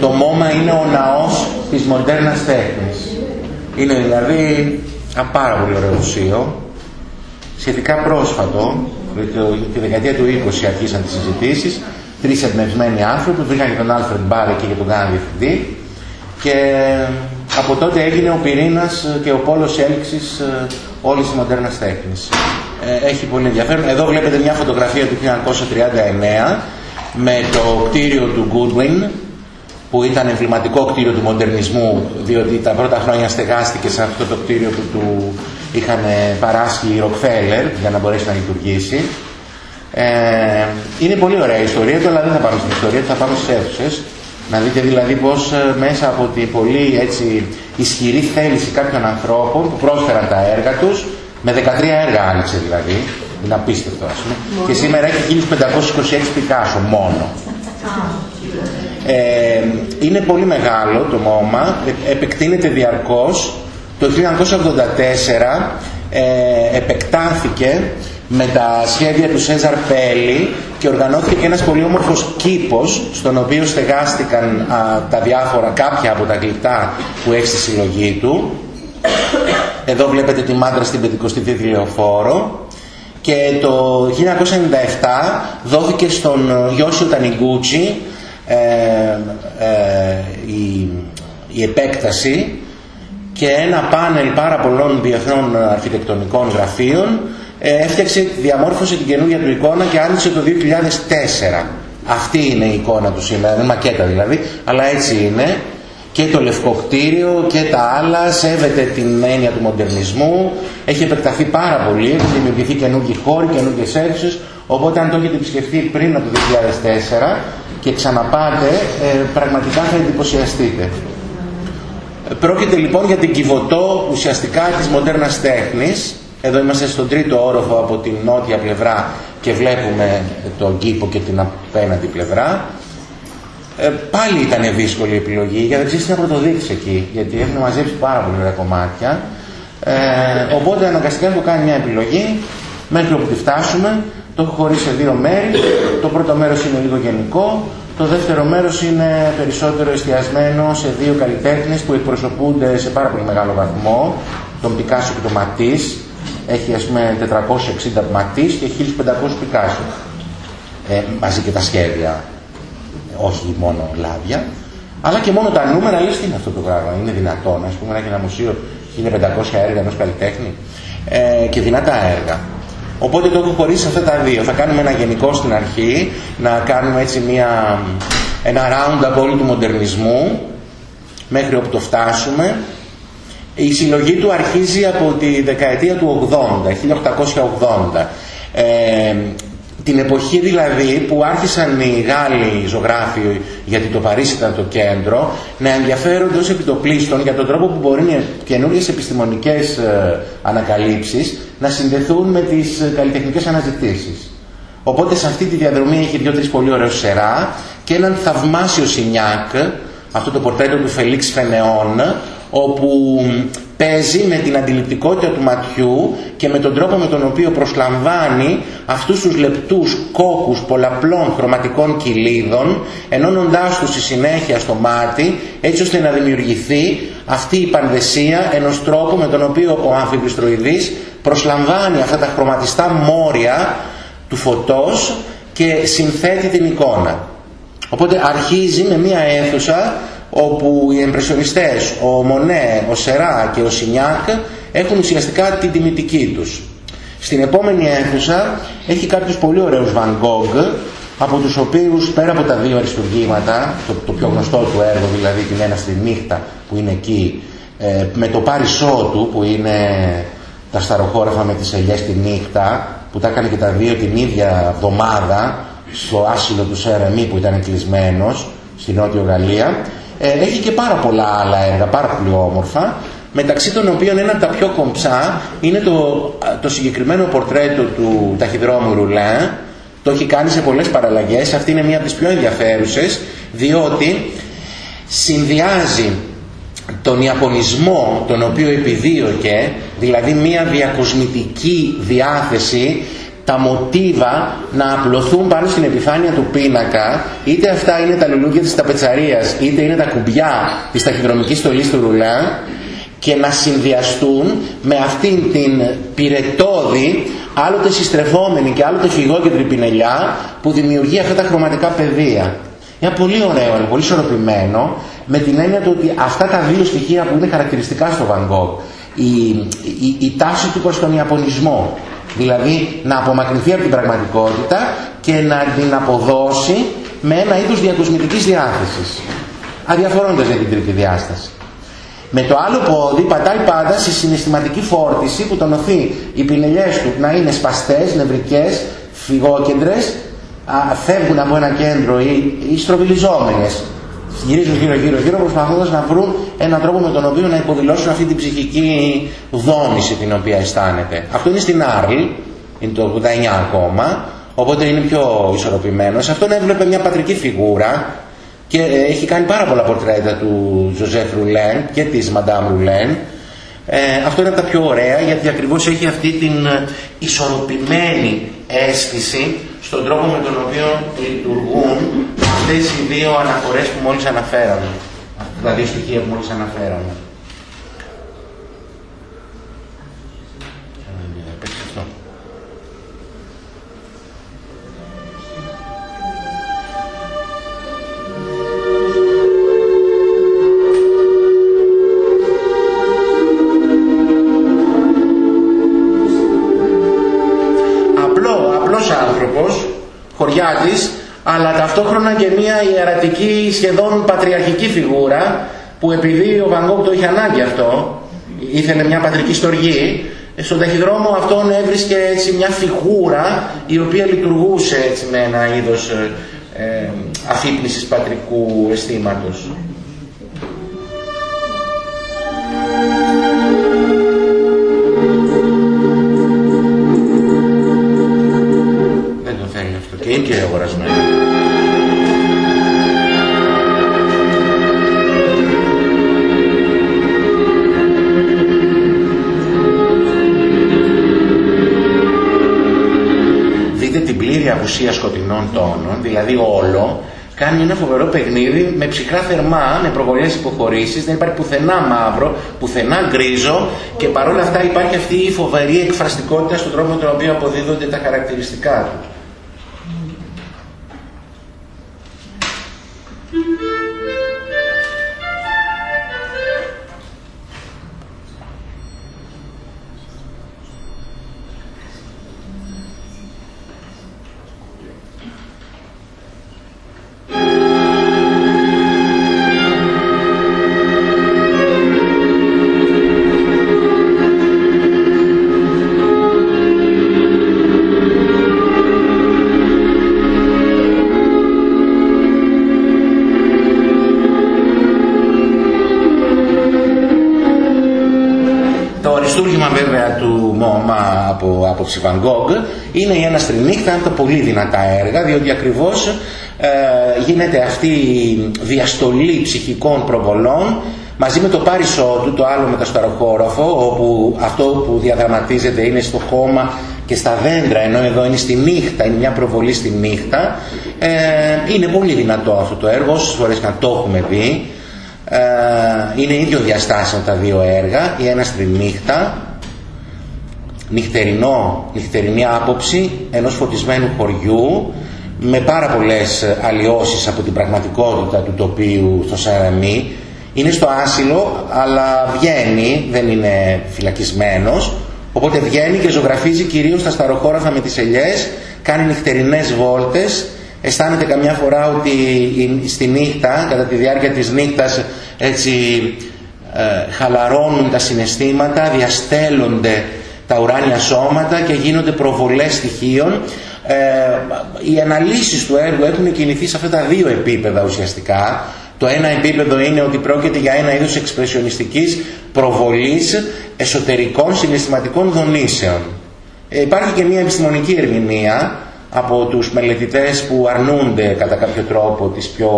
το μόμα είναι ο ναός της μοντέρνας τέχνης. Είναι δηλαδή ένα πάρα πολύ ωραίο μουσείο, σχετικά πρόσφατο, τη δεκαετία του 20 αρχίσαν τις συζητήσεις, τρεις εμπνευσμένοι άνθρωποι, βρήκαν και τον Άλφρεντ Μπάρε και τον κάναν διευθυντή και από τότε έγινε ο πυρήνας και ο πόλος έλξης ε, όλης της μοντέρνας τέχνης. Ε, έχει πολύ ενδιαφέρον. Εδώ βλέπετε μια φωτογραφία του 1939 με το κτίριο του Goodwin που ήταν εμβληματικό κτίριο του μοντερνισμού διότι τα πρώτα χρόνια στεγάστηκε σε αυτό το κτίριο που του είχαν παράσχει η Rockefeller για να μπορέσει να λειτουργήσει. Ε, είναι πολύ ωραία η ιστορία του, αλλά δεν θα πάμε στην ιστορία θα πάμε στις αίθουσες. Να δείτε δηλαδή πως ε, μέσα από την πολύ έτσι, ισχυρή θέληση κάποιων ανθρώπων που πρόσφεραν τα έργα τους, με 13 έργα άνοιξε δηλαδή, είναι απίστευτο ας πούμε, και σήμερα έχει 1526 Πικάσο μόνο. Ε, είναι πολύ μεγάλο το μόμα, ε, επεκτείνεται διαρκώς. Το 1984 ε, επεκτάθηκε με τα σχέδια του Σέζαρ Πέλη και οργανώθηκε και ένας πολύ όμορφος κήπος στον οποίο στεγάστηκαν τα διάφορα κάποια από τα γλυπτά που έχει στη συλλογή του. Εδώ βλέπετε τη μάντρα στην 52η Λεωφόρο και το 1997 δόθηκε στον Γιώσιο Τανιγκούτσι ε, ε, η, η επέκταση και ένα πάνελ πάρα πολλών διεθνών αρχιτεκτονικών γραφείων ε, έφτιαξε, διαμόρφωσε την καινούργια του εικόνα και άνοιξε το 2004. Αυτή είναι η εικόνα του σήμερα, είναι μακέτα δηλαδή, αλλά έτσι είναι. Και το λευκό κτίριο και τα άλλα σέβεται την έννοια του μοντερνισμού. Έχει επεκταθεί πάρα πολύ, έχουν δημιουργηθεί καινούργιοι χώροι, καινούργιες αίθουσες. Οπότε αν το έχετε επισκεφτεί πριν από το 2004 και ξαναπάτε, ε, πραγματικά θα εντυπωσιαστείτε. Πρόκειται λοιπόν για την κυβωτό ουσιαστικά της μοντέρνας τέχνης εδώ είμαστε στον τρίτο όροφο από την νότια πλευρά και βλέπουμε τον κήπο και την απέναντι πλευρά. Ε, πάλι ήταν δύσκολη η επιλογή γιατί δεν ξέρεις να πρωτοδείξεις εκεί γιατί έχουν μαζέψει πάρα πολύ ωραία κομμάτια. Ε, οπότε αναγκαστικά έχω κάνει μια επιλογή μέχρι όπου τη φτάσουμε. Το έχω χωρίσει σε δύο μέρη. Το πρώτο μέρος είναι λίγο γενικό. Το δεύτερο μέρος είναι περισσότερο εστιασμένο σε δύο καλλιτέχνες που εκπροσωπούνται σε πάρα πολύ μεγάλο βαθμό. Τον Πικάσο και τον Ματής. Έχει ας πούμε 460 ματής και 1500 Πικάσο. Ε, μαζί και τα σχέδια. Όχι μόνο λάδια αλλά και μόνο τα νούμερα λες τι είναι αυτό το πράγμα. Είναι δυνατόν ας πούμε να έχει ένα μουσείο 1500 έργα ενός καλλιτέχνη. Ε, και δυνατά έργα οπότε το έχω χωρίσει αυτά τα δύο θα κάνουμε ένα γενικό στην αρχή να κάνουμε έτσι μια, ένα round από όλου του μοντερνισμού μέχρι όπου το φτάσουμε η συλλογή του αρχίζει από τη δεκαετία του 80, 1880. Ε, την εποχή δηλαδή που άρχισαν οι Γάλλοι ζωγράφοι, γιατί το Παρίσι ήταν το κέντρο, να ενδιαφέρονται ως επιτοπλίστων για τον τρόπο που μπορεί καινούριε επιστημονικές ε, ανακαλύψεις να συνδεθούν με τις ε, καλλιτεχνικές αναζητήσεις. Οπότε σε αυτή τη διαδρομή έχει δύο-τρεις πολύ ωραίους σερά και έναν θαυμάσιο σινιάκ, αυτό το πορτρέτο του Φελίξ Φενεών, όπου παίζει με την αντιληπτικότητα του ματιού και με τον τρόπο με τον οποίο προσλαμβάνει αυτούς τους λεπτούς κόκκους πολλαπλών χρωματικών κυλίδων ενώνοντάς τους στη συνέχεια στο μάτι έτσι ώστε να δημιουργηθεί αυτή η πανδεσία ενός τρόπου με τον οποίο ο αμφιβριστροειδής προσλαμβάνει αυτά τα χρωματιστά μόρια του φωτός και συνθέτει την εικόνα. Οπότε αρχίζει με μία αίθουσα όπου οι εμπρεσιονιστές, ο Μονέ, ο Σερά και ο Σινιάκ έχουν ουσιαστικά την τιμητική τους. Στην επόμενη αίθουσα έχει κάποιους πολύ ωραίους Van Gogh, από τους οποίους πέρα από τα δύο αριστουργήματα, το, το πιο γνωστό του έργο δηλαδή την ένα στη νύχτα που είναι εκεί, ε, με το πάρισό του που είναι τα σταροχώραφα με τις ελιές τη νύχτα, που τα έκανε και τα δύο την ίδια εβδομάδα στο άσυλο του Σερεμί που ήταν κλεισμένος στη Νότιο Γαλλία ε, έχει και πάρα πολλά άλλα έργα, πάρα πολύ όμορφα, μεταξύ των οποίων ένα από τα πιο κομψά είναι το, το συγκεκριμένο πορτρέτο του ταχυδρόμου Ρουλέν, το έχει κάνει σε πολλές παραλλαγές, αυτή είναι μία από τις πιο ενδιαφέρουσες, διότι συνδυάζει τον Ιαπωνισμό τον οποίο επιδίωκε, δηλαδή μία διακοσμητική διάθεση τα μοτίβα να απλωθούν πάνω στην επιφάνεια του πίνακα, είτε αυτά είναι τα λουλούδια της ταπετσαρίας, είτε είναι τα κουμπιά της ταχυδρομικής στολής του ρουλά, και να συνδυαστούν με αυτήν την πυρετόδη, άλλοτε συστρεφόμενη και άλλοτε φυγόκεντρη πινελιά που δημιουργεί αυτά τα χρωματικά πεδία. Είναι πολύ ωραίο, είναι πολύ ισορροπημένο με την έννοια του ότι αυτά τα δύο στοιχεία που είναι χαρακτηριστικά στο Van Gogh, η, η, η τάση του προς τον Ιαπωνισμό, δηλαδή να απομακρυνθεί από την πραγματικότητα και να την αποδώσει με ένα είδος διακοσμητικής διάθεσης, αδιαφορώντας για την τρίτη διάσταση. Με το άλλο πόδι πατάει πάντα στη συναισθηματική φόρτιση που τον οθεί οι πινελιές του να είναι σπαστές, νευρικές, φυγόκεντρες, φεύγουν από ένα κέντρο ή, ή στροβιλιζόμενες. Γυρίζουν γύρω γύρω γύρω προσπαθώντας να βρουν έναν τρόπο με τον οποίο να υποδηλώσουν αυτή την ψυχική δόνηση την οποία αισθάνεται. Αυτό είναι στην Άρλ, είναι το 89 ακόμα, οπότε είναι πιο ισορροπημένος. Σε αυτόν έβλεπε μια πατρική φιγούρα και ε, έχει κάνει πάρα πολλά πορτρέτα του Ζωζέφ Ρουλέν και της Μαντάμ Ρουλέν ε, αυτό είναι από τα πιο ωραία γιατί ακριβώς έχει αυτή την ε, ισορροπημένη αίσθηση στον τρόπο με τον οποίο λειτουργούν αυτές οι δύο αναφορές που μόλις αναφέραμε. Τα δύο στοιχεία που μόλις αναφέραμε αλλά ταυτόχρονα και μια ιερατική σχεδόν πατριαρχική φιγούρα που επειδή ο Βαγκόκ το είχε ανάγκη αυτό, ήθελε μια πατρική στοργή, στον ταχυδρόμο αυτόν έβρισκε έτσι μια φιγούρα η οποία λειτουργούσε έτσι με ένα είδος ε, ε αφύπνισης πατρικού αισθήματος. Την πλήρη απουσία σκοτεινών τόνων, δηλαδή όλο, κάνει ένα φοβερό παιχνίδι με ψυχρά θερμά, με προβολές υποχωρήσεις, δεν υπάρχει πουθενά μαύρο, πουθενά γκρίζο και παρόλα αυτά υπάρχει αυτή η φοβερή εκφραστικότητα στον τρόπο με τον οποίο αποδίδονται τα χαρακτηριστικά του. Είναι η ένα νύχτα από τα πολύ δυνατά έργα διότι ακριβώς ε, γίνεται αυτή η διαστολή ψυχικών προβολών μαζί με το πάρισό του, το άλλο με το σταροχώροφο όπου αυτό που διαδραματίζεται είναι στο χώμα και στα δέντρα ενώ εδώ είναι στη νύχτα, είναι μια προβολή στη νύχτα. Ε, είναι πολύ δυνατό αυτό το έργο όσες φορές να το έχουμε δει. Ε, είναι ίδιο διαστάσεων τα δύο έργα η ένα στη νύχτα νυχτερινό, νυχτερινή άποψη ενός φωτισμένου χωριού με πάρα πολλές αλλοιώσεις από την πραγματικότητα του τοπίου στο Σαραμί είναι στο άσυλο αλλά βγαίνει, δεν είναι φυλακισμένος. Οπότε βγαίνει και ζωγραφίζει κυρίως τα σταροχώραφα με τις ελιές κάνει νυχτερινές βόλτες. Αισθάνεται καμιά φορά ότι στη νύχτα, κατά τη διάρκεια της νύχτας έτσι ε, χαλαρώνουν τα συναισθήματα, διαστέλλονται τα ουράνια σώματα και γίνονται προβολές στοιχείων. Ε, οι αναλύσεις του έργου έχουν κινηθεί σε αυτά τα δύο επίπεδα ουσιαστικά. Το ένα επίπεδο είναι ότι πρόκειται για ένα είδος εξπρεσιονιστικής προβολής εσωτερικών συναισθηματικών δονήσεων. Ε, υπάρχει και μια επιστημονική ερμηνεία από τους μελετητές που αρνούνται κατά κάποιο τρόπο τις πιο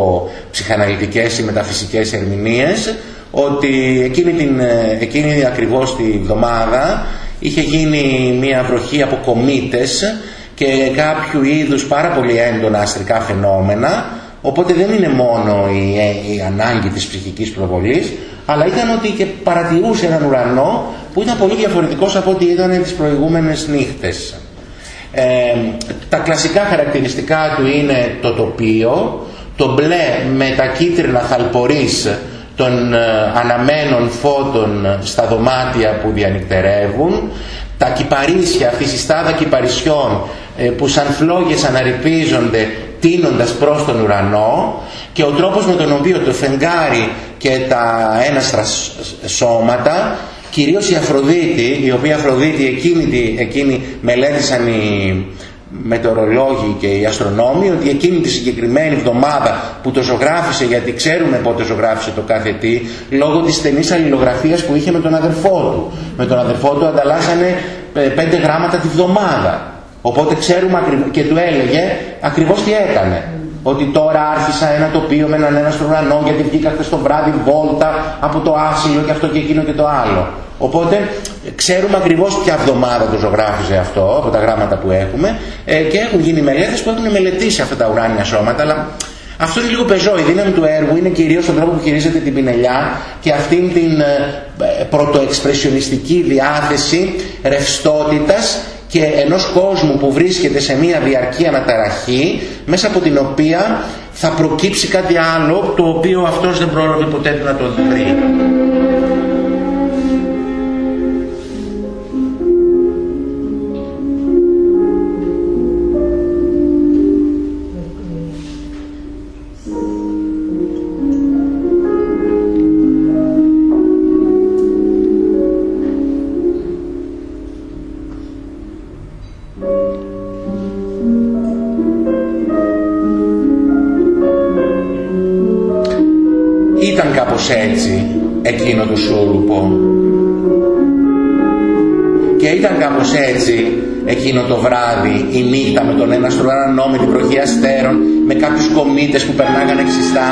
ψυχαναλυτικές ή μεταφυσικές ερμηνείες ότι εκείνη, την, ε, εκείνη ακριβώς τη βδομάδα είχε γίνει μια βροχή από κομήτες και κάποιου είδους πάρα πολύ έντονα αστρικά φαινόμενα οπότε δεν είναι μόνο η, η ανάγκη της ψυχικής προβολής αλλά ήταν ότι και παρατηρούσε έναν ουρανό που ήταν πολύ διαφορετικός από ό,τι ήταν τις προηγούμενες νύχτες. Ε, τα κλασικά χαρακτηριστικά του είναι το τοπίο, το μπλε με τα κίτρινα χαλπορείς των ε, αναμένων φώτων στα δωμάτια που διανυκτερεύουν, τα κυπαρίσια, αυτή η στάδα κυπαρισιών ε, που σαν φλόγες αναρρυπίζονται τίνοντας προς τον ουρανό και ο τρόπος με τον οποίο το φεγγάρι και τα έναστρα σώματα κυρίως η Αφροδίτη, η οποία Αφροδίτη εκείνη, εκείνη μελέτησαν οι μετεωρολόγοι και οι αστρονόμοι ότι εκείνη τη συγκεκριμένη εβδομάδα που το ζωγράφισε γιατί ξέρουμε πότε ζωγράφισε το κάθε τι λόγω της στενής αλληλογραφίας που είχε με τον αδερφό του. Με τον αδερφό του ανταλλάσσανε ε, πέντε γράμματα τη βδομάδα. Οπότε ξέρουμε και του έλεγε ακριβώς τι έκανε ότι τώρα άρχισα ένα τοπίο με έναν ένα στον ουρανό γιατί βγήκα χθες το βράδυ βόλτα από το άσυλο και αυτό και εκείνο και το άλλο. Οπότε ξέρουμε ακριβώς ποια εβδομάδα το ζωγράφιζε αυτό από τα γράμματα που έχουμε ε, και έχουν γίνει μελέτες που έχουν μελετήσει αυτά τα ουράνια σώματα αλλά αυτό είναι λίγο πεζό. Η δύναμη του έργου είναι κυρίως στον τρόπο που χειρίζεται την πινελιά και αυτήν την ε, πρωτοεξπρεσιονιστική διάθεση ρευστότητας και ενός κόσμου που βρίσκεται σε μια διαρκή αναταραχή μέσα από την οποία θα προκύψει κάτι άλλο το οποίο αυτός δεν πρόλαβε ποτέ να το βρει. Το βράδυ η νύχτα με τον ένα στρουρανό με την προχή αστέρων με κάποιους κομίτες που περνάγανε ξιστά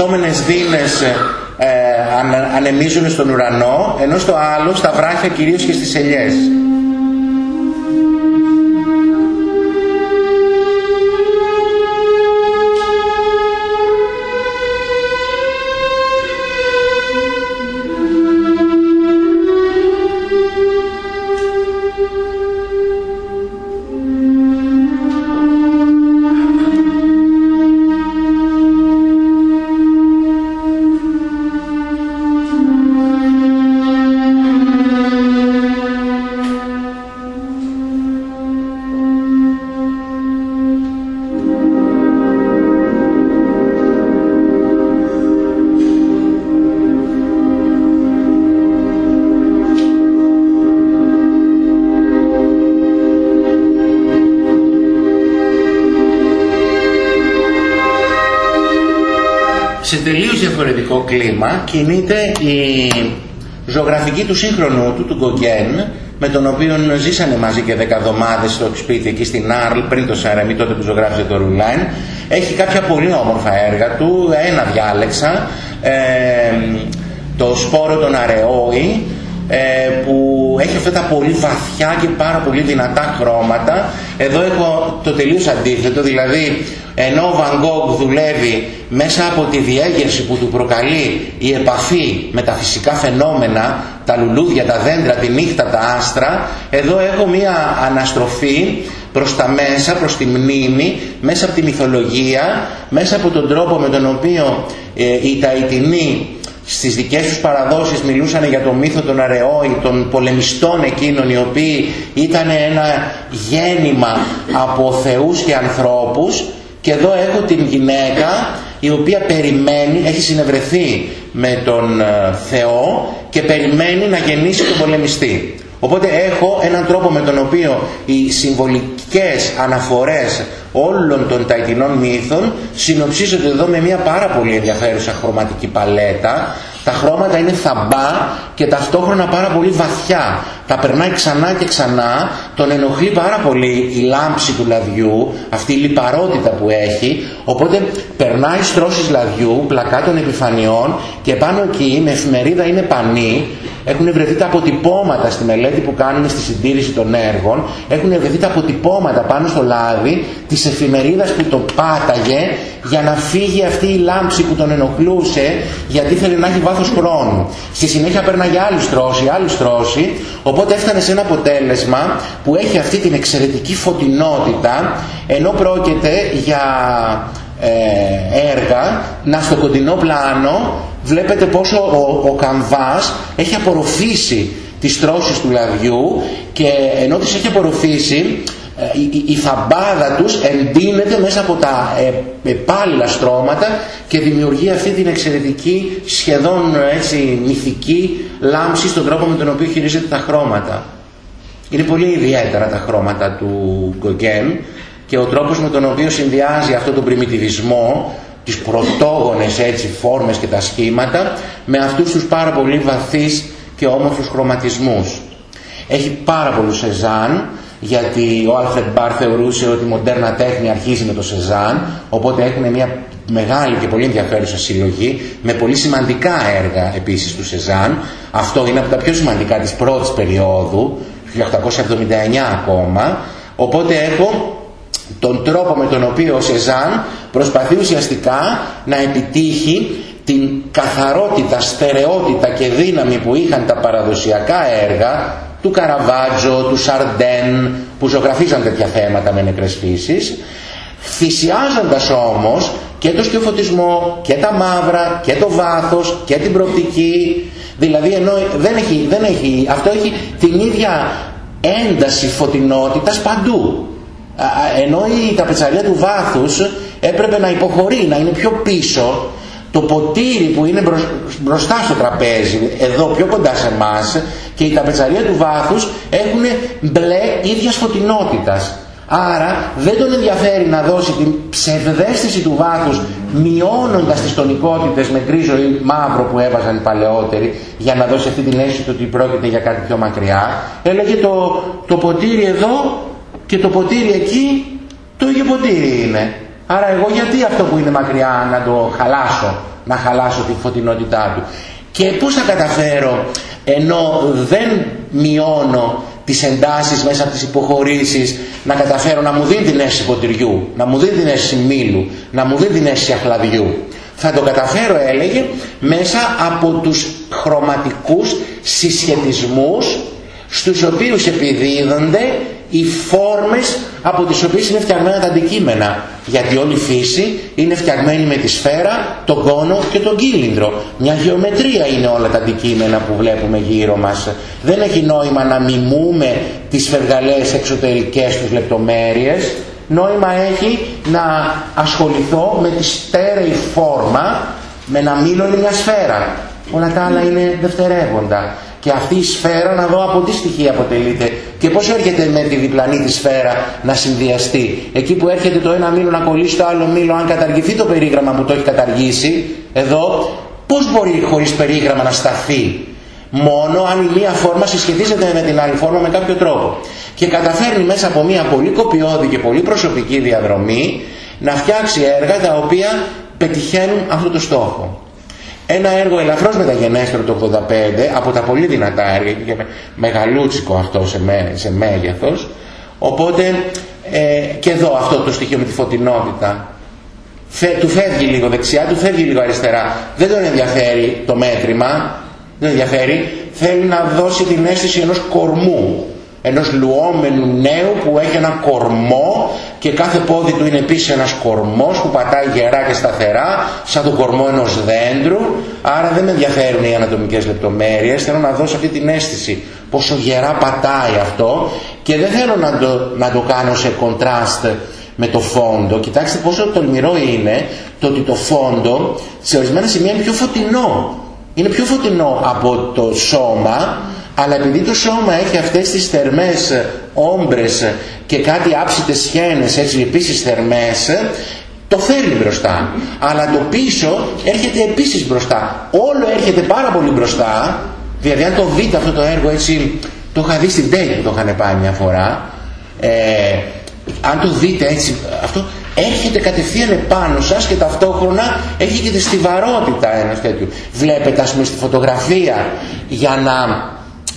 περιελισσόμενες δίνες ε, ανεμίζουν στον ουρανό ενώ στο άλλο στα βράχια κυρίως και στις ελιές. Κλίμα κινείται η ζωγραφική του σύγχρονου του, του Γκογκέν, με τον οποίο ζήσανε μαζί και δέκα εβδομάδες στο σπίτι εκεί στην Άρλ πριν το Σαρεμί τότε που ζωγράφησε το Ρουλάιν. Έχει κάποια πολύ όμορφα έργα του ένα διάλεξα ε, το σπόρο των Αρεόη ε, που έχει αυτά τα πολύ βαθιά και πάρα πολύ δυνατά χρώματα. Εδώ έχω το τελείως αντίθετο δηλαδή ενώ ο Van Gogh δουλεύει μέσα από τη διέγερση που του προκαλεί η επαφή με τα φυσικά φαινόμενα, τα λουλούδια, τα δέντρα, τη νύχτα, τα άστρα, εδώ έχω μία αναστροφή προς τα μέσα, προς τη μνήμη, μέσα από τη μυθολογία, μέσα από τον τρόπο με τον οποίο ε, οι Ταϊτινοί στις δικές τους παραδόσεις μιλούσαν για το μύθο των αρεώοι, των πολεμιστών εκείνων οι οποίοι ήταν ένα γέννημα από θεούς και ανθρώπους και εδώ έχω την γυναίκα η οποία περιμένει, έχει συνευρεθεί με τον ε, Θεό και περιμένει να γεννήσει τον πολεμιστή. Οπότε έχω έναν τρόπο με τον οποίο οι συμβολικές αναφορές όλων των ταϊτινών μύθων συνοψίζονται εδώ με μια πάρα πολύ ενδιαφέρουσα χρωματική παλέτα τα χρώματα είναι θαμπά και ταυτόχρονα πάρα πολύ βαθιά. Τα περνάει ξανά και ξανά, τον ενοχλεί πάρα πολύ η λάμψη του λαδιού, αυτή η λιπαρότητα που έχει, οπότε περνάει στρώσεις λαδιού, πλακά των επιφανειών και πάνω εκεί με εφημερίδα είναι πανί, έχουν βρεθεί τα αποτυπώματα στη μελέτη που κάνουμε στη συντήρηση των έργων, έχουν βρεθεί τα αποτυπώματα πάνω στο λάδι της εφημερίδας που το πάταγε για να φύγει αυτή η λάμψη που τον ενοχλούσε γιατί ήθελε να έχει βάθος χρόνου. Στη συνέχεια πέρναγε άλλη στρώση, άλλη στρώση, οπότε έφτανε σε ένα αποτέλεσμα που έχει αυτή την εξαιρετική φωτεινότητα ενώ πρόκειται για ε, έργα να στο κοντινό πλάνο βλέπετε πόσο ο, ο καμβάς έχει απορροφήσει τις στρώσεις του λαδιού και ενώ τις έχει απορροφήσει ε, η, η φαμπάδα τους εντείνεται μέσα από τα ε, στρώματα και δημιουργεί αυτή την εξαιρετική σχεδόν έτσι μυθική λάμψη στον τρόπο με τον οποίο χειρίζεται τα χρώματα. Είναι πολύ ιδιαίτερα τα χρώματα του Γκογκέν και ο τρόπος με τον οποίο συνδυάζει αυτό τον πριμιτιβισμό τις πρωτόγονες έτσι φόρμες και τα σχήματα με αυτούς τους πάρα πολύ βαθείς και όμορφους χρωματισμούς. Έχει πάρα πολλούς Σεζάν γιατί ο Άλφρεντ Μπάρ θεωρούσε ότι η μοντέρνα τέχνη αρχίζει με το Σεζάν οπότε έχουν μια μεγάλη και πολύ ενδιαφέρουσα συλλογή με πολύ σημαντικά έργα επίσης του Σεζάν αυτό είναι από τα πιο σημαντικά της πρώτης περίοδου 1879 ακόμα οπότε έχω τον τρόπο με τον οποίο ο Σεζάν προσπαθεί ουσιαστικά να επιτύχει την καθαρότητα, στερεότητα και δύναμη που είχαν τα παραδοσιακά έργα του Καραβάτζο, του Σαρντέν που ζωγραφίζαν τέτοια θέματα με νεκρές φύσεις θυσιάζοντας όμως και το σκιοφωτισμό και τα μαύρα και το βάθος και την προοπτική. Δηλαδή ενώ δεν έχει, δεν έχει, αυτό έχει την ίδια ένταση φωτεινότητας παντού ενώ η ταπετσαρία του βάθους έπρεπε να υποχωρεί, να είναι πιο πίσω το ποτήρι που είναι μπροστά στο τραπέζι, εδώ πιο κοντά σε εμάς και η ταπετσαρία του βάθους έχουν μπλε ίδιας φωτεινότητας. Άρα δεν τον ενδιαφέρει να δώσει την ψευδέστηση του βάθους μειώνοντας τις τονικότητες με γκρίζο ή μαύρο που έβαζαν οι παλαιότεροι για να δώσει αυτή την αίσθηση ότι πρόκειται για κάτι πιο μακριά. Έλεγε το, το ποτήρι εδώ και το ποτήρι εκεί το ίδιο ποτήρι είναι. Άρα εγώ γιατί αυτό που είναι μακριά να το χαλάσω, να χαλάσω τη φωτεινότητά του. Και πώς θα καταφέρω ενώ δεν μειώνω τις εντάσεις μέσα από τις υποχωρήσεις να καταφέρω να μου δίνει την αίσθηση ποτηριού, να μου δίνει την αίσθηση μήλου, να μου δίνει την αίσθηση αχλαδιού. Θα το καταφέρω έλεγε μέσα από τους χρωματικούς συσχετισμούς στους οποίους επιδίδονται οι φόρμες από τις οποίες είναι φτιαγμένα τα αντικείμενα. Γιατί όλη η φύση είναι φτιαγμένη με τη σφαίρα, τον κόνο και τον κύλινδρο. Μια γεωμετρία είναι όλα τα αντικείμενα που βλέπουμε γύρω μας. Δεν έχει νόημα να μιμούμε τις φευγαλές εξωτερικές τους λεπτομέρειες. Νόημα έχει να ασχοληθώ με τη στέρεη φόρμα, με να μήλω είναι μια σφαίρα. Όλα τα άλλα είναι δευτερεύοντα και αυτή η σφαίρα να δω από τι στοιχεία αποτελείται και πώς έρχεται με τη διπλανή τη σφαίρα να συνδυαστεί. Εκεί που έρχεται το ένα μήλο να κολλήσει το άλλο μήλο, αν καταργηθεί το περίγραμμα που το έχει καταργήσει, εδώ πώς μπορεί χωρίς περίγραμμα να σταθεί; Μόνο αν η μία φόρμα συσχετίζεται με την άλλη φόρμα με κάποιο τρόπο. Και καταφέρνει μέσα από μία πολύ κοπιώδη και πολύ προσωπική διαδρομή να φτιάξει έργα τα οποία πετυχαίνουν αυτό το στόχο. Ένα έργο ελαφρώς μεταγενέστερο το 85, από τα πολύ δυνατά έργα, και μεγαλούτσικο αυτό σε, μέ, σε μέγεθος, οπότε ε, και εδώ αυτό το στοιχείο με τη φωτεινότητα. του φεύγει λίγο δεξιά, του φεύγει λίγο αριστερά. Δεν τον ενδιαφέρει το μέτρημα, δεν ενδιαφέρει. Θέλει να δώσει την αίσθηση ενός κορμού ενός λουόμενου νέου που έχει ένα κορμό και κάθε πόδι του είναι επίσης ένας κορμός που πατάει γερά και σταθερά σαν το κορμό ενός δέντρου. Άρα δεν με ενδιαφέρουν οι ανατομικές λεπτομέρειες. Θέλω να δώσω αυτή την αίσθηση πόσο γερά πατάει αυτό και δεν θέλω να το, να το κάνω σε κοντράστ με το φόντο. Κοιτάξτε πόσο τολμηρό είναι το ότι το φόντο σε ορισμένα σημεία είναι πιο φωτεινό. Είναι πιο φωτεινό από το σώμα αλλά επειδή το σώμα έχει αυτές τις θερμές όμπρες και κάτι άψητες σχένες έτσι επίσης θερμές το φέρνει μπροστά. Αλλά το πίσω έρχεται επίσης μπροστά. Όλο έρχεται πάρα πολύ μπροστά. Δηλαδή αν το δείτε αυτό το έργο έτσι το είχα δει στην Τέλη που το είχαν πάει μια φορά ε, αν το δείτε έτσι αυτό έρχεται κατευθείαν επάνω σας και ταυτόχρονα έχει και τη στιβαρότητα ενός τέτοιου. Βλέπετε ας πούμε στη φωτογραφία για να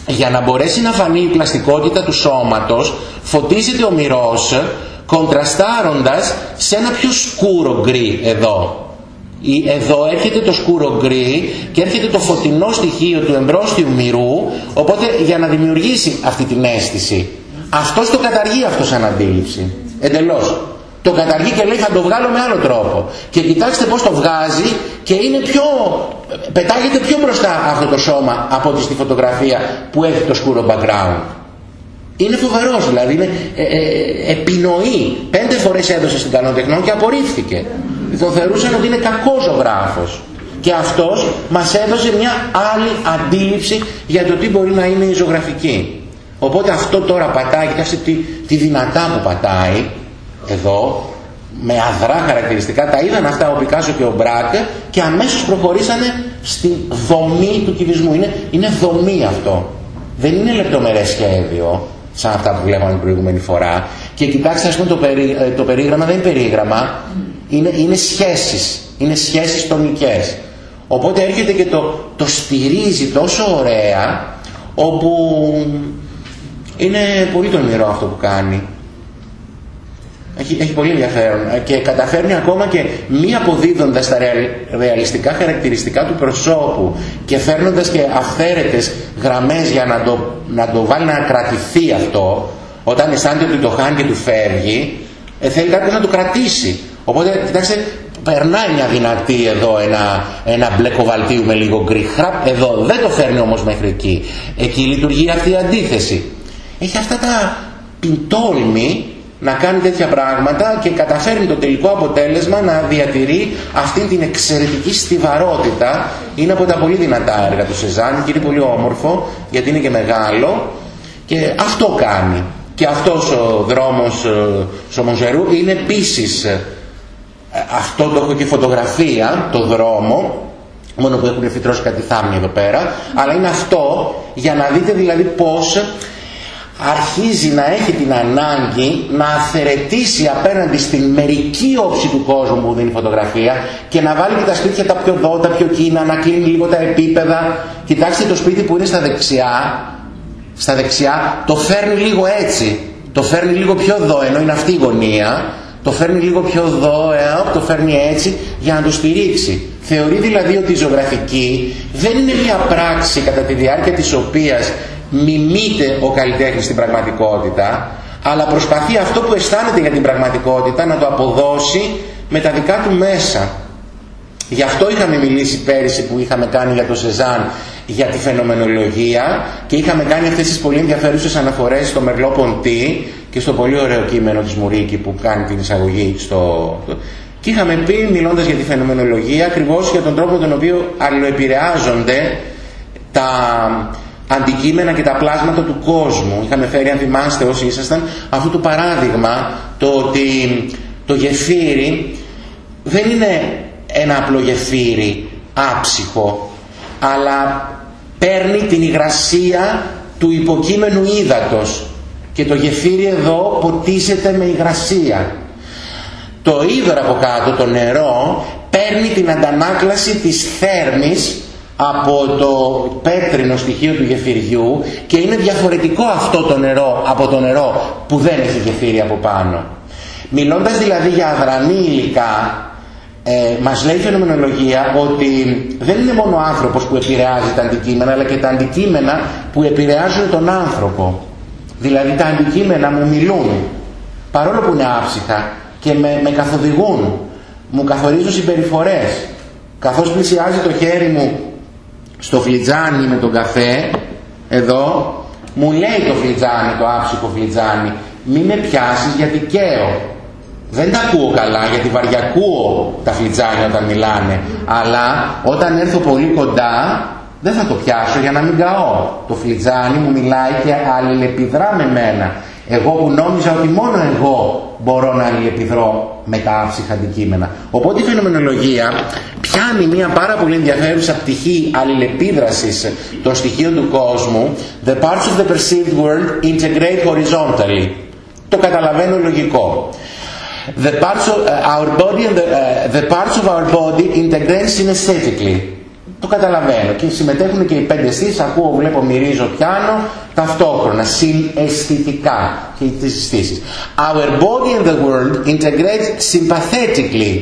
για να μπορέσει να φανεί η πλαστικότητα του σώματος φωτίζεται ο μηρός κοντραστάροντας σε ένα πιο σκούρο γκρι εδώ. Εδώ έρχεται το σκούρο γκρι και έρχεται το φωτεινό στοιχείο του εμπρόσθιου μηρού οπότε για να δημιουργήσει αυτή την αίσθηση. Αυτός το καταργεί αυτός σαν αντίληψη. Εντελώς. Το καταργεί και λέει θα το βγάλω με άλλο τρόπο. Και κοιτάξτε πώς το βγάζει και είναι πιο, πετάγεται πιο μπροστά αυτό το σώμα από ότι στη φωτογραφία που έχει το σκούρο background. Είναι φοβερός δηλαδή, είναι ε, ε, επινοή. Πέντε φορές έδωσε στην Καλοτεχνών και απορρίφθηκε. Το θεωρούσαν ότι είναι κακός ο γράφος. Και αυτός μας έδωσε μια άλλη αντίληψη για το τι μπορεί να είναι η ζωγραφική. Οπότε αυτό τώρα πατάει, κοιτάξτε τι, τι δυνατά που πατάει, εδώ με αδρά χαρακτηριστικά τα είδαν αυτά ο Πικάσο και ο Μπράκ και αμέσως προχωρήσανε στη δομή του κυβισμού. Είναι, είναι δομή αυτό. Δεν είναι λεπτομερές σχέδιο σαν αυτά που βλέπαμε την προηγούμενη φορά. Και κοιτάξτε ας πούμε το, περί, ε, το περίγραμμα δεν είναι περίγραμμα. Είναι, είναι σχέσεις. Είναι σχέσεις τονικές οπότε έρχεται και το, το στηρίζει τόσο ωραία όπου είναι πολύ τολμηρό αυτό που κάνει έχει, έχει πολύ ενδιαφέρον. Ε, και καταφέρνει ακόμα και μη αποδίδοντας τα ρεαλιστικά χαρακτηριστικά του προσώπου και φέρνοντας και αυθαίρετες γραμμές για να το, να το βάλει να κρατηθεί αυτό όταν αισθάνεται ότι το χάνει και του φεύγει ε, θέλει κάποιος να το κρατήσει. Οπότε κοιτάξτε περνάει μια δυνατή εδώ ένα, ένα μπλε κοβαλτίου με λίγο γκρι εδώ δεν το φέρνει όμως μέχρι εκεί. Εκεί λειτουργεί αυτή η αντίθεση. Έχει αυτά τα πιτόλμη να κάνει τέτοια πράγματα και καταφέρνει το τελικό αποτέλεσμα να διατηρεί αυτή την εξαιρετική στιβαρότητα. Είναι από τα πολύ δυνατά έργα του Σεζάνη και είναι πολύ όμορφο γιατί είναι και μεγάλο και αυτό κάνει. Και αυτός ο δρόμος ε, Σομοζερού είναι επίσης ε, αυτό το έχω και φωτογραφία, το δρόμο μόνο που έχουν φυτρώσει κάτι θάμνη εδώ πέρα αλλά είναι αυτό για να δείτε δηλαδή πως αρχίζει να έχει την ανάγκη να αφαιρετήσει απέναντι στην μερική όψη του κόσμου που δίνει φωτογραφία και να βάλει και τα σπίτια τα πιο δω, τα πιο κίνα, να κλείνει λίγο τα επίπεδα. Κοιτάξτε το σπίτι που είναι στα δεξιά, στα δεξιά το φέρνει λίγο έτσι, το φέρνει λίγο πιο δω, ενώ είναι αυτή η γωνία, το φέρνει λίγο πιο δω, ε, το φέρνει έτσι για να το στηρίξει. Θεωρεί δηλαδή ότι η ζωγραφική δεν είναι μια πράξη κατά τη διάρκεια της οποίας μιμείται ο καλλιτέχνης στην πραγματικότητα, αλλά προσπαθεί αυτό που αισθάνεται για την πραγματικότητα να το αποδώσει με τα δικά του μέσα. Γι' αυτό είχαμε μιλήσει πέρυσι που είχαμε κάνει για το Σεζάν για τη φαινομενολογία και είχαμε κάνει αυτές τις πολύ ενδιαφέρουσες αναφορές στο Μερλό Ποντή και στο πολύ ωραίο κείμενο της Μουρίκη που κάνει την εισαγωγή στο... Και είχαμε πει μιλώντας για τη φαινομενολογία ακριβώς για τον τρόπο τον οποίο αλληλοεπηρεάζονται τα αντικείμενα και τα πλάσματα του κόσμου. Είχαμε φέρει, αν θυμάστε όσοι ήσασταν, αυτό το παράδειγμα, το ότι το γεφύρι δεν είναι ένα απλό γεφύρι άψυχο, αλλά παίρνει την υγρασία του υποκείμενου ύδατος και το γεφύρι εδώ ποτίζεται με υγρασία. Το ύδωρο από κάτω, το νερό, παίρνει την αντανάκλαση της θέρμης από το πέτρινο στοιχείο του γεφυριού και είναι διαφορετικό αυτό το νερό από το νερό που δεν έχει γεφύρι από πάνω. Μιλώντας δηλαδή για αδρανή υλικά, ε, μας λέει η φαινομενολογία ότι δεν είναι μόνο ο άνθρωπος που επηρεάζει τα αντικείμενα, αλλά και τα αντικείμενα που επηρεάζουν τον άνθρωπο. Δηλαδή τα αντικείμενα μου μιλούν, παρόλο που είναι άψυχα και με, με καθοδηγούν, μου καθορίζουν συμπεριφορές. Καθώς πλησιάζει το χέρι μου στο φλιτζάνι με τον καφέ, εδώ, μου λέει το φλιτζάνι, το άψυχο φλιτζάνι, μη με πιάσεις γιατί καίω. Δεν τα ακούω καλά γιατί βαριακούω τα φλιτζάνια όταν μιλάνε, αλλά όταν έρθω πολύ κοντά δεν θα το πιάσω για να μην καώ. Το φλιτζάνι μου μιλάει και αλληλεπιδρά με μένα. Εγώ που νόμιζα ότι μόνο εγώ μπορώ να αλληλεπιδρώ με τα άψυχα αντικείμενα. Οπότε η φαινομενολογία πιάνει μια πάρα πολύ ενδιαφέρουσα πτυχή αλληλεπίδρασης των στοιχείων του κόσμου The parts of the perceived world integrate horizontally. Το καταλαβαίνω λογικό. The parts of uh, our body and the, uh, the parts of our body integrate synesthetically. Το καταλαβαίνω. Και συμμετέχουν και οι πέντε αισθήσεις, ακούω, βλέπω, μυρίζω, πιάνω, ταυτόχρονα, συναισθητικά και τις αισθήσεις. Our body and the world integrate sympathetically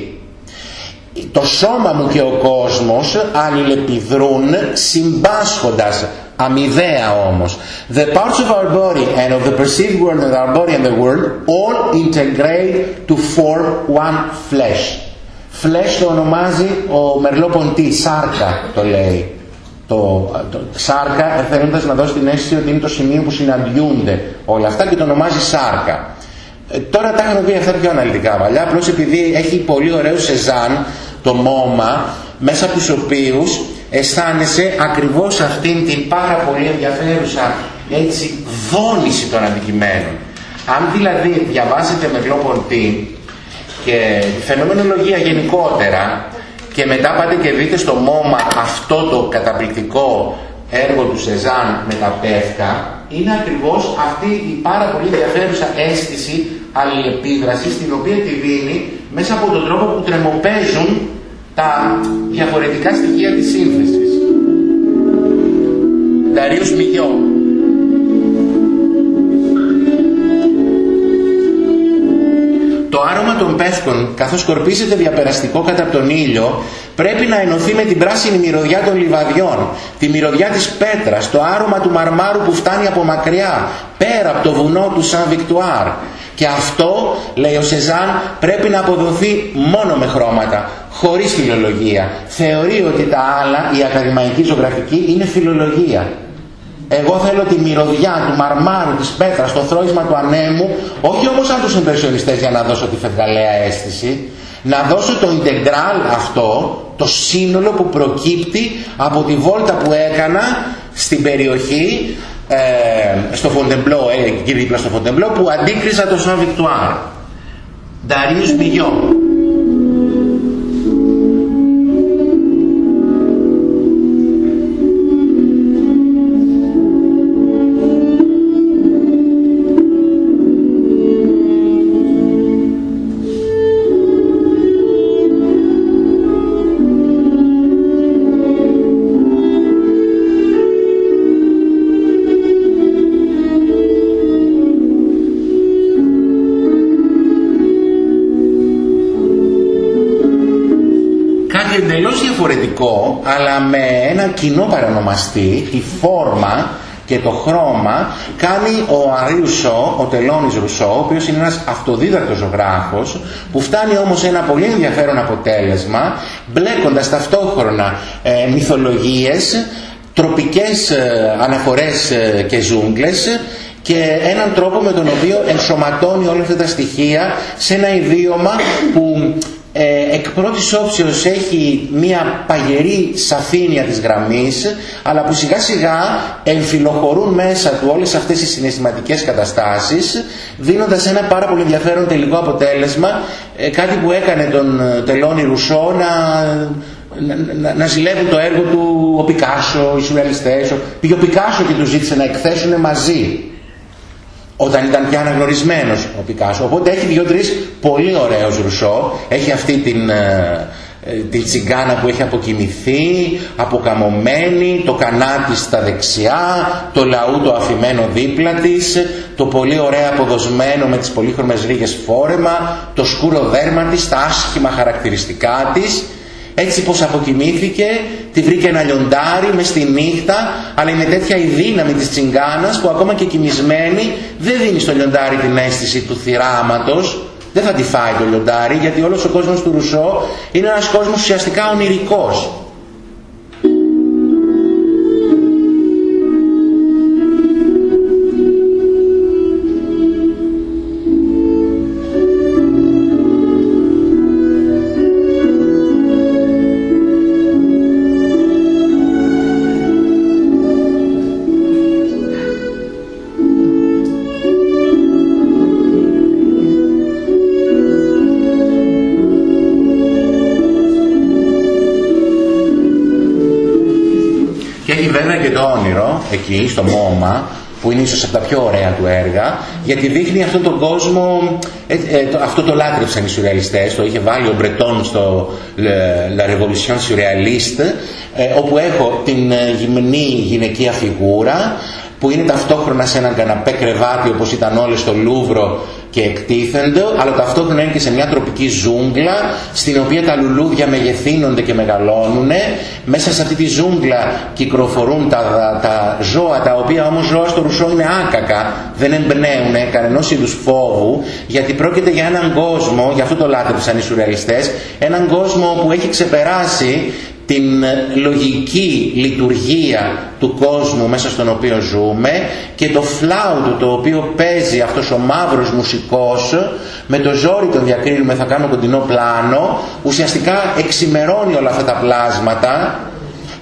το σώμα μου και ο κόσμος αλληλεπιδρούν συμπάσχοντας. Αμοιβαία όμως. The parts of our body and of the perceived world and our body and the world all integrate to form one flesh flesh το ονομάζει ο Μερλό Ποντή. Σάρκα το λέει. Το, το, σάρκα θέλοντας να δώσει την αίσθηση ότι είναι το σημείο που συναντιούνται όλα αυτά και το ονομάζει σάρκα. Ε, τώρα τα είχαμε πει αυτά πιο αναλυτικά παλιά, απλώς επειδή έχει πολύ ωραίο σεζάν το μόμα, μέσα από τους οποίους αισθάνεσαι ακριβώς αυτήν την πάρα πολύ ενδιαφέρουσα έτσι δόνηση των αντικειμένων. Αν δηλαδή διαβάσετε με γλωποντή και τη φαινομενολογία γενικότερα και μετά πάτε και δείτε στο μόμα αυτό το καταπληκτικό έργο του Σεζάν με τα πεύκα είναι ακριβώς αυτή η πάρα πολύ ενδιαφέρουσα αίσθηση αλληλεπίδρασης την οποία τη δίνει μέσα από τον τρόπο που τρεμοπαίζουν τα διαφορετικά στοιχεία της σύνθεσης. Δαρίος Μιγιό Το άρωμα των πεύκων, καθώς σκορπίζεται διαπεραστικό κατά τον ήλιο, πρέπει να ενωθεί με την πράσινη μυρωδιά των λιβαδιών, τη μυρωδιά της πέτρας, το άρωμα του μαρμάρου που φτάνει από μακριά, πέρα από το βουνό του Σαν Βικτουάρ. Και αυτό, λέει ο Σεζάν, πρέπει να αποδοθεί μόνο με χρώματα, χωρίς φιλολογία. Θεωρεί ότι τα άλλα, η ακαδημαϊκή ζωγραφική, είναι φιλολογία. Εγώ θέλω τη μυρωδιά του μαρμάρου, της πέτρας, το θρόισμα του ανέμου, όχι όμως σαν τους ιμπρεσιονιστές για να δώσω τη φευγαλαία αίσθηση, να δώσω το integral αυτό, το σύνολο που προκύπτει από τη βόλτα που έκανα στην περιοχή, ε, στο Φοντενεμπλό, ε, εκεί δίπλα στο Φοντενεμπλό, που αντίκριζα το Σαν Βικτουάρ. Νταρίους Μιγιό. Με ένα κοινό παρανομαστή, τη φόρμα και το χρώμα, κάνει ο Αρή Ρουσό, ο Τελώνης Ρουσό, ο οποίος είναι ένας αυτοδίδακτος ζωγράφος, που φτάνει όμως σε ένα πολύ ενδιαφέρον αποτέλεσμα, μπλέκοντας ταυτόχρονα ε, μυθολογίες, τροπικές ε, αναφορές ε, και ζούγκλες, και έναν τρόπο με τον οποίο ενσωματώνει όλα αυτά τα στοιχεία σε ένα ιδίωμα που ε, εκ πρώτης όψεως έχει μία παγερή σαφήνεια της γραμμής αλλά που σιγά σιγά εμφυλοχωρούν μέσα του όλες αυτές οι συναισθηματικές καταστάσεις δίνοντας ένα πάρα πολύ ενδιαφέρον τελικό αποτέλεσμα ε, κάτι που έκανε τον ε, Τελώνη Ρουσό να, να, να, ζηλεύουν το έργο του ο Πικάσο, οι σουρεαλιστές πήγε ο Πικάσο και του ζήτησε να εκθέσουν μαζί όταν ήταν πια αναγνωρισμένος ο Πικάσο. Οπότε έχει δύο-τρεις πολύ ωραίους Ρουσό. Έχει αυτή την, ε, ε, την τσιγκάνα που έχει αποκοιμηθεί, αποκαμωμένη, το κανάτι στα δεξιά, το λαού το αφημένο δίπλα της, το πολύ ωραία αποδοσμένο με τις πολύχρωμες ρίγες φόρεμα, το σκούρο δέρμα της, τα άσχημα χαρακτηριστικά της έτσι πως αποκοιμήθηκε, τη βρήκε ένα λιοντάρι μες στη νύχτα, αλλά είναι τέτοια η δύναμη της τσιγκάνας που ακόμα και κοιμισμένη δεν δίνει στο λιοντάρι την αίσθηση του θυράματος, δεν θα τη φάει το λιοντάρι γιατί όλος ο κόσμος του Ρουσό είναι ένας κόσμος ουσιαστικά ονειρικός. Εκεί στο MoMA που είναι ίσως από τα πιο ωραία του έργα γιατί δείχνει αυτόν τον κόσμο ε, ε, το, αυτό το λάτρεψαν οι σουρεαλιστές το είχε βάλει ο Μπρετόν στο La Revolution Surrealiste ε, όπου έχω την γυμνή γυναικεία φιγούρα που είναι ταυτόχρονα σε έναν καναπέ κρεβάτι όπως ήταν όλες στο Λούβρο και εκτίθενται, αλλά ταυτόχρονα είναι και σε μια τροπική ζούγκλα στην οποία τα λουλούδια μεγεθύνονται και μεγαλώνουν. Μέσα σε αυτή τη ζούγκλα κυκλοφορούν τα, τα ζώα, τα οποία όμως ζώα στο ρουσό είναι άκακα, δεν εμπνέουν κανενός είδους φόβου, γιατί πρόκειται για έναν κόσμο, γι' αυτό το λάτρεψαν οι σουρεαλιστές, έναν κόσμο που έχει ξεπεράσει την λογική λειτουργία του κόσμου μέσα στον οποίο ζούμε και το φλάουτο το οποίο παίζει αυτός ο μαύρος μουσικός με το ζόρι τον διακρίνουμε θα κάνω κοντινό πλάνο ουσιαστικά εξημερώνει όλα αυτά τα πλάσματα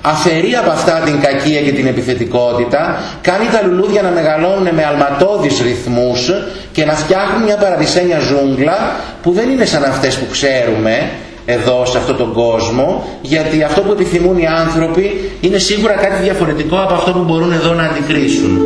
αφαιρεί από αυτά την κακία και την επιθετικότητα κάνει τα λουλούδια να μεγαλώνουν με αλματώδεις ρυθμούς και να φτιάχνουν μια παραδεισένια ζούγκλα που δεν είναι σαν αυτές που ξέρουμε εδώ σε αυτόν τον κόσμο γιατί αυτό που επιθυμούν οι άνθρωποι είναι σίγουρα κάτι διαφορετικό από αυτό που μπορούν εδώ να αντικρίσουν.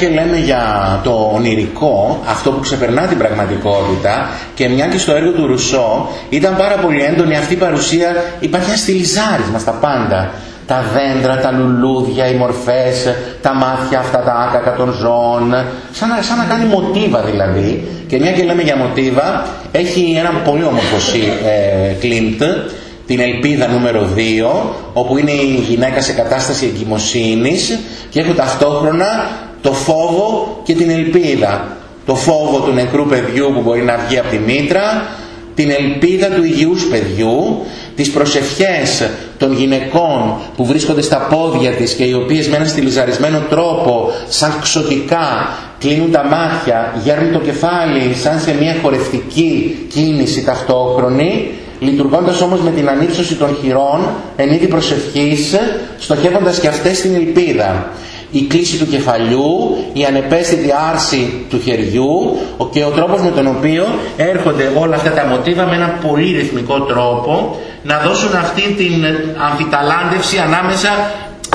Και λέμε για το ονειρικό, αυτό που ξεπερνά την πραγματικότητα και μια και στο έργο του Ρουσό ήταν πάρα πολύ έντονη αυτή η παρουσία, υπάρχει ένα στυλιζάρισμα στα πάντα. Τα δέντρα, τα λουλούδια, οι μορφές, τα μάτια αυτά, τα άκακα των ζώων, σαν να, σαν να κάνει μοτίβα δηλαδή. Και μια και λέμε για μοτίβα, έχει ένα πολύ όμορφο ε, Κλίντ, την ελπίδα νούμερο 2, όπου είναι η γυναίκα σε κατάσταση εγκυμοσύνης και έχω ταυτόχρονα το φόβο και την ελπίδα. Το φόβο του νεκρού παιδιού που μπορεί να βγει από τη μήτρα, την ελπίδα του υγιούς παιδιού, τις προσευχές των γυναικών που βρίσκονται στα πόδια της και οι οποίες με έναν στυλιζαρισμένο τρόπο, σαν ξωτικά, κλείνουν τα μάτια, γέρνουν το κεφάλι σαν σε μια χορευτική κίνηση ταυτόχρονη, λειτουργώντας όμως με την ανύψωση των χειρών εν είδη προσευχής, στοχεύοντας και αυτές στην ελπίδα. Η κλίση του κεφαλιού, η ανεπαίσθητη άρση του χεριού και ο τρόπος με τον οποίο έρχονται όλα αυτά τα μοτίβα με ένα πολύ ρυθμικό τρόπο να δώσουν αυτή την αμφιταλάντευση ανάμεσα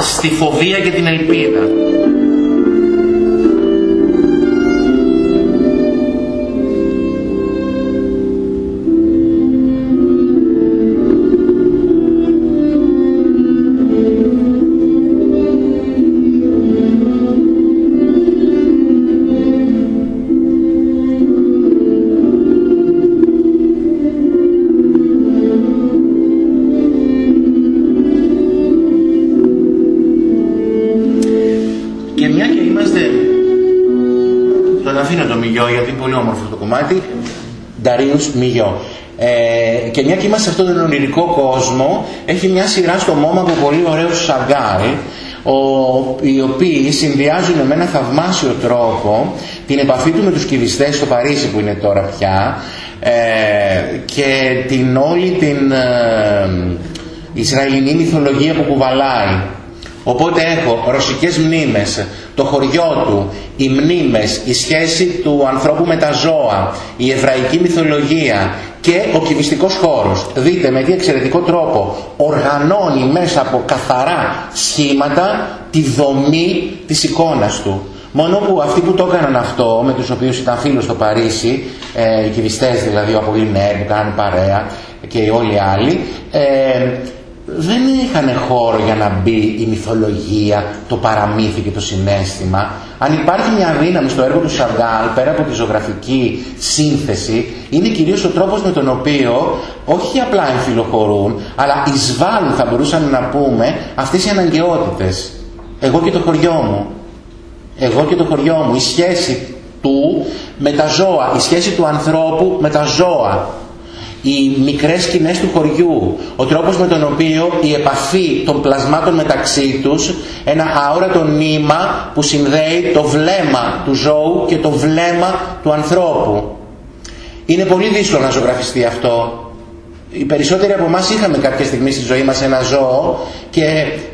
στη φοβία και την ελπίδα. Νταρίους Μιγιό. Ε, και μια και είμαστε σε αυτόν τον ονειρικό κόσμο, έχει μια σειρά στο μόμα από πολύ ωραίους σαγκάρι, ο, οι οποίοι συνδυάζουν με ένα θαυμάσιο τρόπο την επαφή του με τους κυβιστές στο Παρίσι που είναι τώρα πια ε, και την όλη την ε, Ισραηλινή μυθολογία που κουβαλάει. Οπότε έχω ρωσικές μνήμες, το χωριό του, οι μνήμες, η σχέση του ανθρώπου με τα ζώα, η εβραϊκή μυθολογία και ο κυβιστικός χώρος. Δείτε με τι εξαιρετικό τρόπο οργανώνει μέσα από καθαρά σχήματα τη δομή της εικόνας του. Μόνο που αυτοί που το έκαναν αυτό, με τους οποίους ήταν φίλος στο Παρίσι, ε, οι κυβιστές δηλαδή, ο Απολυνέρ που κάνουν παρέα και όλοι οι άλλοι, ε, δεν είχαν χώρο για να μπει η μυθολογία, το παραμύθι και το συνέστημα. Αν υπάρχει μια δύναμη στο έργο του Σαγκάλ, πέρα από τη ζωγραφική σύνθεση, είναι κυρίως ο τρόπος με τον οποίο όχι απλά εμφυλοχωρούν, αλλά εισβάλλουν, θα μπορούσαμε να πούμε, αυτές οι αναγκαιότητες. Εγώ και το χωριό μου. Εγώ και το χωριό μου. Η σχέση του με τα ζώα, η σχέση του ανθρώπου με τα ζώα οι μικρές σκηνές του χωριού, ο τρόπος με τον οποίο η επαφή των πλασμάτων μεταξύ τους, ένα αόρατο νήμα που συνδέει το βλέμμα του ζώου και το βλέμμα του ανθρώπου. Είναι πολύ δύσκολο να ζωγραφιστεί αυτό. Οι περισσότεροι από εμάς είχαμε κάποια στιγμή στη ζωή μας ένα ζώο και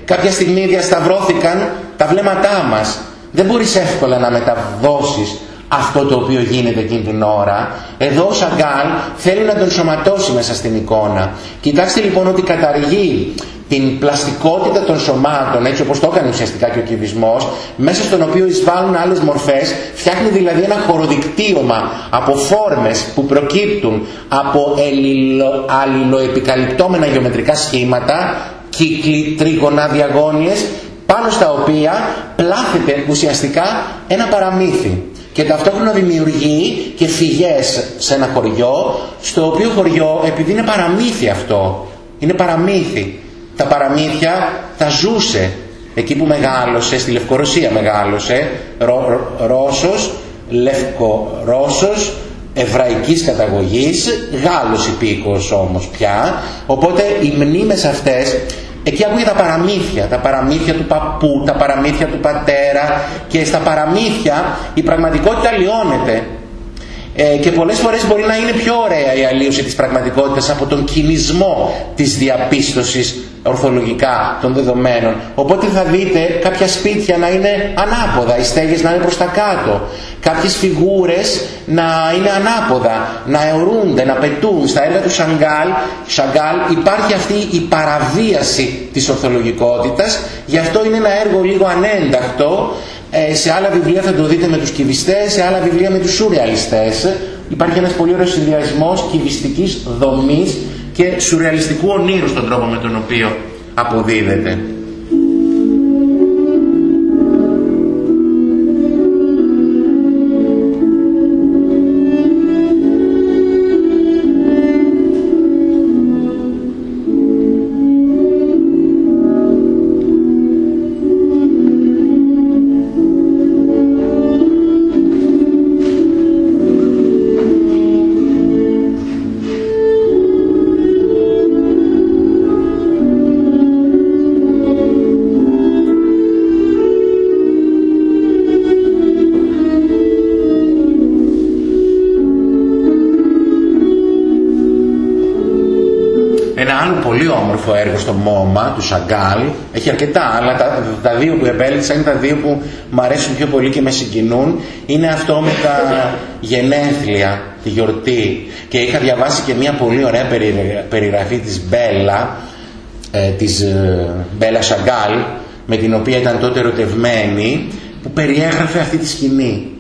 κάποια στιγμή διασταυρώθηκαν τα βλέμματά μας. Δεν μπορείς εύκολα να μεταδώσεις αυτό το οποίο γίνεται εκείνη την ώρα. Εδώ ο Σαγκάλ θέλει να τον σωματώσει μέσα στην εικόνα. Κοιτάξτε λοιπόν ότι καταργεί την πλαστικότητα των σωμάτων, έτσι όπως το έκανε ουσιαστικά και ο κυβισμός, μέσα στον οποίο εισβάλλουν άλλες μορφές, φτιάχνει δηλαδή ένα χωροδικτύωμα από φόρμες που προκύπτουν από αλληλοεπικαλυπτόμενα γεωμετρικά σχήματα, κύκλοι, τρίγωνα, διαγώνιες, πάνω στα οποία πλάθεται ουσιαστικά ένα παραμύθι και ταυτόχρονα δημιουργεί και φυγές σε ένα χωριό στο οποίο χωριό επειδή είναι παραμύθι αυτό είναι παραμύθι. Τα παραμύθια τα ζούσε εκεί που μεγάλωσε στη Λευκορωσία μεγάλωσε Ρω, Ρώσος Λευκορώσος εβραϊκής καταγωγής Γάλλος υπήκος όμως πια. Οπότε οι μνήμες αυτές Εκεί ακούγεται τα παραμύθια, τα παραμύθια του παππού, τα παραμύθια του πατέρα και στα παραμύθια η πραγματικότητα λιώνεται. Ε, και πολλές φορές μπορεί να είναι πιο ωραία η αλλίωση της πραγματικότητας από τον κινησμό της διαπίστωσης ορθολογικά των δεδομένων. Οπότε θα δείτε κάποια σπίτια να είναι ανάποδα, οι στέγες να είναι προς τα κάτω, κάποιες φιγούρες να είναι ανάποδα, να αιωρούνται, να πετούν. Στα έργα του Σαγκάλ, Σαγκάλ υπάρχει αυτή η παραβίαση της ορθολογικότητας, γι' αυτό είναι ένα έργο λίγο ανένταχτο, ε, σε άλλα βιβλία θα το δείτε με τους κυβιστές, σε άλλα βιβλία με τους σουρεαλιστές. Υπάρχει ένας πολύ ωραίος συνδυασμός κυβιστικής δομής και σουρεαλιστικού ονείρου στον τρόπο με τον οποίο αποδίδεται. Όμορφο έργο στο Μόμα του Σαγκάλ. Έχει αρκετά, αλλά τα, τα δύο που επέλεξα είναι τα δύο που μου αρέσουν πιο πολύ και με συγκινούν. Είναι αυτό με τα γενέθλια, τη γιορτή. Και είχα διαβάσει και μια πολύ ωραία περιγραφή της Μπέλα, ε, της ε, Μπέλα Σαγκάλ, με την οποία ήταν τότε ερωτευμένη, που περιέγραφε αυτή τη σκηνή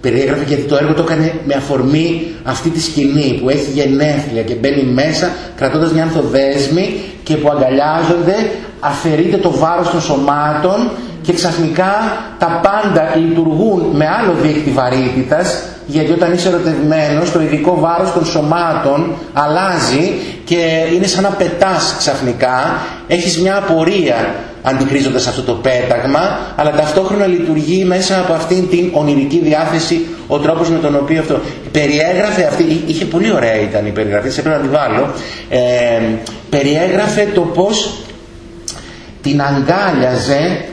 περιέγραφε γιατί το έργο το έκανε με αφορμή αυτή τη σκηνή που έχει γενέθλια και μπαίνει μέσα κρατώντας μια ανθοδέσμη και που αγκαλιάζονται αφαιρείται το βάρος των σωμάτων και ξαφνικά τα πάντα λειτουργούν με άλλο δείκτη βαρύτητας γιατί όταν είσαι ερωτευμένος το ειδικό βάρος των σωμάτων αλλάζει και είναι σαν να πετάς ξαφνικά έχεις μια απορία αντικρίζοντας αυτό το πέταγμα αλλά ταυτόχρονα λειτουργεί μέσα από αυτήν την ονειρική διάθεση ο τρόπος με τον οποίο αυτό περιέγραφε αυτή, είχε πολύ ωραία ήταν η περιγραφή, σε πρέπει να τη βάλω. Ε, περιέγραφε το πως την αγκάλιαζε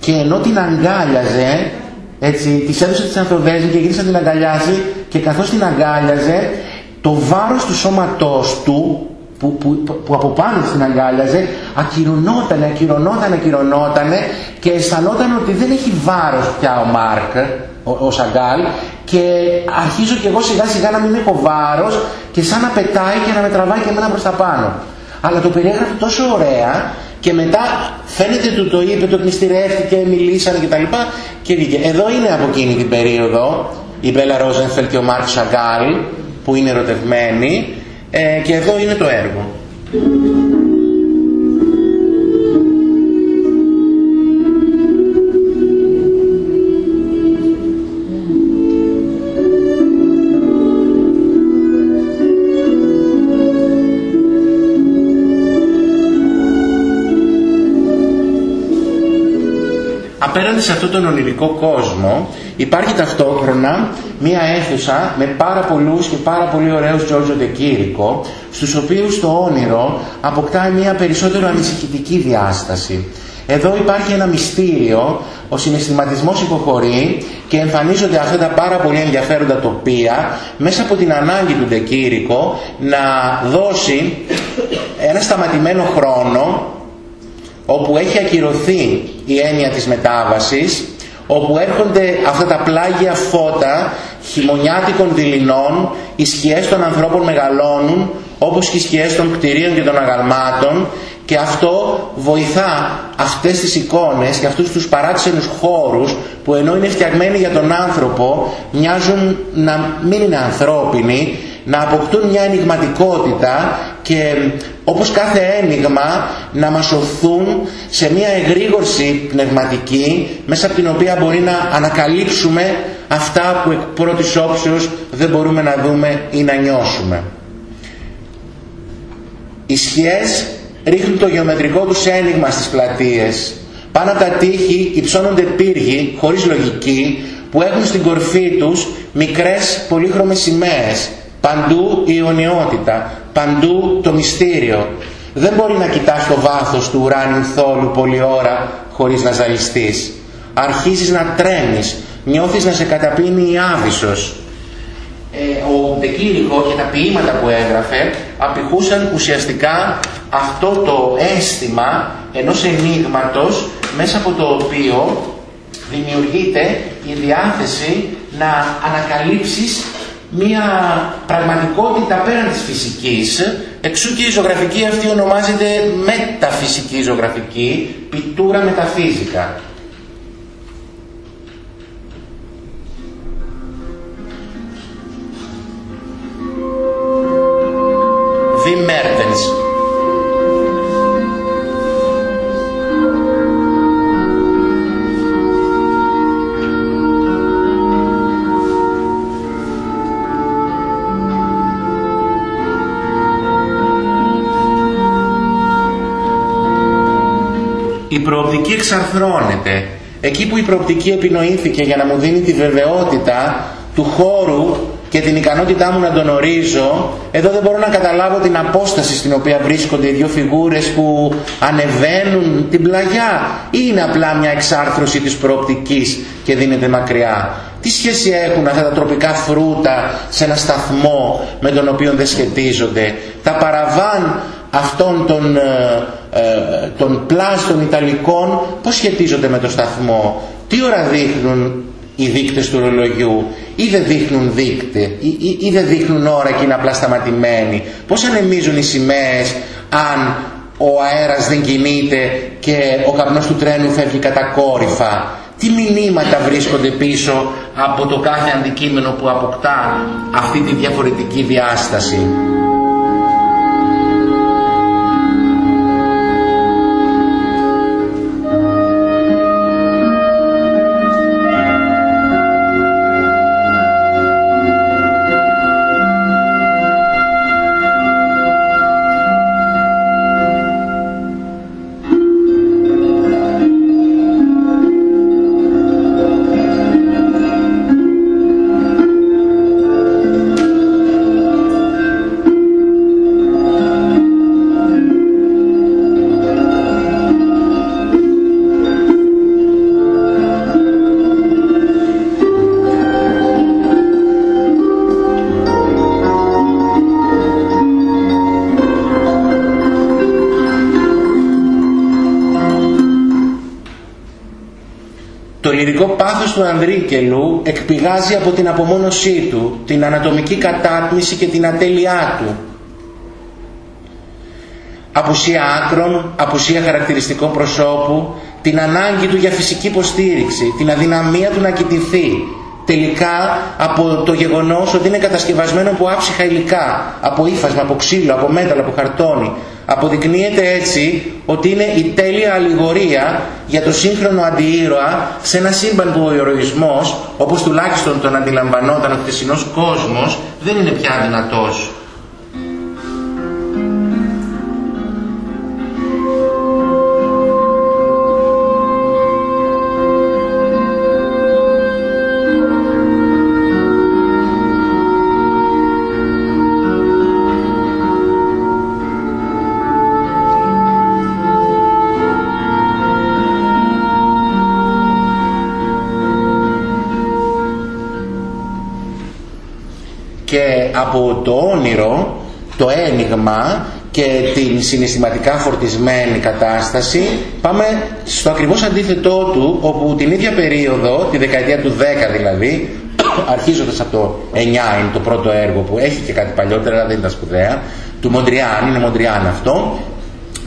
και ενώ την αγκάλιαζε έτσι, της έδωσε τις ανθοδέσεις και γύρισε να την αγκαλιάζει και καθώς την αγκάλιαζε το βάρος του σώματός του που, που, που από πάνω την αγκάλιαζε ακυρωνότανε, ακυρωνότανε, ακυρωνότανε και αισθανόταν ότι δεν έχει βάρος πια ο Μάρκ, ο, ο Σαγκάλ και αρχίζω και εγώ σιγά σιγά να μην έχω βάρος και σαν να πετάει και να με τραβάει και εμένα προς τα πάνω. Αλλά το περιέγραφε τόσο ωραία και μετά φαίνεται του το είπε, το μυστηρεύτηκε, μιλήσανε κτλ. Και βγήκε. Εδώ είναι από εκείνη την περίοδο η Μπέλα Ρόζενφελ και ο Μάρκ Σαγκάλ που είναι ερωτευμένοι ε, και εδώ είναι το έργο. Απέναντι σε αυτόν τον ονειρικό κόσμο υπάρχει ταυτόχρονα μία αίθουσα με πάρα πολλούς και πάρα πολύ ωραίους Τζόρτζο Ντεκήρικο στους οποίους το όνειρο αποκτάει μία περισσότερο ανησυχητική διάσταση. Εδώ υπάρχει ένα μυστήριο, ο συναισθηματισμός υποχωρεί και εμφανίζονται αυτά τα πάρα πολύ ενδιαφέροντα τοπία μέσα από την ανάγκη του Ντεκήρικο να δώσει ένα σταματημένο χρόνο όπου έχει ακυρωθεί η έννοια της μετάβασης, όπου έρχονται αυτά τα πλάγια φώτα χειμωνιάτικων δειλινών, οι σκιές των ανθρώπων μεγαλώνουν, όπως και οι σκιές των κτηρίων και των αγαλμάτων και αυτό βοηθά αυτές τις εικόνες και αυτούς τους παράξενους χώρους που ενώ είναι φτιαγμένοι για τον άνθρωπο μοιάζουν να μην είναι ανθρώπινοι να αποκτούν μια ενηγματικότητα και όπως κάθε ένιγμα να μας οθούν σε μια εγρήγορση πνευματική μέσα από την οποία μπορεί να ανακαλύψουμε αυτά που εκ πρώτης όψεως δεν μπορούμε να δούμε ή να νιώσουμε. Οι σκιές ρίχνουν το γεωμετρικό τους ένιγμα στις πλατείες. Πάνω από τα τείχη υψώνονται πύργοι χωρίς λογική που έχουν στην κορφή τους μικρές πολύχρωμες σημαίες Παντού η αιωνιότητα, παντού το μυστήριο. Δεν μπορεί να κοιτάς το βάθος του ουράνιου θόλου πολλή ώρα χωρίς να ζαλιστείς. Αρχίζεις να τρέμεις, νιώθεις να σε καταπίνει η άβυσος. Ε, ο Ντεκήρικο και τα ποίηματα που έγραφε απηχούσαν ουσιαστικά αυτό το αίσθημα ενός ενίγματος μέσα από το οποίο δημιουργείται η διάθεση να ανακαλύψεις μία πραγματικότητα πέραν της φυσικής, εξού και η ζωγραφική αυτή ονομάζεται μεταφυσική ζωγραφική, πιτούρα μεταφύζικα. Προοπτική εξαρθρώνεται. Εκεί που η προοπτική επινοήθηκε για να μου δίνει τη βεβαιότητα του χώρου και την ικανότητά μου να τον ορίζω, εδώ δεν μπορώ να καταλάβω την απόσταση στην οποία βρίσκονται οι δύο φιγούρες που ανεβαίνουν την πλαγιά ή είναι απλά μια εξάρθρωση της προοπτικής και δίνεται μακριά. Τι σχέση έχουν αυτά τα τροπικά φρούτα σε ένα σταθμό με τον οποίο δεν σχετίζονται; Τα παραβάν αυτών των, ε, ε, των πλάστων Ιταλικών πώς σχετίζονται με το σταθμό; Τι ώρα δείχνουν οι δείκτες του ρολογιού ή δεν δείχνουν δείκτε ή, ή, δεν δείχνουν ώρα και είναι απλά σταματημένοι; Πώς ανεμίζουν οι σημαίες αν ο αέρας δεν κινείται και ο καπνός του τρένου φεύγει κατακόρυφα; Τι μηνύματα βρίσκονται πίσω από το κάθε αντικείμενο που αποκτά αυτή τη διαφορετική διάσταση; Λυρικό πάθος του Ανδρίκελου εκπηγάζει από την απομόνωσή του, την ανατομική κατάτμιση και την ατέλειά του. Απουσία άκρων, απουσία χαρακτηριστικών προσώπου, την ανάγκη του για φυσική υποστήριξη, την αδυναμία του να κοιτηθεί, τελικά από το γεγονός ότι είναι κατασκευασμένο από άψυχα υλικά, από ύφασμα, από ξύλο, από μέταλλο, από χαρτόνι. Αποδεικνύεται έτσι ότι είναι η τέλεια αλληγορία για το σύγχρονο αντιήρωα σε ένα σύμπαν που ο ηρωισμός, όπως τουλάχιστον τον αντιλαμβανόταν ο χτεσινός κόσμος, δεν είναι πια δυνατός. Από το όνειρο, το ένιγμα και την συναισθηματικά φορτισμένη κατάσταση πάμε στο ακριβώς αντίθετό του όπου την ίδια περίοδο, τη δεκαετία του 10 δηλαδή αρχίζοντας από το 9 είναι το πρώτο έργο που έχει και κάτι παλιότερα αλλά δεν ήταν σπουδαία του Μοντριάν, είναι Μοντριάν αυτό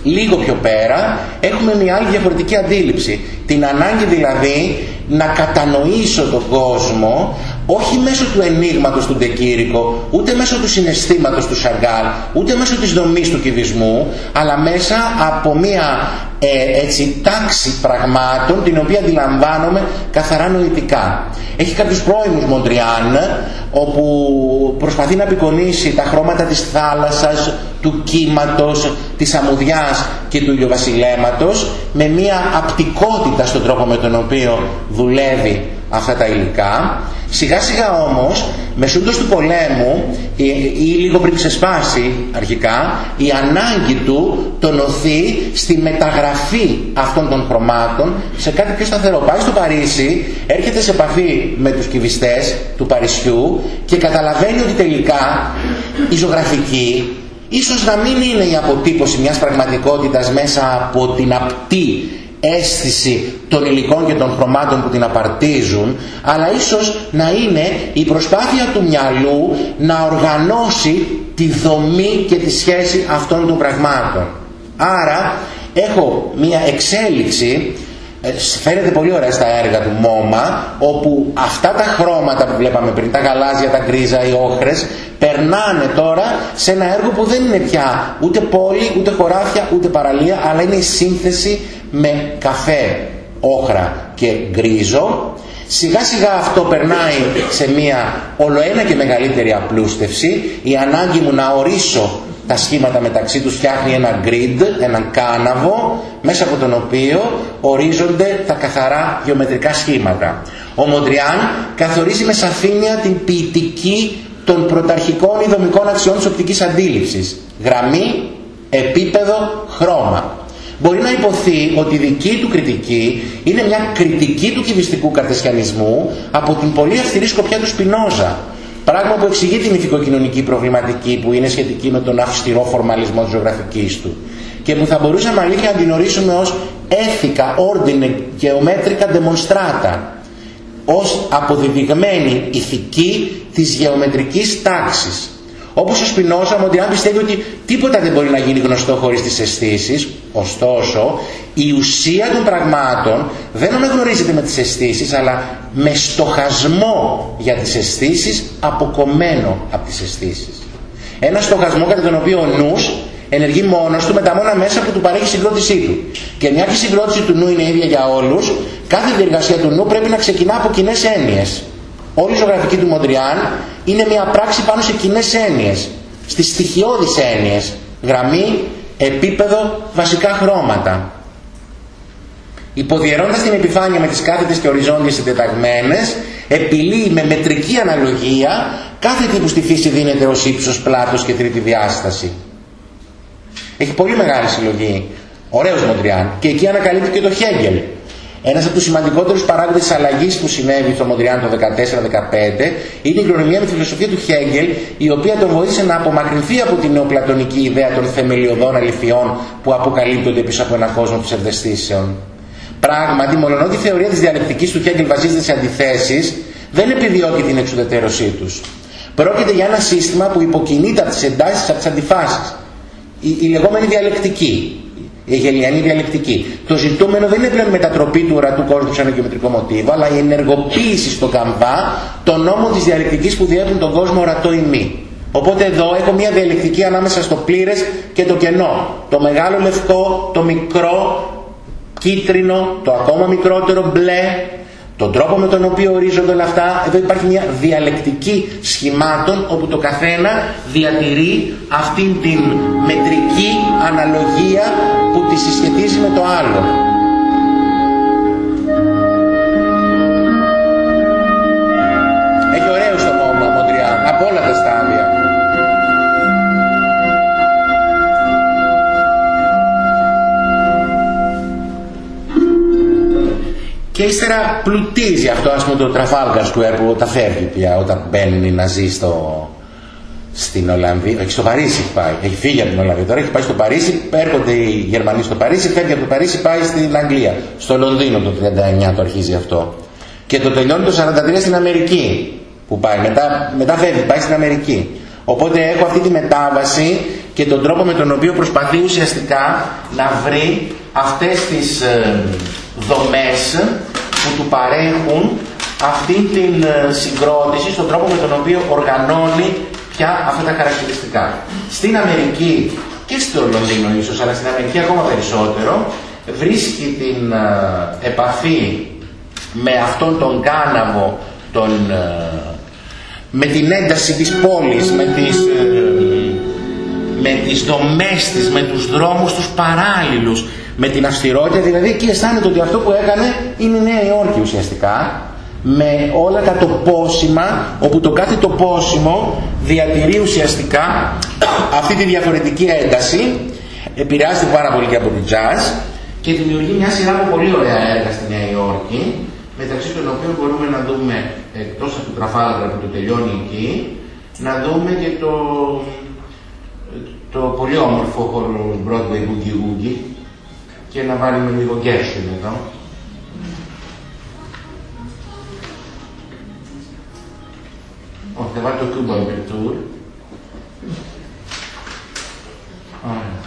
λίγο πιο πέρα έχουμε μια άλλη διαφορετική αντίληψη. Την ανάγκη δηλαδή να κατανοήσω τον κόσμο όχι μέσω του ενίγματος του Ντεκήρικο, ούτε μέσω του συναισθήματος του Σαγκάλ, ούτε μέσω της δομής του κυβισμού, αλλά μέσα από μία ε, έτσι, τάξη πραγμάτων την οποία αντιλαμβάνομαι καθαρά νοητικά. Έχει κάποιους πρώιμους Μοντριάν όπου προσπαθεί να απεικονίσει τα χρώματα της θάλασσας, του κύματος, της αμμουδιάς και του ηλιοβασιλέματος με μία απτικότητα στον τρόπο με τον οποίο δουλεύει αυτά τα υλικά Σιγά σιγά όμως, μεσούντος του πολέμου ή, ή λίγο πριν ξεσπάσει αρχικά, η ανάγκη του τονωθεί στη μεταγραφή αυτών των χρωμάτων σε κάτι πιο σταθερό. Πάει στο Παρίσι, έρχεται σε επαφή με τους κυβιστές του Παρισιού και καταλαβαίνει ότι τελικά η ζωγραφική ίσως να μην είναι η αποτύπωση μιας πραγματικότητας μέσα από την απτή αίσθηση των υλικών και των χρωμάτων που την απαρτίζουν αλλά ίσως να είναι η προσπάθεια του μυαλού να οργανώσει τη δομή και τη σχέση αυτών των πραγμάτων. Άρα έχω μια εξέλιξη ε, φαίνεται πολύ ωραία στα έργα του Μόμα όπου αυτά τα χρώματα που βλέπαμε πριν, τα γαλάζια, τα γκρίζα, οι όχρες περνάνε τώρα σε ένα έργο που δεν είναι πια ούτε πόλη, ούτε χωράφια, ούτε παραλία αλλά είναι η σύνθεση με καφέ, όχρα και γκρίζο. Σιγά σιγά αυτό περνάει σε μια ολοένα και μεγαλύτερη απλούστευση. Η ανάγκη μου να ορίσω τα σχήματα μεταξύ τους φτιάχνει ένα grid, έναν κάναβο μέσα από τον οποίο ορίζονται τα καθαρά γεωμετρικά σχήματα. Ο Μοντριάν καθορίζει με σαφήνεια την ποιητική των πρωταρχικών ειδομικών αξιών της οπτικής αντίληψης. Γραμμή, επίπεδο, χρώμα. Μπορεί να υποθεί ότι η δική του κριτική είναι μια κριτική του κυβιστικού καρτεσιανισμού από την πολύ αυστηρή σκοπιά του Σπινόζα. Παρ' Πράγμα που εξηγεί την ηθικοκοινωνική προβληματική που είναι σχετική με τον αυστηρό φορμαλισμό της ζωγραφικής του και που θα μπορούσαμε αλήθεια να την ορίσουμε ως έθικα, ordine, γεωμέτρικα demonstrata ως αποδεδειγμένη ηθική της γεωμετρικής τάξης. Όπως ο Σπινόσα μου αν πιστεύει ότι τίποτα δεν μπορεί να γίνει γνωστό χωρίς τις αισθήσεις, ωστόσο η ουσία των πραγμάτων δεν αναγνωρίζεται με τις αισθήσεις, αλλά με στοχασμό για τις αισθήσεις αποκομμένο από τις αισθήσεις. Ένα στοχασμό κατά τον οποίο ο νους ενεργεί μόνος του με τα μόνα μέσα που του παρέχει συγκρότησή του. Και μια και η συγκρότηση του νου είναι ίδια για όλους, κάθε διεργασία του νου πρέπει να ξεκινά από κοινές έννοιες. Όλη η ζωγραφική του Μοντριάν είναι μια πράξη πάνω σε κοινές έννοιες, στις στοιχειώδεις έννοιες, γραμμή, επίπεδο, βασικά χρώματα. Υποδιαιρώντας την επιφάνεια με τις κάθετες και οριζόντιες συντεταγμένες, επιλύει με μετρική αναλογία κάθε τι που στη φύση δίνεται ως ύψος, πλάτος και τρίτη διάσταση. Έχει πολύ μεγάλη συλλογή. Ωραίος Μοντριάν. Και εκεί ανακαλύπτει και το Χέγγελ. Ένας από τους σημαντικότερους παράγοντες της αλλαγής που συνέβη στο Μοντριάν το 14-15 είναι η κληρονομιά με τη φιλοσοφία του Χέγγελ, η οποία τον βοήθησε να απομακρυνθεί από την νεοπλατωνική ιδέα των θεμελιωδών αληθιών που αποκαλύπτονται πίσω από ένα κόσμο ψευδεστήσεων. Πράγματι, μολονότι η θεωρία της διαλεκτικής του Χέγγελ βασίζεται σε αντιθέσεις, δεν επιδιώκει την εξουδετερώσή τους. Πρόκειται για ένα σύστημα που υποκινείται από τις εντάσεις, από τις αντιφάσεις. Η, η λεγόμενη διαλεκτική η γελιανή διαλεκτική. Το ζητούμενο δεν είναι πλέον μετατροπή του ορατού κόσμου σε ένα γεωμετρικό μοτίβο, αλλά η ενεργοποίηση στο καμβά των νόμων της διαλεκτικής που διέπουν τον κόσμο ορατό ή μη. Οπότε εδώ έχω μια διαλεκτική ανάμεσα στο πλήρες και το κενό. Το μεγάλο λευκό, το μικρό κίτρινο, το ακόμα μικρότερο μπλε, τον τρόπο με τον οποίο ορίζονται όλα αυτά, εδώ υπάρχει μια διαλεκτική σχημάτων όπου το καθένα διατηρεί αυτήν την μετρική αναλογία που τη συσχετίζει με το άλλο. Και ύστερα πλουτίζει αυτό ας πούμε το Trafalgar Square που τα φεύγει πια όταν μπαίνουν οι Ναζί στο, στην Ολλανδία, όχι στο Παρίσι έχει πάει, έχει φύγει από την Ολλανδία τώρα, έχει πάει στο Παρίσι, έρχονται οι Γερμανοί στο Παρίσι, φεύγει από το Παρίσι, πάει στην Αγγλία. Στο Λονδίνο το 39 το αρχίζει αυτό. Και το τελειώνει το 43 στην Αμερική που πάει, μετά, μετά φεύγει, πάει στην Αμερική. Οπότε έχω αυτή τη μετάβαση και τον τρόπο με τον οποίο προσπαθεί ουσιαστικά να βρει αυτές τις ε, δομές που του παρέχουν αυτή την ε, συγκρότηση στον τρόπο με τον οποίο οργανώνει πια αυτά τα χαρακτηριστικά. Στην Αμερική και στο Λονδίνο ίσως, αλλά στην Αμερική ακόμα περισσότερο, βρίσκει την ε, επαφή με αυτόν τον κάναβο, τον, ε, με την ένταση της πόλης, με τις, με τις δομές της, με τους δρόμους τους παράλληλους, με την αυστηρότητα, δηλαδή εκεί αισθάνεται ότι αυτό που έκανε είναι η Νέα Υόρκη ουσιαστικά, με όλα τα τοπόσιμα, όπου το κάθε τοπόσιμο διατηρεί ουσιαστικά αυτή τη διαφορετική ένταση, επηρεάζεται πάρα πολύ και από την jazz και δημιουργεί μια σειρά από πολύ ωραία έργα στη Νέα Υόρκη, μεταξύ των οποίων μπορούμε να δούμε, εκτός από το Τραφάλγρα που το τελειώνει εκεί, να δούμε και το, το πολύ όμορφο χώρο Broadway Boogie Woogie, και να βάλουμε λίγο Γκέρσιν εδώ. Όχι, θα βάλει το Cuba Overture. Ωραία.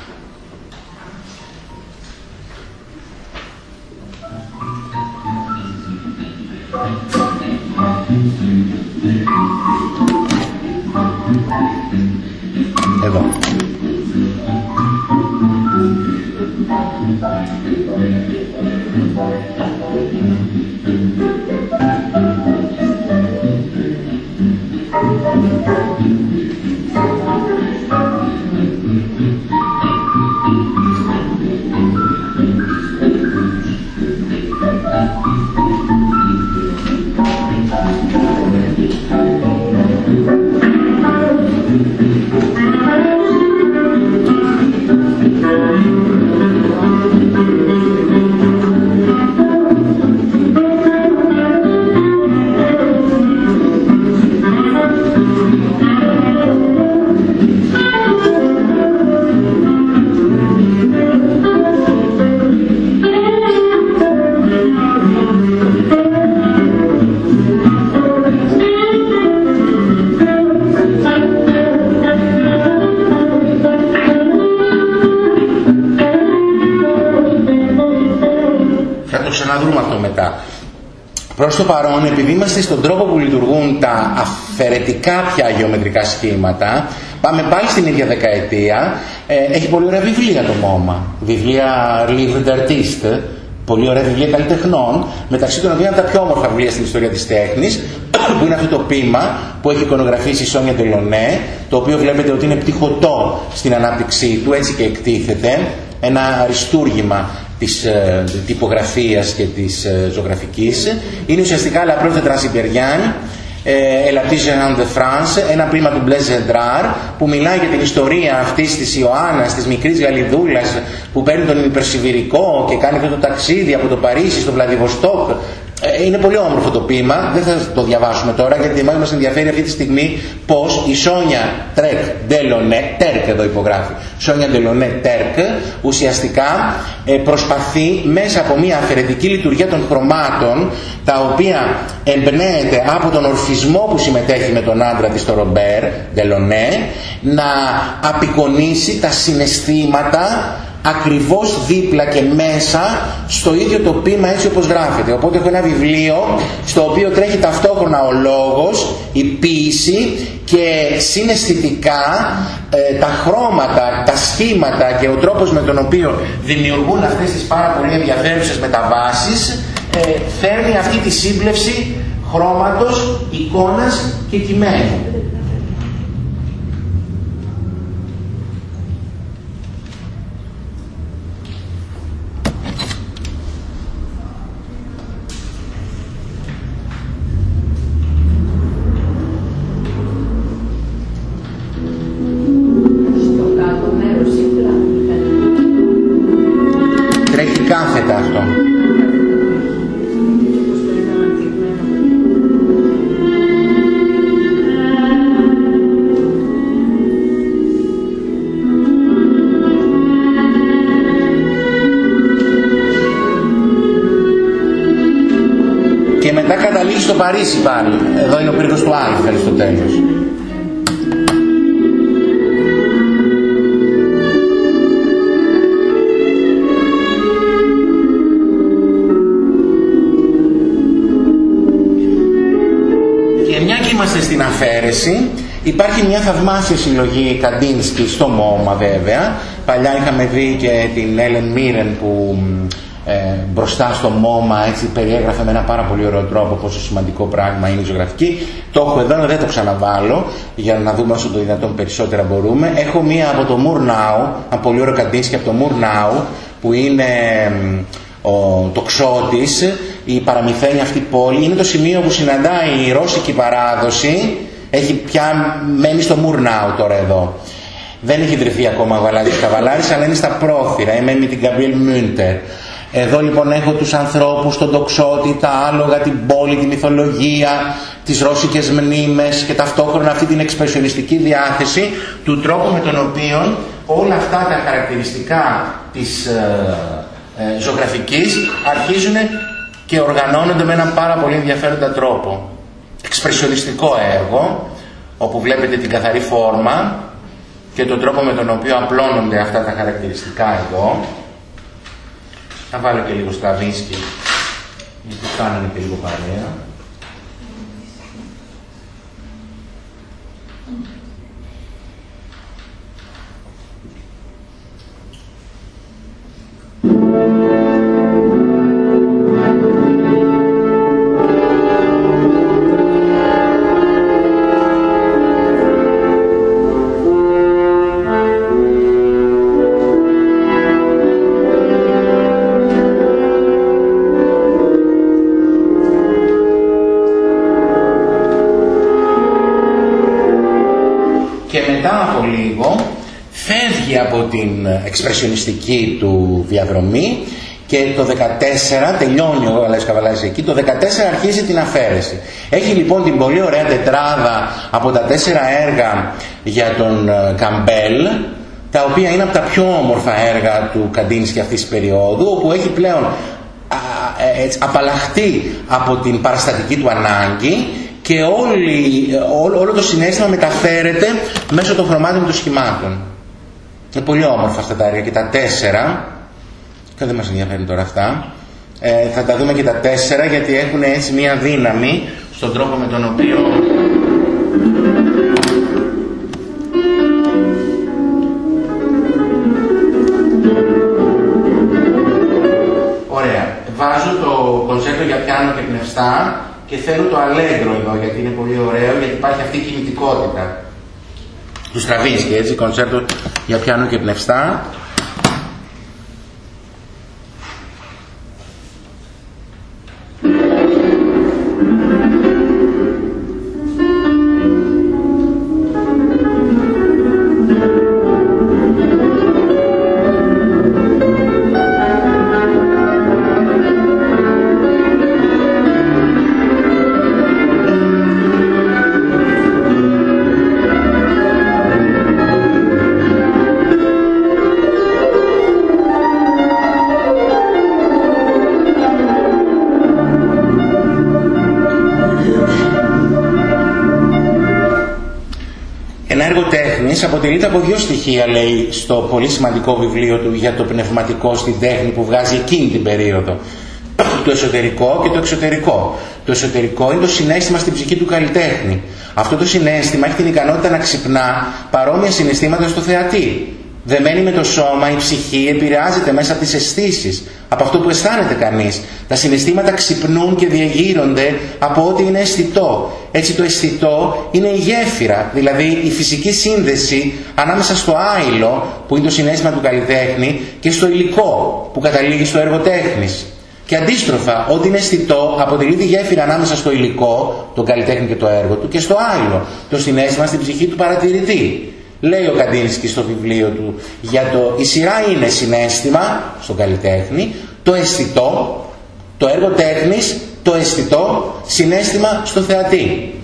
Thank you. Προς το παρόν, επειδή είμαστε στον τρόπο που λειτουργούν τα αφαιρετικά πια γεωμετρικά σχήματα, πάμε πάλι στην ίδια δεκαετία, ε, έχει πολύ ωραία βιβλία το MoMA. Βιβλία Livre d'Artiste, πολύ ωραία βιβλία καλλιτεχνών, μεταξύ των οποίων τα πιο όμορφα βιβλία στην ιστορία της τέχνης, που είναι αυτό το πείμα που έχει εικονογραφήσει η Σόνια Τελωνέ, το οποίο βλέπετε ότι είναι πτυχωτό στην ανάπτυξή του, έτσι και εκτίθεται, ένα αριστούργημα της ε, τυπογραφίας και της ε, ζωγραφικής. Είναι ουσιαστικά La Preuve de Transsibérienne, ε, La Jean de France, ένα πρίμα του Blaise Zendrar που μιλάει για την ιστορία αυτής της Ιωάννας, της μικρής Γαλλιδούλας που παίρνει τον υπερσιβηρικό και κάνει αυτό το ταξίδι από το Παρίσι στο Βλαδιβοστόκ ε, είναι πολύ όμορφο το ποίημα, δεν θα το διαβάσουμε τώρα γιατί εμάς μας ενδιαφέρει αυτή τη στιγμή πως η Σόνια Τρεκ Ντελονέ, Τέρκ εδώ υπογράφει, Σόνια Ντελονέ Τέρκ ουσιαστικά ε, προσπαθεί μέσα από μια αφαιρετική λειτουργία των χρωμάτων τα οποία εμπνέεται από τον ορφισμό που συμμετέχει με τον άντρα της, τον Ρομπέρ Ντελονέ να απεικονίσει τα συναισθήματα ακριβώς δίπλα και μέσα στο ίδιο το πείμα έτσι όπως γράφεται. Οπότε έχω ένα βιβλίο στο οποίο τρέχει ταυτόχρονα ο λόγος, η ποίηση και συναισθητικά ε, τα χρώματα, τα σχήματα και ο τρόπος με τον οποίο δημιουργούν αυτές τις πάρα πολύ ενδιαφέρουσες μεταβάσεις ε, φέρνει αυτή τη σύμπλευση χρώματος, εικόνας και κειμένου. Παρίσι πάλι. Εδώ είναι ο πύργος του Άιφελ στο τέλος. Και μια και είμαστε στην αφαίρεση, υπάρχει μια θαυμάσια συλλογή Καντίνσκι στο ΜΟΜΑ βέβαια. Παλιά είχαμε δει και την Έλεν Μίρεν που ε, μπροστά στο μόμα, έτσι περιέγραφε με ένα πάρα πολύ ωραίο τρόπο πόσο σημαντικό πράγμα είναι η ζωγραφική. Το έχω εδώ, δεν το ξαναβάλω για να δούμε όσο το δυνατόν περισσότερα μπορούμε. Έχω μία από το Μουρνάου, ένα πολύ ωραίο καντίνσκι από το Μουρνάου, που είναι ο, το Ξώτης, η παραμυθένια αυτή πόλη. Είναι το σημείο που συναντάει η ρώσικη παράδοση, έχει πια μένει στο Μουρνάου τώρα εδώ. Δεν έχει ιδρυθεί ακόμα ο Βαλάρης Καβαλάρης, αλλά είναι στα πρόθυρα, μένει με την Καμπιέλ Μούντερ. Εδώ λοιπόν έχω τους ανθρώπους, τον τοξότη, τα άλογα, την πόλη, τη μυθολογία, τις ρώσικες μνήμες και ταυτόχρονα αυτή την εξπρεσιονιστική διάθεση του τρόπου με τον οποίο όλα αυτά τα χαρακτηριστικά της ε, ε, ζωγραφικής αρχίζουν και οργανώνονται με έναν πάρα πολύ ενδιαφέροντα τρόπο. Εξπρεσιονιστικό έργο, όπου βλέπετε την καθαρή φόρμα και τον τρόπο με τον οποίο απλώνονται αυτά τα χαρακτηριστικά εδώ θα βάλω και λίγο στραβίσκι, γιατί κάνανε και λίγο παρέα. Την εξπρεσιονιστική του διαδρομή και το 14 τελειώνει ο Αλέης Καβαλάζης εκεί, το 14 αρχίζει την αφαίρεση. Έχει λοιπόν την πολύ ωραία τετράδα από τα τέσσερα έργα για τον ε, Καμπέλ, τα οποία είναι από τα πιο όμορφα έργα του Καντίνσκι αυτής της περίοδου, όπου έχει πλέον ε, έτσι, απαλλαχτεί από την παραστατική του ανάγκη και όλη, όλο, όλο το συνέστημα μεταφέρεται μέσω των χρωμάτων των σχημάτων. Είναι πολύ όμορφα αυτά τα έργα και τα τέσσερα, και δεν μας ενδιαφέρουν τώρα αυτά, Ε, θα τα δούμε και τα τέσσερα γιατί έχουν έτσι μία δύναμη στον τρόπο με τον οποίο Ωραία. Βάζω το κονσέρτο για πιάνο και πνευστά και θέλω το αλέγκρο εδώ γιατί είναι πολύ ωραίο γιατί υπάρχει αυτή η κινητικότητα τους Στραβίνσκι έτσι κονσέρτο για πιάνο και πνευστά αποτελείται από δύο στοιχεία, λέει, στο πολύ σημαντικό βιβλίο του για το πνευματικό στην τέχνη που βγάζει εκείνη την περίοδο. Το εσωτερικό και το εξωτερικό. Το εσωτερικό είναι το συνέστημα στην ψυχή του καλλιτέχνη. Αυτό το συνέστημα έχει την ικανότητα να ξυπνά παρόμοια συναισθήματα στο θεατή δεμένη με το σώμα, η ψυχή επηρεάζεται μέσα από τις αισθήσεις, από αυτό που αισθάνεται κανείς. Τα συναισθήματα ξυπνούν και διαγείρονται από ό,τι είναι αισθητό. Έτσι το αισθητό είναι η γέφυρα, δηλαδή η φυσική σύνδεση ανάμεσα στο άϊλο, που είναι το συνέστημα του καλλιτέχνη, και στο υλικό, που καταλήγει στο έργο τέχνης. Και αντίστροφα, ό,τι είναι αισθητό αποτελεί τη γέφυρα ανάμεσα στο υλικό, τον καλλιτέχνη και το έργο του, και στο άϊλο, το συνέστημα στην ψυχή του παρατηρητή. Λέει ο Καντίνσκι στο βιβλίο του για το η σειρά είναι συνέστημα στον καλλιτέχνη, το αισθητό, το έργο τέχνης, το αισθητό συνέστημα στο θεατή.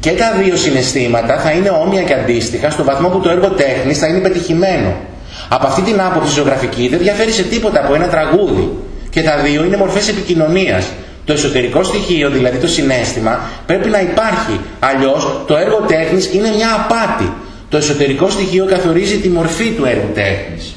Και τα δύο συναισθήματα θα είναι όμοια και αντίστοιχα στο βαθμό που το έργο τέχνης θα είναι πετυχημένο. Από αυτή την άποψη ζωγραφική δεν διαφέρει σε τίποτα από ένα τραγούδι. Και τα δύο είναι μορφές επικοινωνίας. Το εσωτερικό στοιχείο, δηλαδή το συνέστημα, πρέπει να υπάρχει. Αλλιώς το έργο τέχνης είναι μια απάτη. Το εσωτερικό στοιχείο καθορίζει τη μορφή του έργου τέχνης.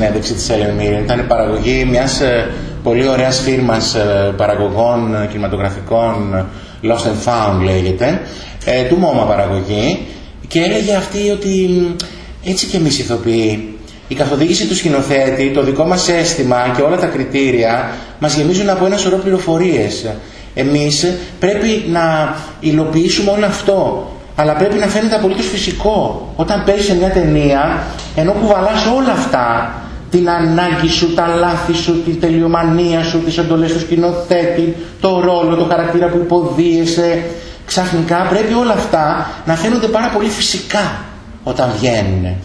Συνέντευξη της Ellen Mirren. Ήταν παραγωγή μιας ε, πολύ ωραίας φίρμας ε, παραγωγών ε, κινηματογραφικών Lost and Found λέγεται, του Μόμα παραγωγή και έλεγε αυτή ότι έτσι και εμείς ηθοποιοί η καθοδήγηση του σκηνοθέτη, το δικό μας αίσθημα και όλα τα κριτήρια μας γεμίζουν από ένα σωρό πληροφορίες. Εμείς πρέπει να υλοποιήσουμε όλο αυτό αλλά πρέπει να φαίνεται απολύτως φυσικό. Όταν παίζει σε μια ταινία, ενώ κουβαλάς όλα αυτά, την ανάγκη σου, τα λάθη σου, την τελειομανία σου, τις εντολές του σκηνοθέτη, το ρόλο, το χαρακτήρα που υποδίεσαι, ξαφνικά πρέπει όλα αυτά να φαίνονται πάρα πολύ φυσικά όταν βγαίνουν.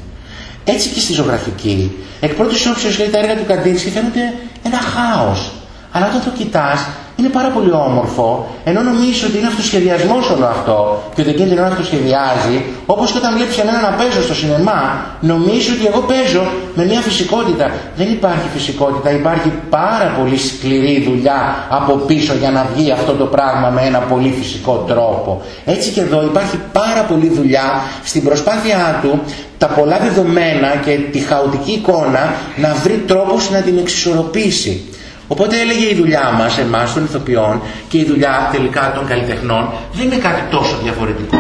Έτσι και στη ζωγραφική. Εκ πρώτης όψεως τα έργα του Καντίνσκι φαίνονται ένα χάος. Αλλά όταν το κοιτάς είναι πάρα πολύ όμορφο, ενώ νομίζει ότι είναι αυτοσχεδιασμός όλο αυτό και ότι εκείνη την ώρα αυτοσχεδιάζει, όπως και όταν βλέπεις εμένα να παίζω στο σινεμά, νομίζει ότι εγώ παίζω με μια φυσικότητα. Δεν υπάρχει φυσικότητα, υπάρχει πάρα πολύ σκληρή δουλειά από πίσω για να βγει αυτό το πράγμα με ένα πολύ φυσικό τρόπο. Έτσι και εδώ υπάρχει πάρα πολύ δουλειά στην προσπάθειά του τα πολλά δεδομένα και τη χαοτική εικόνα να βρει τρόπους να την εξισορροπήσει. Οπότε έλεγε η δουλειά μας, εμάς των ηθοποιών και η δουλειά τελικά των καλλιτεχνών δεν είναι κάτι τόσο διαφορετικό.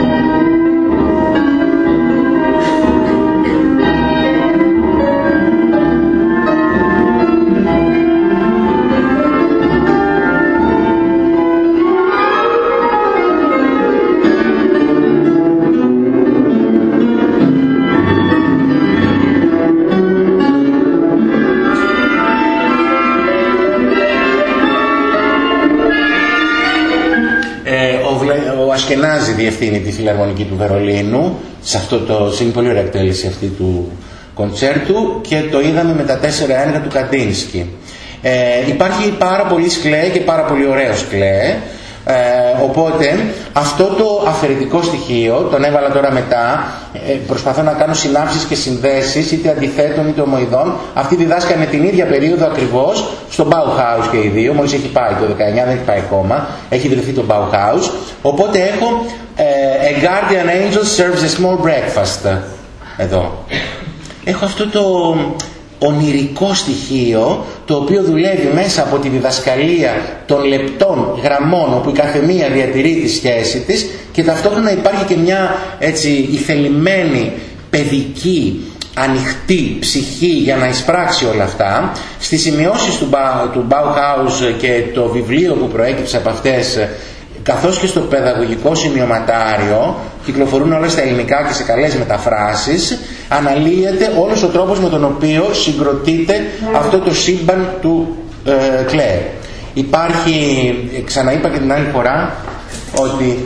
Ασκενάζη διευθύνει τη Φιλαρμονική του Βερολίνου σε αυτό το, είναι πολύ ωραία εκτέλεση αυτή του κοντσέρτου και το είδαμε με τα τέσσερα έργα του Καντίνσκι. Ε, υπάρχει πάρα πολύ σκλέ και πάρα πολύ ωραίο σκλέ ε, οπότε αυτό το αφαιρετικό στοιχείο, τον έβαλα τώρα μετά, ε, προσπαθώ να κάνω συνάψεις και συνδέσεις είτε αντιθέτων είτε ομοειδών. Αυτοί διδάσκανε την ίδια περίοδο ακριβώς στο Bauhaus και οι δύο, μόλις έχει πάει το 19, δεν έχει πάει ακόμα, έχει ιδρυθεί το Bauhaus. Οπότε έχω ε, A Guardian Angel serves a small breakfast εδώ. Έχω αυτό το ονειρικό στοιχείο το οποίο δουλεύει μέσα από τη διδασκαλία των λεπτών γραμμών όπου η καθεμία διατηρεί τη σχέση της και ταυτόχρονα υπάρχει και μια έτσι ηθελημένη παιδική ανοιχτή ψυχή για να εισπράξει όλα αυτά. Στις σημειώσεις του, του Bauhaus και το βιβλίο που προέκυψε από αυτές καθώς και στο παιδαγωγικό σημειωματάριο κυκλοφορούν όλα στα ελληνικά και σε καλές μεταφράσεις αναλύεται όλος ο τρόπος με τον οποίο συγκροτείται αυτό το σύμπαν του ε, Κλέρ. Υπάρχει, ξαναείπα και την άλλη φορά, ότι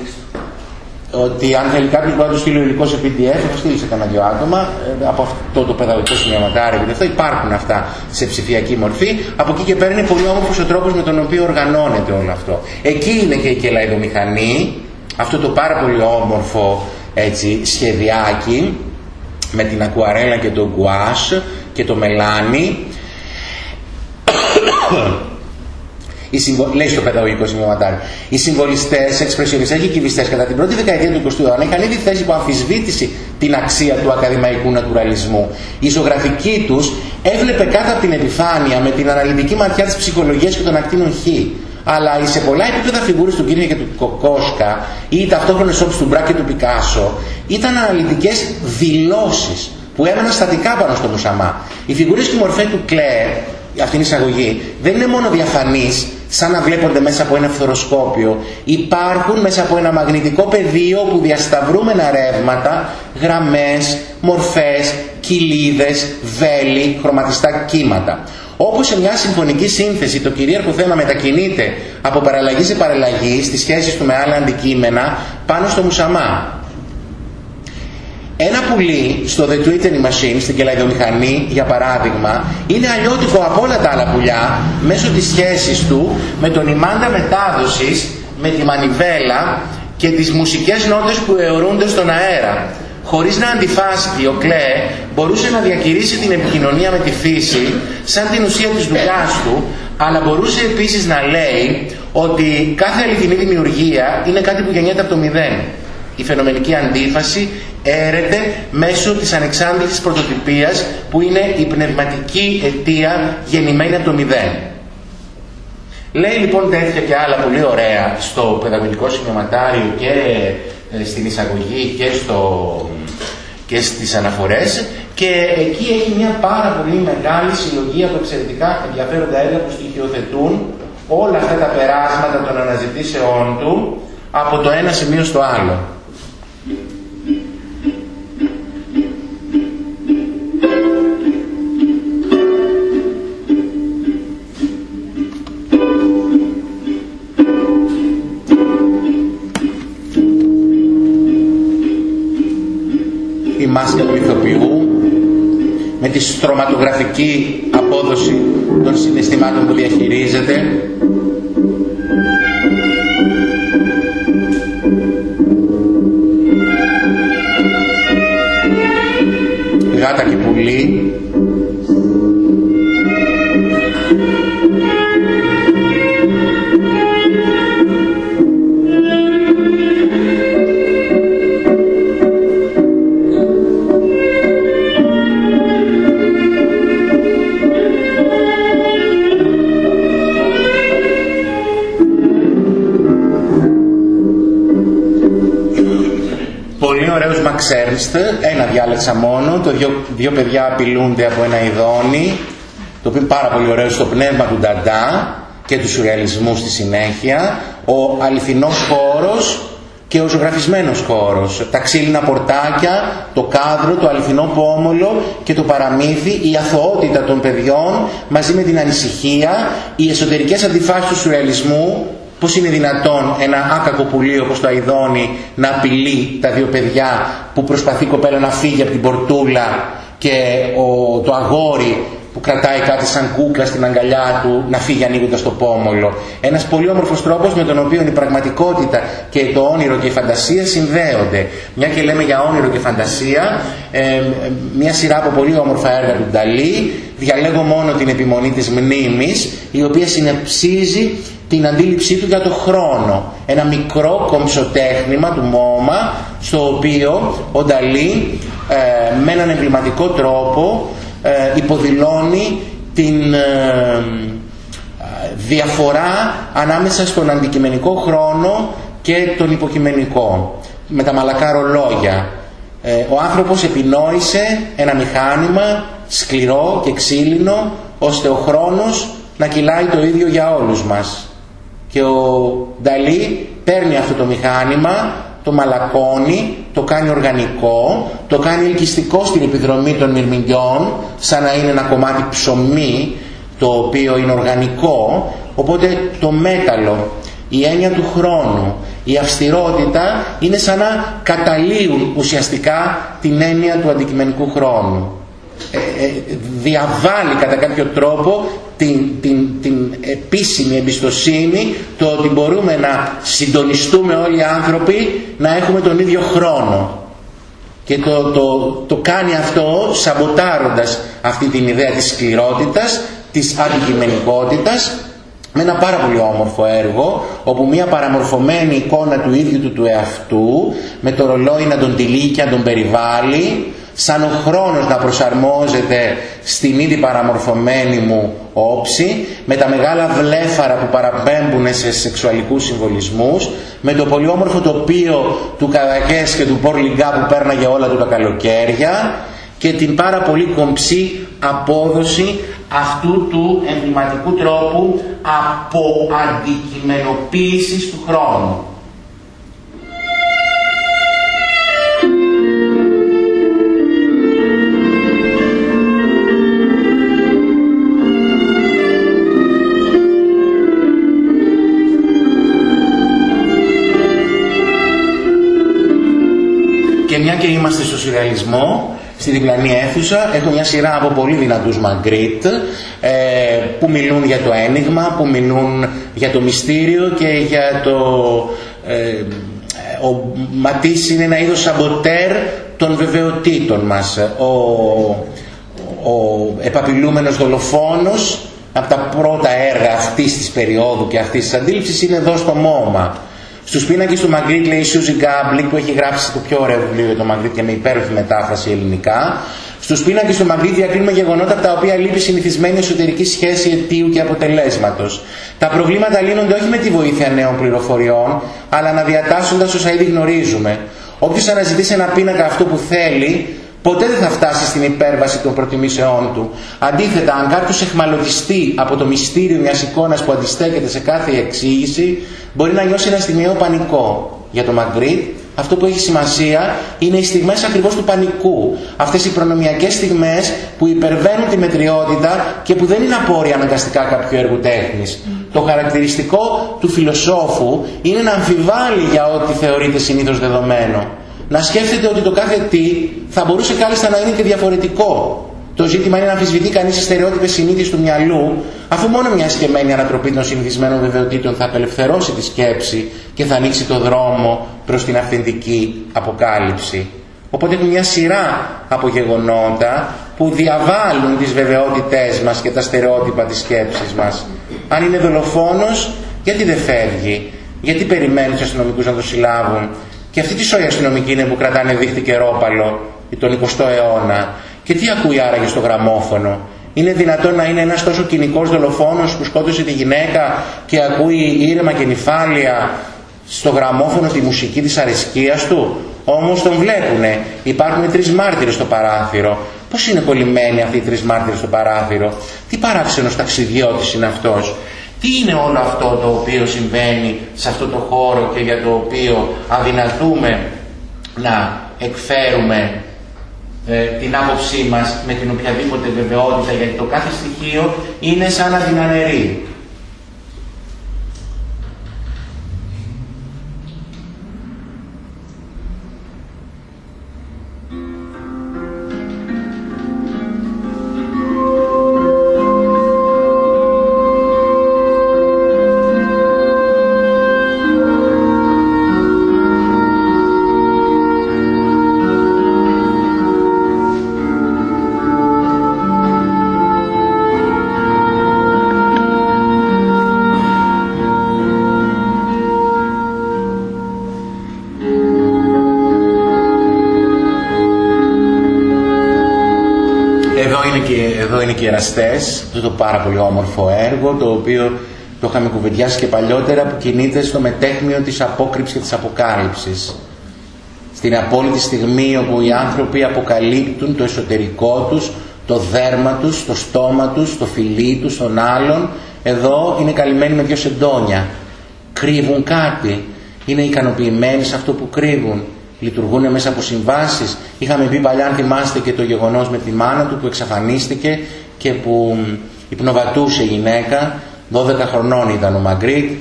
ότι αν θέλει κάποιος μπορεί να το στείλει υλικός σε PDF, θα στείλει σε κανένα δυο άτομα ε, από αυτό το παιδαγωγικό σημειωματάριο και αυτό υπάρχουν αυτά σε ψηφιακή μορφή. Από εκεί και πέρα είναι πολύ όμορφος ο τρόπος με τον οποίο οργανώνεται όλο αυτό. Εκεί είναι και η κελαϊδομηχανή, αυτό το πάρα πολύ όμορφο έτσι, σχεδιάκι με την ακουαρέλα και το γκουάς και το μελάνι οι συμβο... λέει στο παιδαγωγικό σημειωματάρι. Οι συμβολιστές, εξπρεσιονιστές και κυβιστές κατά την πρώτη δεκαετία του 20ου αιώνα είχαν ήδη θέσει υπό αμφισβήτηση την αξία του ακαδημαϊκού νατουραλισμού. Η ζωγραφική τους έβλεπε κάτω από την επιφάνεια με την αναλυτική ματιά της ψυχολογίας και των ακτίνων Χ. Αλλά σε πολλά επίπεδα φιγούρες του Κίνια και του Κοκόσκα ή οι ταυτόχρονες όψει του Μπράκ και του Πικάσο ήταν αναλυτικές δηλώσεις που έμεναν στατικά πάνω στο μουσαμά. Οι φιγουρέ και η μορφέ του Κλέρ αυτή είναι η εισαγωγή, δεν είναι μόνο διαφανείς, σαν να βλέπονται μέσα από ένα φθοροσκόπιο. Υπάρχουν μέσα από ένα μαγνητικό πεδίο που διασταυρούμενα ρεύματα, γραμμές, μορφές, κοιλίδες, βέλη, χρωματιστά κύματα. Όπως σε μια συμφωνική σύνθεση το κυρίαρχο θέμα μετακινείται από παραλλαγή σε παραλλαγή στις σχέσεις του με άλλα αντικείμενα πάνω στο μουσαμά. Ένα πουλί στο The Twittering Machine, στην κελαϊδομηχανή, για παράδειγμα, είναι αλλιώτικο από όλα τα άλλα πουλιά μέσω της σχέσης του με τον ημάντα μετάδοσης, με τη μανιβέλα και τις μουσικές νότες που αιωρούνται στον αέρα. Χωρίς να αντιφάσκει, ο Κλέ μπορούσε να διακηρύσει την επικοινωνία με τη φύση σαν την ουσία της δουλειάς του, αλλά μπορούσε επίσης να λέει ότι κάθε αληθινή δημιουργία είναι κάτι που γεννιέται από το μηδέν η φαινομενική αντίφαση έρεται μέσω της ανεξάντλητης πρωτοτυπίας που είναι η πνευματική αιτία γεννημένη από το μηδέν. Λέει λοιπόν τέτοια και άλλα πολύ ωραία στο παιδαγωγικό σημειωματάριο και ε, στην εισαγωγή και, στο, και στις αναφορές και εκεί έχει μια πάρα πολύ μεγάλη συλλογή από εξαιρετικά ενδιαφέροντα έργα που στοιχειοθετούν όλα αυτά τα περάσματα των αναζητήσεών του από το ένα σημείο στο άλλο. μάσκα του ηθοποιού, με τη στρωματογραφική απόδοση των συναισθημάτων που διαχειρίζεται, γάτα και Έρνστ, ένα διάλεξα μόνο, το δύο, δύο παιδιά απειλούνται από ένα ειδόνι, το οποίο είναι πάρα πολύ ωραίο στο πνεύμα του Νταντά και τους σουρεαλισμού στη συνέχεια, ο αληθινός χώρος και ο ζωγραφισμένος χώρος, τα ξύλινα πορτάκια, το κάδρο, το αληθινό πόμολο και το παραμύθι, η αθωότητα των παιδιών μαζί με την ανησυχία, οι εσωτερικές αντιφάσεις του σουρεαλισμού, Πώς είναι δυνατόν ένα άκακο πουλί όπως το αηδόνι να απειλεί τα δύο παιδιά που προσπαθεί η κοπέλα να φύγει από την πορτούλα και ο, το αγόρι που κρατάει κάτι σαν κούκλα στην αγκαλιά του να φύγει ανοίγοντας το πόμολο. Ένας πολύ όμορφος τρόπος με τον οποίο η πραγματικότητα και το όνειρο και η φαντασία συνδέονται. Μια και λέμε για όνειρο και φαντασία, ε, μια σειρά από πολύ όμορφα έργα του Νταλή, διαλέγω μόνο την επιμονή της μνήμης, η οποία συνεψίζει την αντίληψή του για το χρόνο. Ένα μικρό κομψοτέχνημα του Μόμα, στο οποίο ο Νταλή ε, με έναν εμβληματικό τρόπο ε, υποδηλώνει την ε, διαφορά ανάμεσα στον αντικειμενικό χρόνο και τον υποκειμενικό. Με τα μαλακά ρολόγια. Ε, ο άνθρωπος επινόησε ένα μηχάνημα σκληρό και ξύλινο ώστε ο χρόνος να κυλάει το ίδιο για όλους μας. Και ο Νταλή παίρνει αυτό το μηχάνημα, το μαλακώνει, το κάνει οργανικό, το κάνει ελκυστικό στην επιδρομή των μυρμηγκιών, σαν να είναι ένα κομμάτι ψωμί, το οποίο είναι οργανικό, οπότε το μέταλλο, η έννοια του χρόνου, η αυστηρότητα είναι σαν να καταλύουν ουσιαστικά την έννοια του αντικειμενικού χρόνου. Ε, ε, διαβάλλει κατά κάποιο τρόπο την, την, την επίσημη εμπιστοσύνη το ότι μπορούμε να συντονιστούμε όλοι οι άνθρωποι να έχουμε τον ίδιο χρόνο. Και το, το, το κάνει αυτό σαμποτάροντας αυτή την ιδέα της σκληρότητας της αντικειμενικότητας με ένα πάρα πολύ όμορφο έργο όπου μια παραμορφωμένη εικόνα του ίδιου του του εαυτού με το ρολόι να τον τυλίγει και να τον περιβάλλει σαν ο χρόνος να προσαρμόζεται στην ήδη παραμορφωμένη μου όψη, με τα μεγάλα βλέφαρα που παραπέμπουν σε σεξουαλικούς συμβολισμούς, με το πολύ όμορφο τοπίο του Καδακές και του Πορλιγκά που πέρναγε όλα του τα καλοκαίρια και την πάρα πολύ κομψή απόδοση αυτού του εμβληματικού τρόπου από αντικειμενοποίησης του χρόνου. Μια και είμαστε στο σουρεαλισμό, στη διπλανή αίθουσα έχω μια σειρά από πολύ δυνατούς Μαγκρίτ ε, που μιλούν για το ένιγμα, που μιλούν για το μυστήριο και για το... Ε, ο Ματής είναι ένα είδος σαμποτέρ των βεβαιωτήτων μας. Ο, ο επαπειλούμενος δολοφόνος από τα πρώτα έργα αυτής της περίοδου και αυτής της αντίληψης είναι εδώ στο Μόμα. Στους πίνακες του Μαγκρίτ λέει η Σούζι Γκάμπλικ που έχει γράψει το πιο ωραίο βιβλίο για το Μαγκρίτ και με υπέροχη μετάφραση ελληνικά. Στους πίνακες του Μαγκρίτ διακρίνουμε γεγονότα από τα οποία λείπει συνηθισμένη εσωτερική σχέση αιτίου και αποτελέσματος. Τα προβλήματα λύνονται όχι με τη βοήθεια νέων πληροφοριών, αλλά αναδιατάσσοντας όσα ήδη γνωρίζουμε. Όποιος αναζητήσει ένα πίνακα αυτό που θέλει, ποτέ δεν θα φτάσει στην υπέρβαση των προτιμήσεών του. Αντίθετα, αν κάποιος εχμαλωτιστεί από το μυστήριο μιας εικόνας που αντιστέκεται σε κάθε εξήγηση, μπορεί να νιώσει ένα στιγμιαίο πανικό. Για το Μαγκρίτ, αυτό που έχει σημασία είναι οι στιγμές ακριβώς του πανικού. Αυτές οι προνομιακές στιγμές που υπερβαίνουν τη μετριότητα και που δεν είναι απόρρια αναγκαστικά κάποιου έργου τέχνης. Το χαρακτηριστικό του φιλοσόφου είναι να αμφιβάλλει για ό,τι θεωρείται συνήθως δεδομένο να σκέφτεται ότι το κάθε τι θα μπορούσε κάλλιστα να είναι και διαφορετικό. Το ζήτημα είναι να αμφισβητεί κανείς τις στερεότυπες συνήθειες του μυαλού, αφού μόνο μια σκεμμένη ανατροπή των συνηθισμένων βεβαιωτήτων θα απελευθερώσει τη σκέψη και θα ανοίξει το δρόμο προς την αυθεντική αποκάλυψη. Οπότε έχουμε μια σειρά από γεγονότα που διαβάλλουν τις βεβαιότητές μας και τα στερεότυπα της σκέψης μας. Αν είναι δολοφόνος, γιατί δεν φεύγει, γιατί περιμένει τους αστυνομικούς να το συλλάβουν, και αυτή τη σόια αστυνομική είναι που κρατάνε δίχτυ και ρόπαλο τον 20ο αιώνα. Και τι ακούει άραγε στο γραμμόφωνο; Είναι δυνατόν να είναι ένας τόσο κοινικός δολοφόνος που σκότωσε τη γυναίκα και ακούει ήρεμα και νυφάλια στο γραμμόφωνο τη μουσική της αρεσκίας του; Όμως τον βλέπουνε. Υπάρχουν τρεις μάρτυρες στο παράθυρο. Πώς είναι κολλημένοι αυτοί οι τρεις μάρτυρες στο παράθυρο; Τι παράξενος ταξιδιώτης είναι αυτός; Τι είναι όλο αυτό το οποίο συμβαίνει σε αυτό το χώρο και για το οποίο αδυνατούμε να εκφέρουμε ε, την άποψή μας με την οποιαδήποτε βεβαιότητα γιατί το κάθε στοιχείο είναι σαν να την αναιρεί. Αυτό το πάρα πολύ όμορφο έργο το οποίο το είχαμε κουβεντιάσει και παλιότερα που κινείται στο μετέχμιο της απόκρυψης και της αποκάλυψης. Στην απόλυτη στιγμή όπου οι άνθρωποι αποκαλύπτουν το εσωτερικό τους, το δέρμα τους, το στόμα τους, το φιλί τους, τον άλλον, εδώ είναι καλυμμένοι με δυο σεντόνια. Κρύβουν κάτι. Είναι ικανοποιημένοι σε αυτό που κρύβουν. Λειτουργούν μέσα από συμβάσεις. Είχαμε πει παλιά, αν θυμάστε και το γεγονός με τη μάνα του που εξαφανίστηκε και που υπνοβατούσε η γυναίκα, 12 χρονών ήταν ο Μαγκρίτ,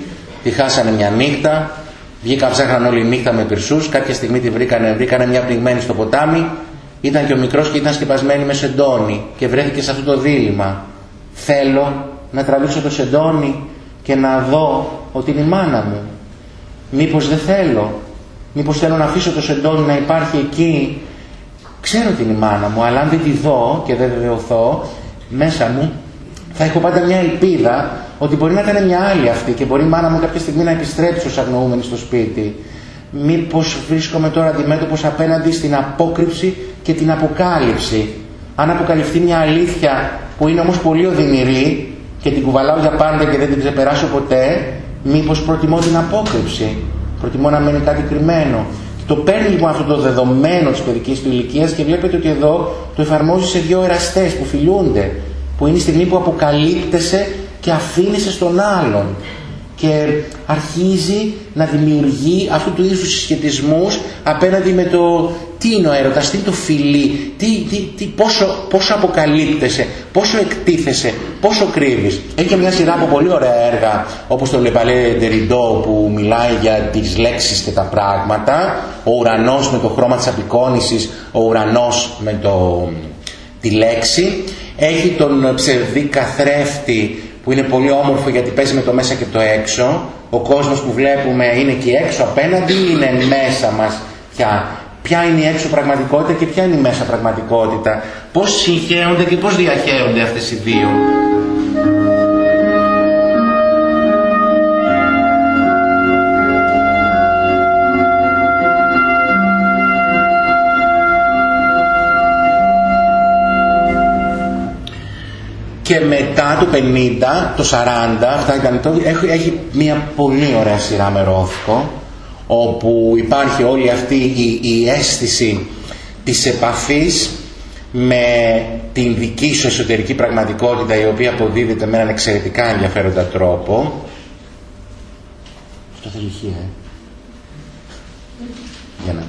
τη χάσανε μια νύχτα, βγήκαν ψάχναν όλη νύχτα με πυρσούς, κάποια στιγμή τη βρήκανε, βρήκανε μια πνιγμένη στο ποτάμι, ήταν και ο μικρός και ήταν σκεπασμένη με σεντόνι και βρέθηκε σε αυτό το δίλημα. Θέλω να τραβήξω το σεντόνι και να δω ότι είναι η μάνα μου. Μήπως δεν θέλω. Μήπως θέλω να αφήσω το σεντόνι να υπάρχει εκεί. Ξέρω ότι είναι η μάνα μου, αλλά αν δεν τη δω και δεν βεβαιωθώ, μέσα μου θα έχω πάντα μια ελπίδα ότι μπορεί να ήταν μια άλλη αυτή και μπορεί η μάνα μου κάποια στιγμή να επιστρέψει ως αγνοούμενη στο σπίτι. Μήπως βρίσκομαι τώρα αντιμέτωπος απέναντι στην απόκρυψη και την αποκάλυψη. Αν αποκαλυφθεί μια αλήθεια που είναι όμως πολύ οδυνηρή και την κουβαλάω για πάντα και δεν την ξεπεράσω ποτέ, μήπως προτιμώ την απόκρυψη. Προτιμώ να μένει κάτι κρυμμένο. Το παίρνει λοιπόν αυτό το δεδομένο της παιδικής του ηλικίας και βλέπετε ότι εδώ το εφαρμόζει σε δύο εραστές που φιλούνται, που είναι η στιγμή που αποκαλύπτεσαι και αφήνεσαι στον άλλον και αρχίζει να δημιουργεί αυτού του είδους συσχετισμούς απέναντι με το τι είναι ο έρωτας, τι είναι το φιλί, τι, τι, τι, πόσο, πόσο αποκαλύπτεσαι, πόσο εκτίθεσαι, πόσο κρύβεις. Έχει και μια σειρά από πολύ ωραία έργα όπως το Λεπαλέ Ντεριντό που μιλάει για τις λέξεις και τα πράγματα, ο ουρανός με το χρώμα της απεικόνησης, ο ουρανός με το, τη λέξη. Έχει τον ψευδή καθρέφτη που είναι πολύ όμορφο γιατί παίζει με το μέσα και το έξω. Ο κόσμος που βλέπουμε είναι εκεί έξω απέναντι είναι μέσα μας πια. Ποια είναι η έξω πραγματικότητα και ποια είναι η μέσα πραγματικότητα. Πώς συγχέονται και πώς διαχέονται αυτές οι δύο. και μετά το 50, το 40, αυτά ήταν το, έχει, έχει μια πολύ ωραία σειρά με Ρόθκο, όπου υπάρχει όλη αυτή η, η αίσθηση της επαφής με την δική σου εσωτερική πραγματικότητα η οποία αποδίδεται με έναν εξαιρετικά ενδιαφέροντα τρόπο. Αυτό θέλει ε. Για να...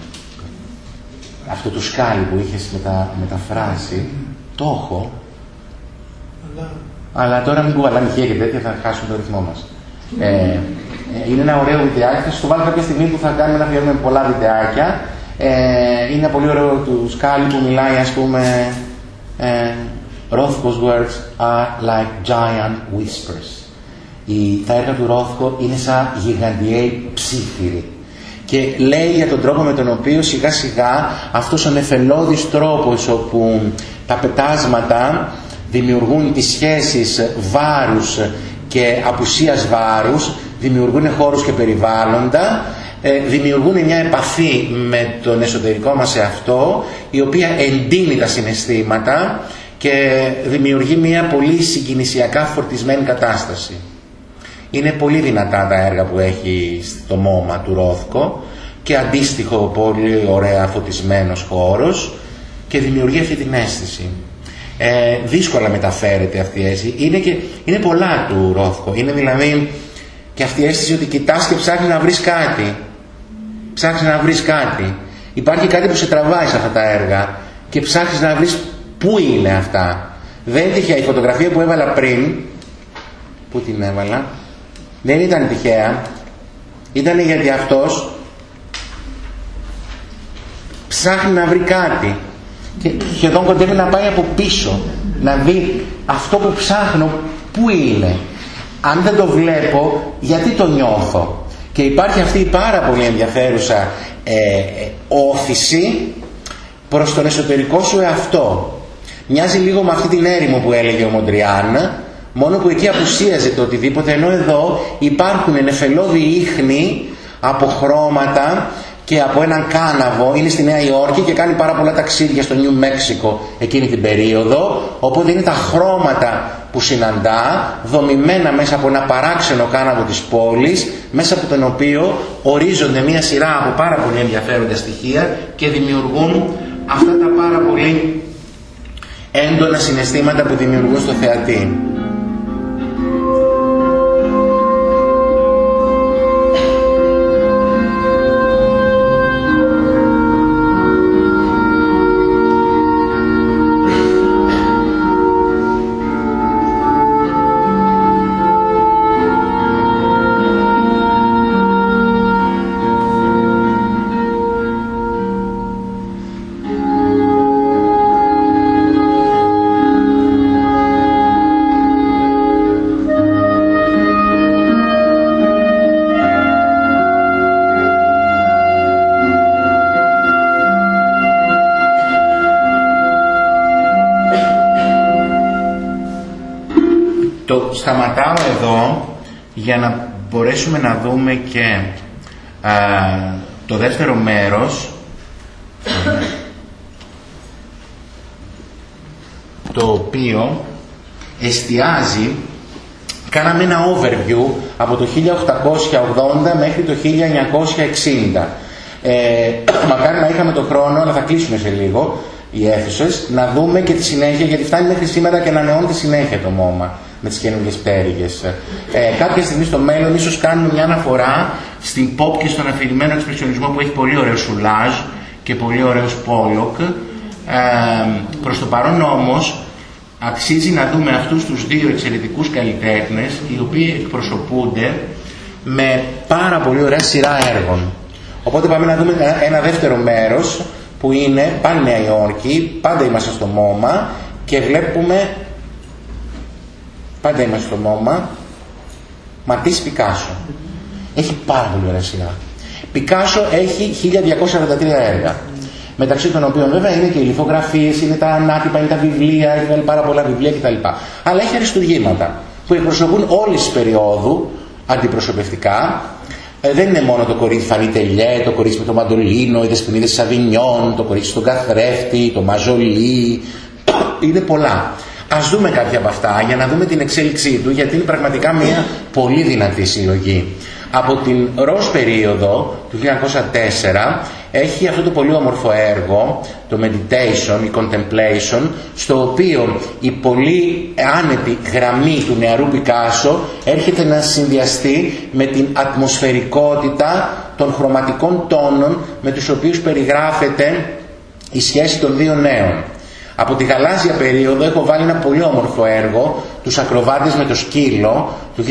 Αυτό το σκάλι που είχες μετα... μεταφράσει, το έχω, αλλά τώρα μην κουβαλάμε χέρια και τέτοια, θα χάσουμε το ρυθμό μας. Ε, ε, είναι ένα ωραίο βιντεάκι. Θα σα το βάλω κάποια στιγμή που θα κάνουμε να αφιερώνουμε πολλά βιντεάκια. Ε, είναι ένα πολύ ωραίο του Σκάλι που μιλάει, ας πούμε. Ε, Rothko's words are like giant whispers. Η, τα έργα του Ρόθκο είναι σαν γιγαντιαίοι ψήφιροι. Και λέει για τον τρόπο με τον οποίο σιγά σιγά αυτός ο νεφελώδης τρόπος όπου τα πετάσματα δημιουργούν τις σχέσεις βάρους και απουσίας βάρους, δημιουργούν χώρους και περιβάλλοντα, ε, δημιουργούν μια επαφή με τον εσωτερικό μας εαυτό, η οποία εντείνει τα συναισθήματα και δημιουργεί μια πολύ συγκινησιακά φορτισμένη κατάσταση. Είναι πολύ δυνατά τα έργα που έχει στο μόμα του Ρόθκο και αντίστοιχο πολύ ωραία φωτισμένος χώρος και δημιουργεί αυτή την αίσθηση. Ε, δύσκολα μεταφέρεται αυτή η αίσθηση. Είναι, και, είναι πολλά του Ρόθκο. Είναι δηλαδή και αυτή η αίσθηση ότι κοιτάς και ψάχνεις να βρεις κάτι. Ψάχνεις να βρεις κάτι. Υπάρχει κάτι που σε τραβάει σε αυτά τα έργα και ψάχνεις να βρεις πού είναι αυτά. Δεν είναι τυχαία. Η φωτογραφία που έβαλα πριν, πού την έβαλα, δεν ήταν τυχαία. Ήταν γιατί αυτός ψάχνει να βρει κάτι και σχεδόν κοντεύει να πάει από πίσω να δει αυτό που ψάχνω πού είναι αν δεν το βλέπω γιατί το νιώθω; Και υπάρχει αυτή η πάρα πολύ ενδιαφέρουσα ε, όθηση προς τον εσωτερικό σου εαυτό. Μοιάζει λίγο με αυτή την έρημο που έλεγε ο Μοντριάν. Μόνο που εκεί απουσίαζε το οτιδήποτε. Ενώ εδώ υπάρχουν νεφελώδη ίχνη από χρώματα και από έναν κάναβο, είναι στη Νέα Υόρκη και κάνει πάρα πολλά ταξίδια στο Νιου Μέξικο εκείνη την περίοδο, οπότε είναι τα χρώματα που συναντά, δομημένα μέσα από ένα παράξενο κάναβο της πόλης, μέσα από τον οποίο ορίζονται μια σειρά από πάρα πολύ ενδιαφέροντα στοιχεία και δημιουργούν αυτά τα πάρα πολύ έντονα συναισθήματα που δημιουργούν στο θεατή. Για να μπορέσουμε να δούμε και το δεύτερο μέρος. Το οποίο εστιάζει κάναμε ένα overview από το 1880 μέχρι το 1960 ε, μακάρι να είχαμε το χρόνο αλλά θα κλείσουμε σε λίγο οι αίθουσες να δούμε και τη συνέχεια γιατί φτάνει μέχρι σήμερα και ανανεώνεται συνέχεια το μόμα με τις καινούργιες πτέρυγες. Ε, κάποια στιγμή στο μέλλον ίσως κάνουμε μια αναφορά στην pop και στον αφηρημένο εξπρεσιονισμό που έχει πολύ ωραίο σουλάζ και πολύ ωραίο πόλοκ. Ε, προς το παρόν όμως αξίζει να δούμε αυτούς τους δύο εξαιρετικούς καλλιτέχνες οι οποίοι εκπροσωπούνται με πάρα πολύ ωραία σειρά έργων. Οπότε πάμε να δούμε ένα δεύτερο μέρος που είναι πάλι Νέα Υόρκη, πάντα είμαστε στο ΜΟΜΑ και βλέπουμε Πάντα είμαστε στο μόμα. Ματής Πικάσο. Έχει πάρα πολύ ωραία σειρά. Πικάσο έχει 1243 έργα. Μεταξύ των οποίων βέβαια είναι και οι λιθογραφίες, είναι τα ανάτυπα, είναι τα βιβλία, έχει πάρα πολλά βιβλία κτλ. Αλλά έχει αριστουργήματα που εκπροσωπούν όλη τη περίοδου αντιπροσωπευτικά. Ε, δεν είναι μόνο το κορίτσι Φανή Τελιέ, το κορίτσι με το μαντολίνο, οι δεσποινίδες Σαβινιών, το κορίτσι στον καθρέφτη, το μαζολί. Είναι πολλά. Ας δούμε κάποια από αυτά για να δούμε την εξέλιξή του γιατί είναι πραγματικά μια πολύ δυνατή συλλογή. Από την ροζ περίοδο του 1904 έχει αυτό το πολύ όμορφο έργο, το meditation, η contemplation, στο οποίο η πολύ άνετη γραμμή του νεαρού Πικάσο έρχεται να συνδυαστεί με την ατμοσφαιρικότητα των χρωματικών τόνων με τους οποίους περιγράφεται η σχέση των δύο νέων. Από τη γαλάζια περίοδο έχω βάλει ένα πολύ όμορφο έργο, τους ακροβάτες με το σκύλο, του 1905,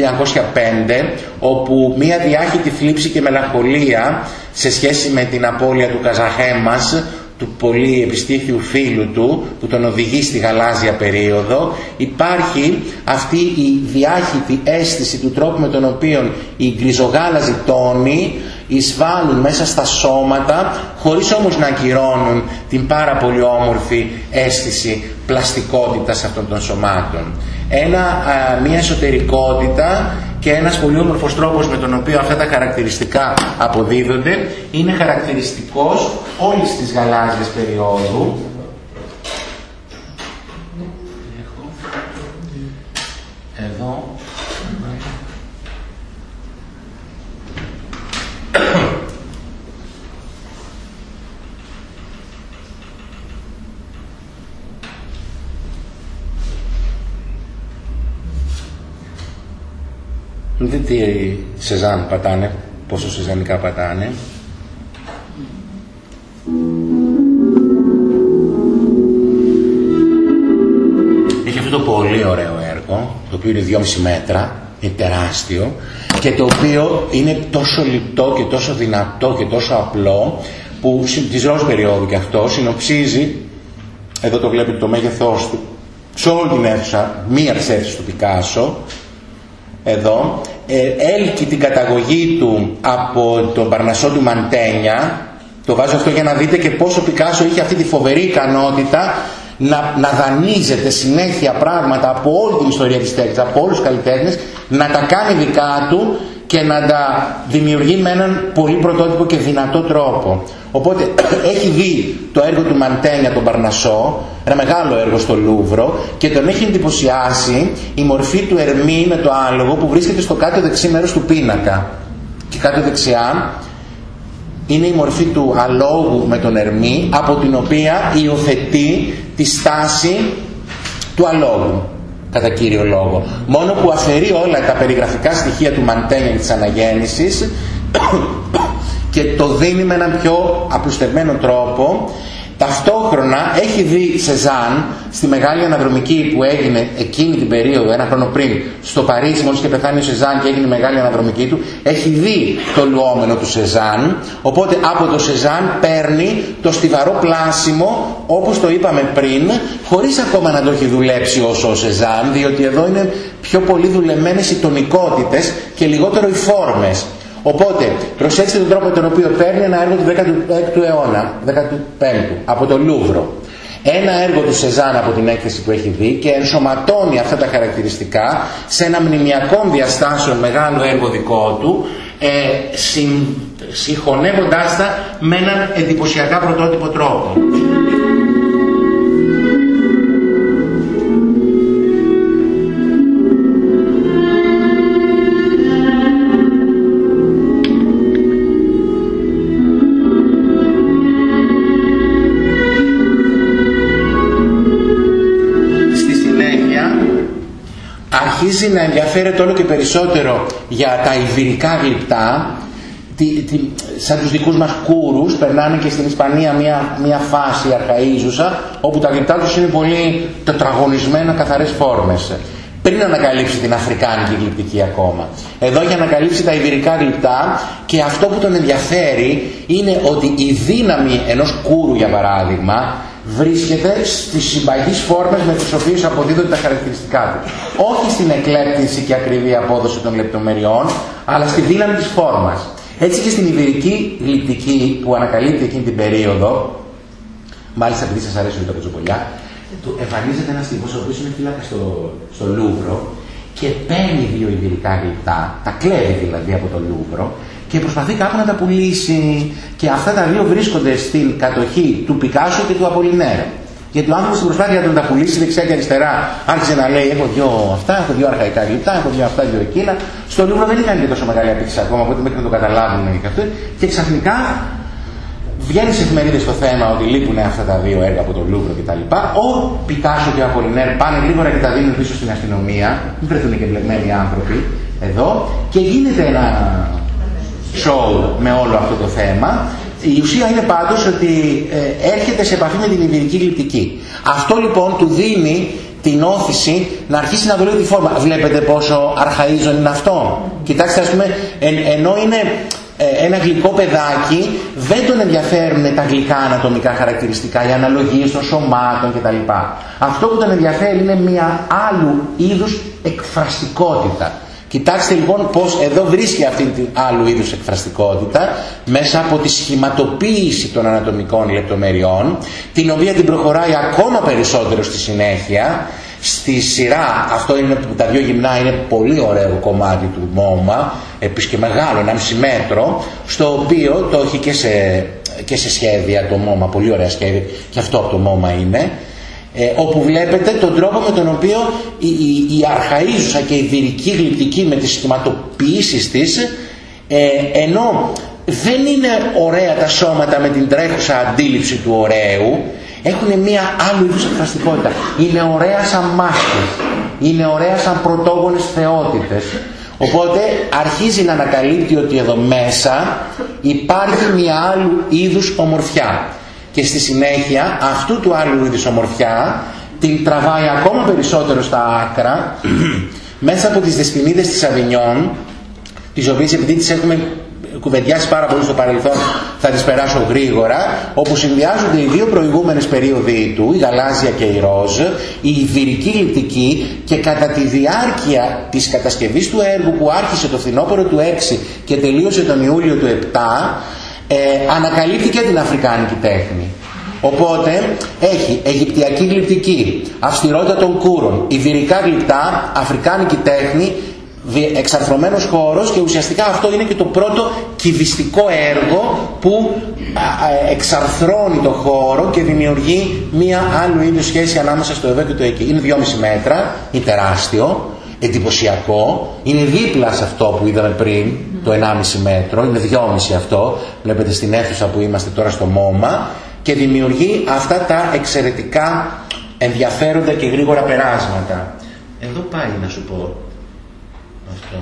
όπου μία διάχυτη θλίψη και μελαγχολία σε σχέση με την απώλεια του Καζαχέμας, του πολύ επιστήθιου φίλου του που τον οδηγεί στη γαλάζια περίοδο υπάρχει αυτή η διάχυτη αίσθηση του τρόπου με τον οποίο οι γκριζογάλαζοι τόνοι εισβάλλουν μέσα στα σώματα χωρίς όμως να ακυρώνουν την πάρα πολύ όμορφη αίσθηση πλαστικότητας αυτών των σωμάτων. Ένα, μια εσωτερικότητα και ένας πολύ όμορφος τρόπος με τον οποίο αυτά τα χαρακτηριστικά αποδίδονται είναι χαρακτηριστικός όλης της γαλάζιας περίοδου εδώ Δείτε τι Σεζάν πατάνε, πόσο Σεζανικά πατάνε. Έχει αυτό το πολύ ωραίο έργο, το οποίο είναι 2,5 μέτρα, είναι τεράστιο και το οποίο είναι τόσο λιτό και τόσο δυνατό και τόσο απλό που της ροζ περίοδου και αυτό συνοψίζει εδώ το βλέπετε το μέγεθός του σε όλη την αίθουσα, μία της αίθουσας του Πικάσο εδώ ε, έλκει την καταγωγή του από τον Παρνασό του Μαντένια. Το βάζω αυτό για να δείτε και πόσο ο Πικάσο είχε αυτή τη φοβερή ικανότητα να, να δανείζεται συνέχεια πράγματα από όλη την ιστορία της τέχνης, από όλους τους καλλιτέχνες, να τα κάνει δικά του και να τα δημιουργεί με έναν πολύ πρωτότυπο και δυνατό τρόπο. Οπότε έχει δει το έργο του Μαντένια τον Παρνασό, ένα μεγάλο έργο στο Λούβρο και τον έχει εντυπωσιάσει η μορφή του Ερμή με το άλογο που βρίσκεται στο κάτω δεξί μέρος του πίνακα. Και κάτω δεξιά είναι η μορφή του αλόγου με τον Ερμή από την οποία υιοθετεί τη στάση του αλόγου κατά κύριο λόγο. Μόνο που αφαιρεί όλα τα περιγραφικά στοιχεία του Μαντένια της αναγέννησης και το δίνει με έναν πιο απλουστευμένο τρόπο Ταυτόχρονα έχει δει Σεζάν στη μεγάλη αναδρομική που έγινε εκείνη την περίοδο, ένα χρόνο πριν, στο Παρίσι, μόλις και πεθάνει ο Σεζάν και έγινε η μεγάλη αναδρομική του, έχει δει το λουόμενο του Σεζάν, οπότε από το Σεζάν παίρνει το στιβαρό πλάσιμο, όπως το είπαμε πριν, χωρίς ακόμα να το έχει δουλέψει όσο ο Σεζάν, διότι εδώ είναι πιο πολύ δουλεμένες οι τονικότητες και λιγότερο οι φόρμες. Οπότε, προσέξτε τον τρόπο τον οποίο παίρνει ένα έργο του 16ου αιώνα, 15ου, από το Λούβρο. Ένα έργο του Σεζάν από την έκθεση που έχει δει και ενσωματώνει αυτά τα χαρακτηριστικά σε ένα μνημιακό διαστάσεων μεγάλο έργο δικό του, ε, συγχωνεύοντάς τα με έναν εντυπωσιακά πρωτότυπο τρόπο. Αρχίζει να ενδιαφέρεται όλο και περισσότερο για τα ιβυρικά γλυπτά τι, τι, σαν τους δικούς μας κούρους περνάνε και στην Ισπανία μια, μια φάση αρχαΐζουσα όπου τα γλυπτά τους είναι πολύ τετραγωνισμένα καθαρές φόρμες πριν ανακαλύψει την Αφρικάνικη γλυπτική ακόμα. Εδώ για να ανακαλύψει τα ιβυρικά γλυπτά και αυτό που τον ενδιαφέρει είναι ότι η δύναμη ενός κούρου για παράδειγμα βρίσκεται στις συμπαγείς φόρμες με τις οποίες αποδίδονται τα χαρακτηριστικά του. Όχι στην εκλέπτυνση και ακριβή απόδοση των λεπτομεριών, αλλά στη δύναμη της φόρμας. Έτσι και στην Ιβηρική γλυπτική που ανακαλύπτει εκείνη την περίοδο, μάλιστα επειδή σας αρέσουν τα κοτσοπολιά, εμφανίζεται ένας τύπος ο οποίος είναι φύλακα στο, στο Λούβρο και παίρνει δύο ιβηρικά γλυπτά, τα κλέβει δηλαδή από το Λούβρο και προσπαθεί κάπου να τα πουλήσει και αυτά τα δύο βρίσκονται στην κατοχή του Πικάσου και του Απολινέρ. Γιατί ο άνθρωπος στην προσπάθεια να τα πουλήσει δεξιά και αριστερά άρχισε να λέει: Έχω δύο αυτά, έχω δύο αρχαϊκά γλυπτά, έχω δύο αυτά, δύο εκείνα. Στο Λούβρο δεν είχαν και τόσο μεγάλη απήξη ακόμα, οπότε μέχρι να το καταλάβουν και αυτό. Και ξαφνικά βγαίνει σε εφημερίδες το θέμα ότι λείπουν αυτά τα δύο έργα από το Λούβρο κτλ. Ο Πικάσο και ο Απολινέρ πάνε γρήγορα και τα δίνουν πίσω στην αστυνομία. Μην βρεθούν και μπλεγμένοι άνθρωποι εδώ. Και γίνεται ένα show με όλο αυτό το θέμα. Η ουσία είναι πάντως ότι ε, έρχεται σε επαφή με την ιβηρική γλυπτική. Αυτό λοιπόν του δίνει την όθηση να αρχίσει να δουλεύει τη φόρμα. Βλέπετε πόσο αρχαίζον είναι αυτό. Κοιτάξτε ας πούμε, ενώ είναι ε, ένα γλυκό παιδάκι δεν τον ενδιαφέρουν τα γλυκά ανατομικά χαρακτηριστικά, οι αναλογίες των σωμάτων κτλ. Αυτό που τον ενδιαφέρει είναι μια άλλου είδους εκφραστικότητα. Κοιτάξτε λοιπόν πως εδώ βρίσκει αυτή την άλλου είδους εκφραστικότητα μέσα από τη σχηματοποίηση των ανατομικών λεπτομεριών την οποία την προχωράει ακόμα περισσότερο στη συνέχεια στη σειρά, αυτό είναι που τα δύο γυμνά είναι πολύ ωραίο κομμάτι του μόμα επίσης και μεγάλο, ένα μισή μέτρο στο οποίο το έχει και σε, και σε σχέδια το μόμα, πολύ ωραία σχέδια και αυτό από το μόμα είναι ε, όπου βλέπετε τον τρόπο με τον οποίο η, η, η αρχαΐζουσα και η δυρική γλυπτική με τις σχηματοποιήσεις της ε, ενώ δεν είναι ωραία τα σώματα με την τρέχουσα αντίληψη του ωραίου έχουν μία άλλη είδους εκφραστικότητα. Είναι ωραία σαν μάσκες είναι ωραία σαν πρωτόγονες θεότητες. Οπότε αρχίζει να ανακαλύπτει ότι εδώ μέσα υπάρχει μια άλλου είδους ομορφιά. Και στη συνέχεια αυτού του άλλου είδους ομορφιά την τραβάει ακόμα περισσότερο στα άκρα μέσα από τις δεσποινίδες της Αβινιών τις οποίες επειδή τις έχουμε κουβεντιάσει πάρα πολύ στο παρελθόν θα τις περάσω γρήγορα όπου συνδυάζονται οι δύο προηγούμενες περίοδοι του η γαλάζια και η ροζ η ιβυρική λυπτική και κατά τη διάρκεια της κατασκευής του έργου που άρχισε το φθινόπωρο του 6 και τελείωσε τον Ιούλιο του 7 ε, ανακαλύφθηκε και την Αφρικάνικη τέχνη Οπότε έχει Αιγυπτιακή γλυπτική, αυστηρότητα των κούρων, Ιβυρικά γλυπτά, Αφρικάνικη τέχνη, εξαρθρωμένος χώρος και ουσιαστικά αυτό είναι και το πρώτο κυβιστικό έργο που εξαρθρώνει το χώρο και δημιουργεί μία άλλου είδους σχέση ανάμεσα στο εδώ και το εκεί. Είναι 2,5 μέτρα, είναι τεράστιο, εντυπωσιακό, είναι δίπλα σε αυτό που είδαμε πριν, το 1,5 μέτρο, είναι 2,5 αυτό, βλέπετε στην αίθουσα που είμαστε τώρα στο ΜΟΜΑ και δημιουργεί αυτά τα εξαιρετικά ενδιαφέροντα και γρήγορα περάσματα. Εδώ πάει να σου πω αυτό.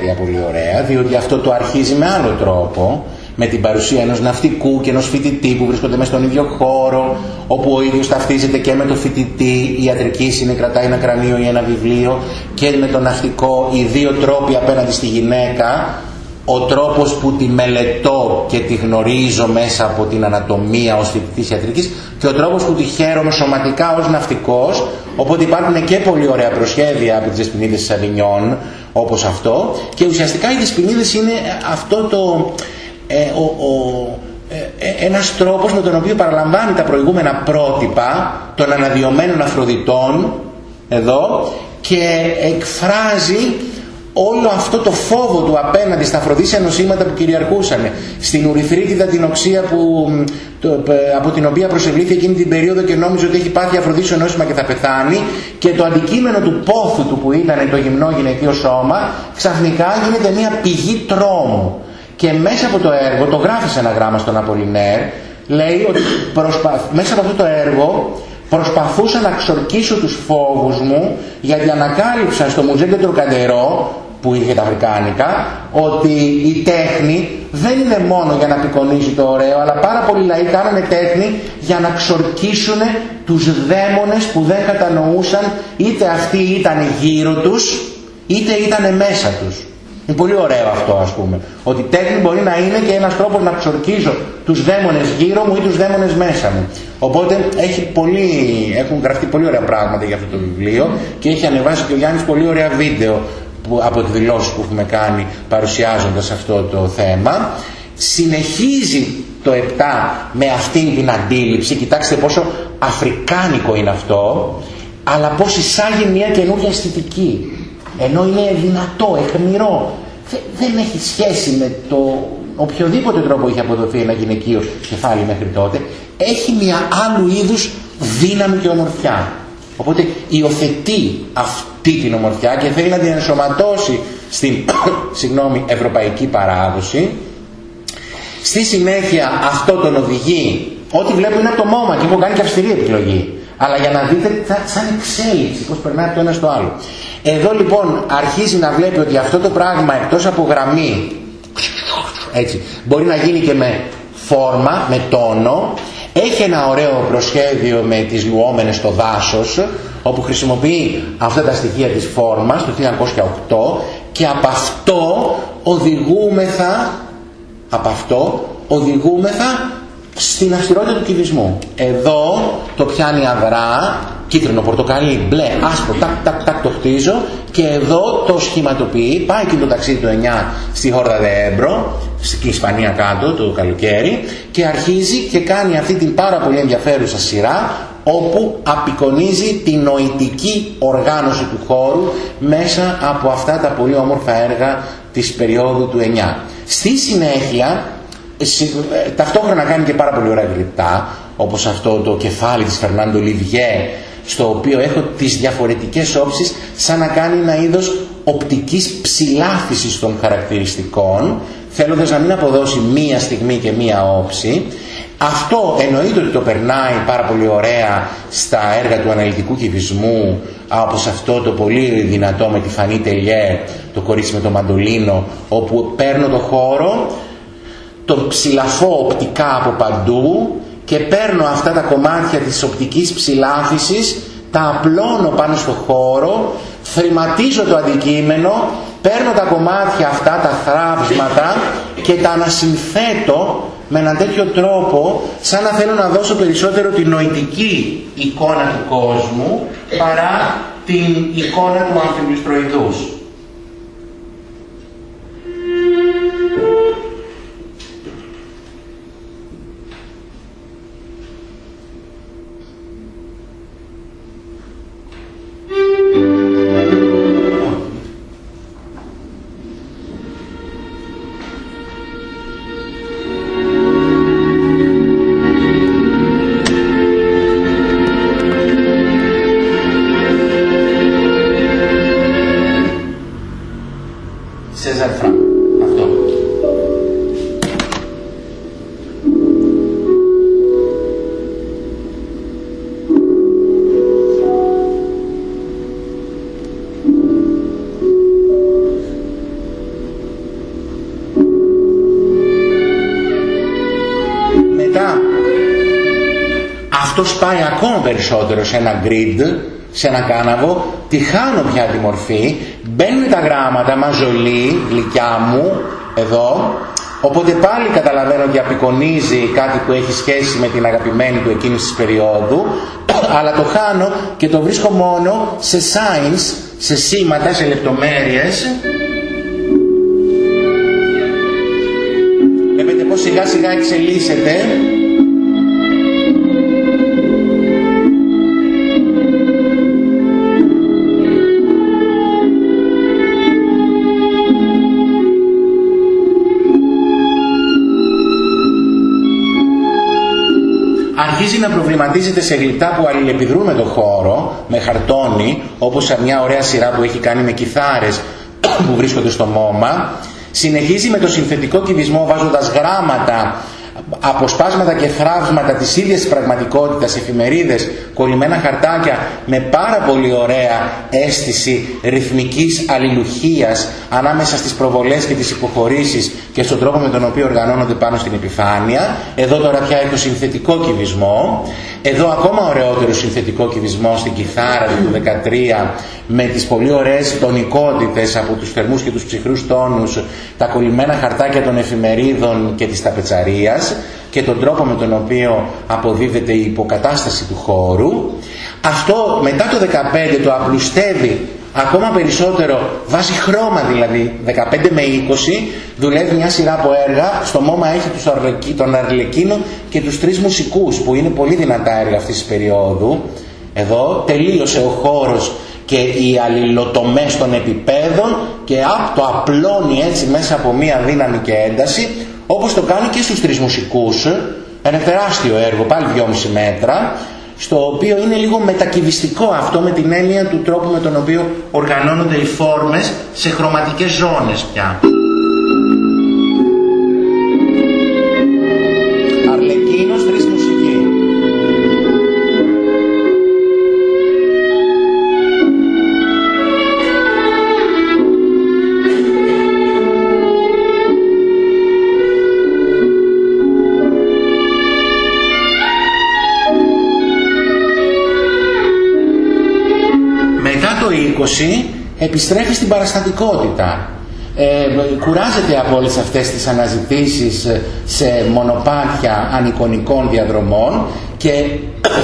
Προσχέδια πολύ ωραία, διότι αυτό το αρχίζει με άλλο τρόπο, με την παρουσία ενός ναυτικού και ενός φοιτητή που βρίσκονται μέσα στον ίδιο χώρο, όπου ο ίδιος ταυτίζεται και με το φοιτητή, η ιατρική είναι κρατάει ένα κρανίο ή ένα βιβλίο και με τον ναυτικό οι δύο τρόποι απέναντι στη γυναίκα, ο τρόπος που τη μελετώ και τη γνωρίζω μέσα από την ανατομία ως φοιτητής ιατρικής και ο τρόπος που τη χαίρομαι σωματικά ως ναυτικός οπότε υπάρχουν και πολύ ωραία προσχέδια από τις δεσποινίδες της Αβινιών όπως αυτό. Και ουσιαστικά οι δυσποινίδες είναι αυτό το ε, ο, ο, ε, ε, ένας τρόπος με τον οποίο παραλαμβάνει τα προηγούμενα πρότυπα των αναδειωμένων Αφροδιτών εδώ και εκφράζει όλο αυτό το φόβο του απέναντι στα αφροδίσια νοσήματα που κυριαρχούσαν στην ουρηθρίτιδα την οξία που, το, από την οποία προσευλήθη εκείνη την περίοδο και νόμιζε ότι έχει πάθει αφροδίσιο νόσημα και θα πεθάνει και το αντικείμενο του πόθου του που ήταν το γυμνό γυναικείο σώμα ξαφνικά γίνεται μια πηγή τρόμου. Και μέσα από το έργο, το γράφει σε ένα γράμμα στον Απολινέρ λέει ότι προσπα... μέσα από αυτό το έργο προσπαθούσα να ξορκίσω τους φόβους μου γιατί ανακάλυψα στο Μουζέ Τροκαντερό που είχε τα Αφρικάνικα ότι η τέχνη δεν είναι μόνο για να απεικονίζει το ωραίο αλλά πάρα πολλοί λαοί κάνανε τέχνη για να ξορκίσουν τους δαίμονες που δεν κατανοούσαν είτε αυτοί ήταν γύρω τους είτε ήταν μέσα τους. Είναι πολύ ωραίο αυτό ας πούμε. Ότι τέχνη μπορεί να είναι και ένας τρόπος να ξορκίζω τους δαίμονες γύρω μου ή τους δαίμονες μέσα μου. Οπότε έχει πολύ, έχουν γραφτεί πολύ ωραία πράγματα για αυτό το βιβλίο και έχει ανεβάσει και ο Γιάννης πολύ ωραία βίντεο που, από εκδηλώσεις που έχουμε κάνει παρουσιάζοντας αυτό το θέμα. Συνεχίζει το 7 με αυτήν την αντίληψη, κοιτάξτε πόσο αφρικάνικο είναι αυτό, αλλά πώς εισάγει μια καινούργια αισθητική ενώ είναι δυνατό, εχμηρό. Δεν έχει σχέση με το οποιοδήποτε τρόπο έχει αποδοθεί ένα γυναικείο κεφάλι μέχρι τότε. Έχει μια άλλου είδους δύναμη και ομορφιά. Οπότε υιοθετεί αυτή την ομορφιά και θέλει να την ενσωματώσει στην συγγνώμη, ευρωπαϊκή παράδοση. Στη συνέχεια αυτό τον οδηγεί, ό,τι βλέπω είναι από το μόμα και έχω κάνει και αυστηρή επιλογή. Αλλά για να δείτε σαν εξέλιξη πώς περνάει από το ένα στο άλλο. Εδώ λοιπόν αρχίζει να βλέπει ότι αυτό το πράγμα εκτός από γραμμή έτσι, μπορεί να γίνει και με φόρμα, με τόνο έχει ένα ωραίο προσχέδιο με τις λουόμενες στο δάσος όπου χρησιμοποιεί αυτά τα στοιχεία της φόρμας το 1908 και από αυτό οδηγούμεθα από αυτό οδηγούμεθα στην αυστηρότητα του κυβισμού. Εδώ το πιάνει αδρά, κίτρινο, πορτοκαλί, μπλε, άσπρο, τάκ, τάκ, τάκ το χτίζω και εδώ το σχηματοποιεί, πάει και το ταξίδι του 9 στη Χόρδα Δεέμπρο, στην Ισπανία κάτω το καλοκαίρι και αρχίζει και κάνει αυτή την πάρα πολύ ενδιαφέρουσα σειρά όπου απεικονίζει την νοητική οργάνωση του χώρου μέσα από αυτά τα πολύ όμορφα έργα της περίοδου του 9. Στη συνέχεια ε, ταυτόχρονα κάνει και πάρα πολύ ωραία γλυπτά, όπως αυτό το κεφάλι της Φερνάντο Λιβιέ, στο οποίο έχω τις διαφορετικές όψεις σαν να κάνει ένα είδος οπτικής ψηλάφισης των χαρακτηριστικών, θέλοντας να μην αποδώσει μία στιγμή και μία όψη. Αυτό εννοείται ότι το περνάει πάρα πολύ ωραία στα έργα του αναλυτικού κυβισμού, όπως αυτό το πολύ δυνατό με τη Φανή Τελιέ, το κορίτσι με το μαντολίνο, όπου παίρνω το χώρο, τον ψηλαφώ οπτικά από παντού και παίρνω αυτά τα κομμάτια της οπτικής ψηλάφισης, τα απλώνω πάνω στο χώρο, θρηματίζω το αντικείμενο, παίρνω τα κομμάτια αυτά, τα θράψματα και τα ανασυνθέτω με έναν τέτοιο τρόπο σαν να θέλω να δώσω περισσότερο την νοητική εικόνα του κόσμου παρά την εικόνα του αμφιμπληστροειδούς. Πάει ακόμα περισσότερο σε ένα grid, σε ένα κάναβο, τη χάνω πια τη μορφή, μπαίνουν τα γράμματα, μαζολή, γλυκιά μου, εδώ, οπότε πάλι καταλαβαίνω ότι απεικονίζει κάτι που έχει σχέση με την αγαπημένη του εκείνης της περίοδου, αλλά το χάνω και το βρίσκω μόνο σε signs, σε σήματα, σε λεπτομέρειες. Βλέπετε πως σιγά σιγά εξελίσσεται να προβληματίζεται σε γλυπτά που αλληλεπιδρούν με το χώρο, με χαρτόνι, όπως μια ωραία σειρά που έχει κάνει με κιθάρες που βρίσκονται στο μόμα, συνεχίζει με το συνθετικό κυβισμό βάζοντας γράμματα αποσπάσματα και φράγματα της ίδιας της πραγματικότητας, εφημερίδες, κολλημένα χαρτάκια με πάρα πολύ ωραία αίσθηση ρυθμικής αλληλουχίας ανάμεσα στις προβολές και τις υποχωρήσεις και στον τρόπο με τον οποίο οργανώνονται πάνω στην επιφάνεια. Εδώ τώρα πια έχω συνθετικό κυβισμό. Εδώ ακόμα ωραιότερο συνθετικό κυβισμό στην κιθάρα του 13 με τις πολύ ωραίες τονικότητες από τους θερμούς και τους ψυχρούς τόνους, τα κολλημένα χαρτάκια των εφημερίδων και της ταπετσαρίας και τον τρόπο με τον οποίο αποδίδεται η υποκατάσταση του χώρου. Αυτό μετά το 15 το απλουστεύει ακόμα περισσότερο, βάζει χρώμα δηλαδή, 15 με 20, δουλεύει μια σειρά από έργα, στο μόμα έχει τους αρλεκί, τον Αρλεκίνο και τους τρεις μουσικούς που είναι πολύ δυνατά έργα αυτής της περίοδου. Εδώ τελείωσε ο χώρος και οι αλληλοτομές των επιπέδων και το απλώνει έτσι μέσα από μία δύναμη και ένταση όπως το κάνει και στους τρεις μουσικούς ένα τεράστιο έργο πάλι 2,5 μέτρα στο οποίο είναι λίγο μετακυβιστικό αυτό με την έννοια του τρόπου με τον οποίο οργανώνονται οι φόρμες σε χρωματικές ζώνες πια. Επιστρέφει στην παραστατικότητα. Ε, κουράζεται από όλες αυτές τις αναζητήσεις σε μονοπάτια ανικονικών διαδρομών και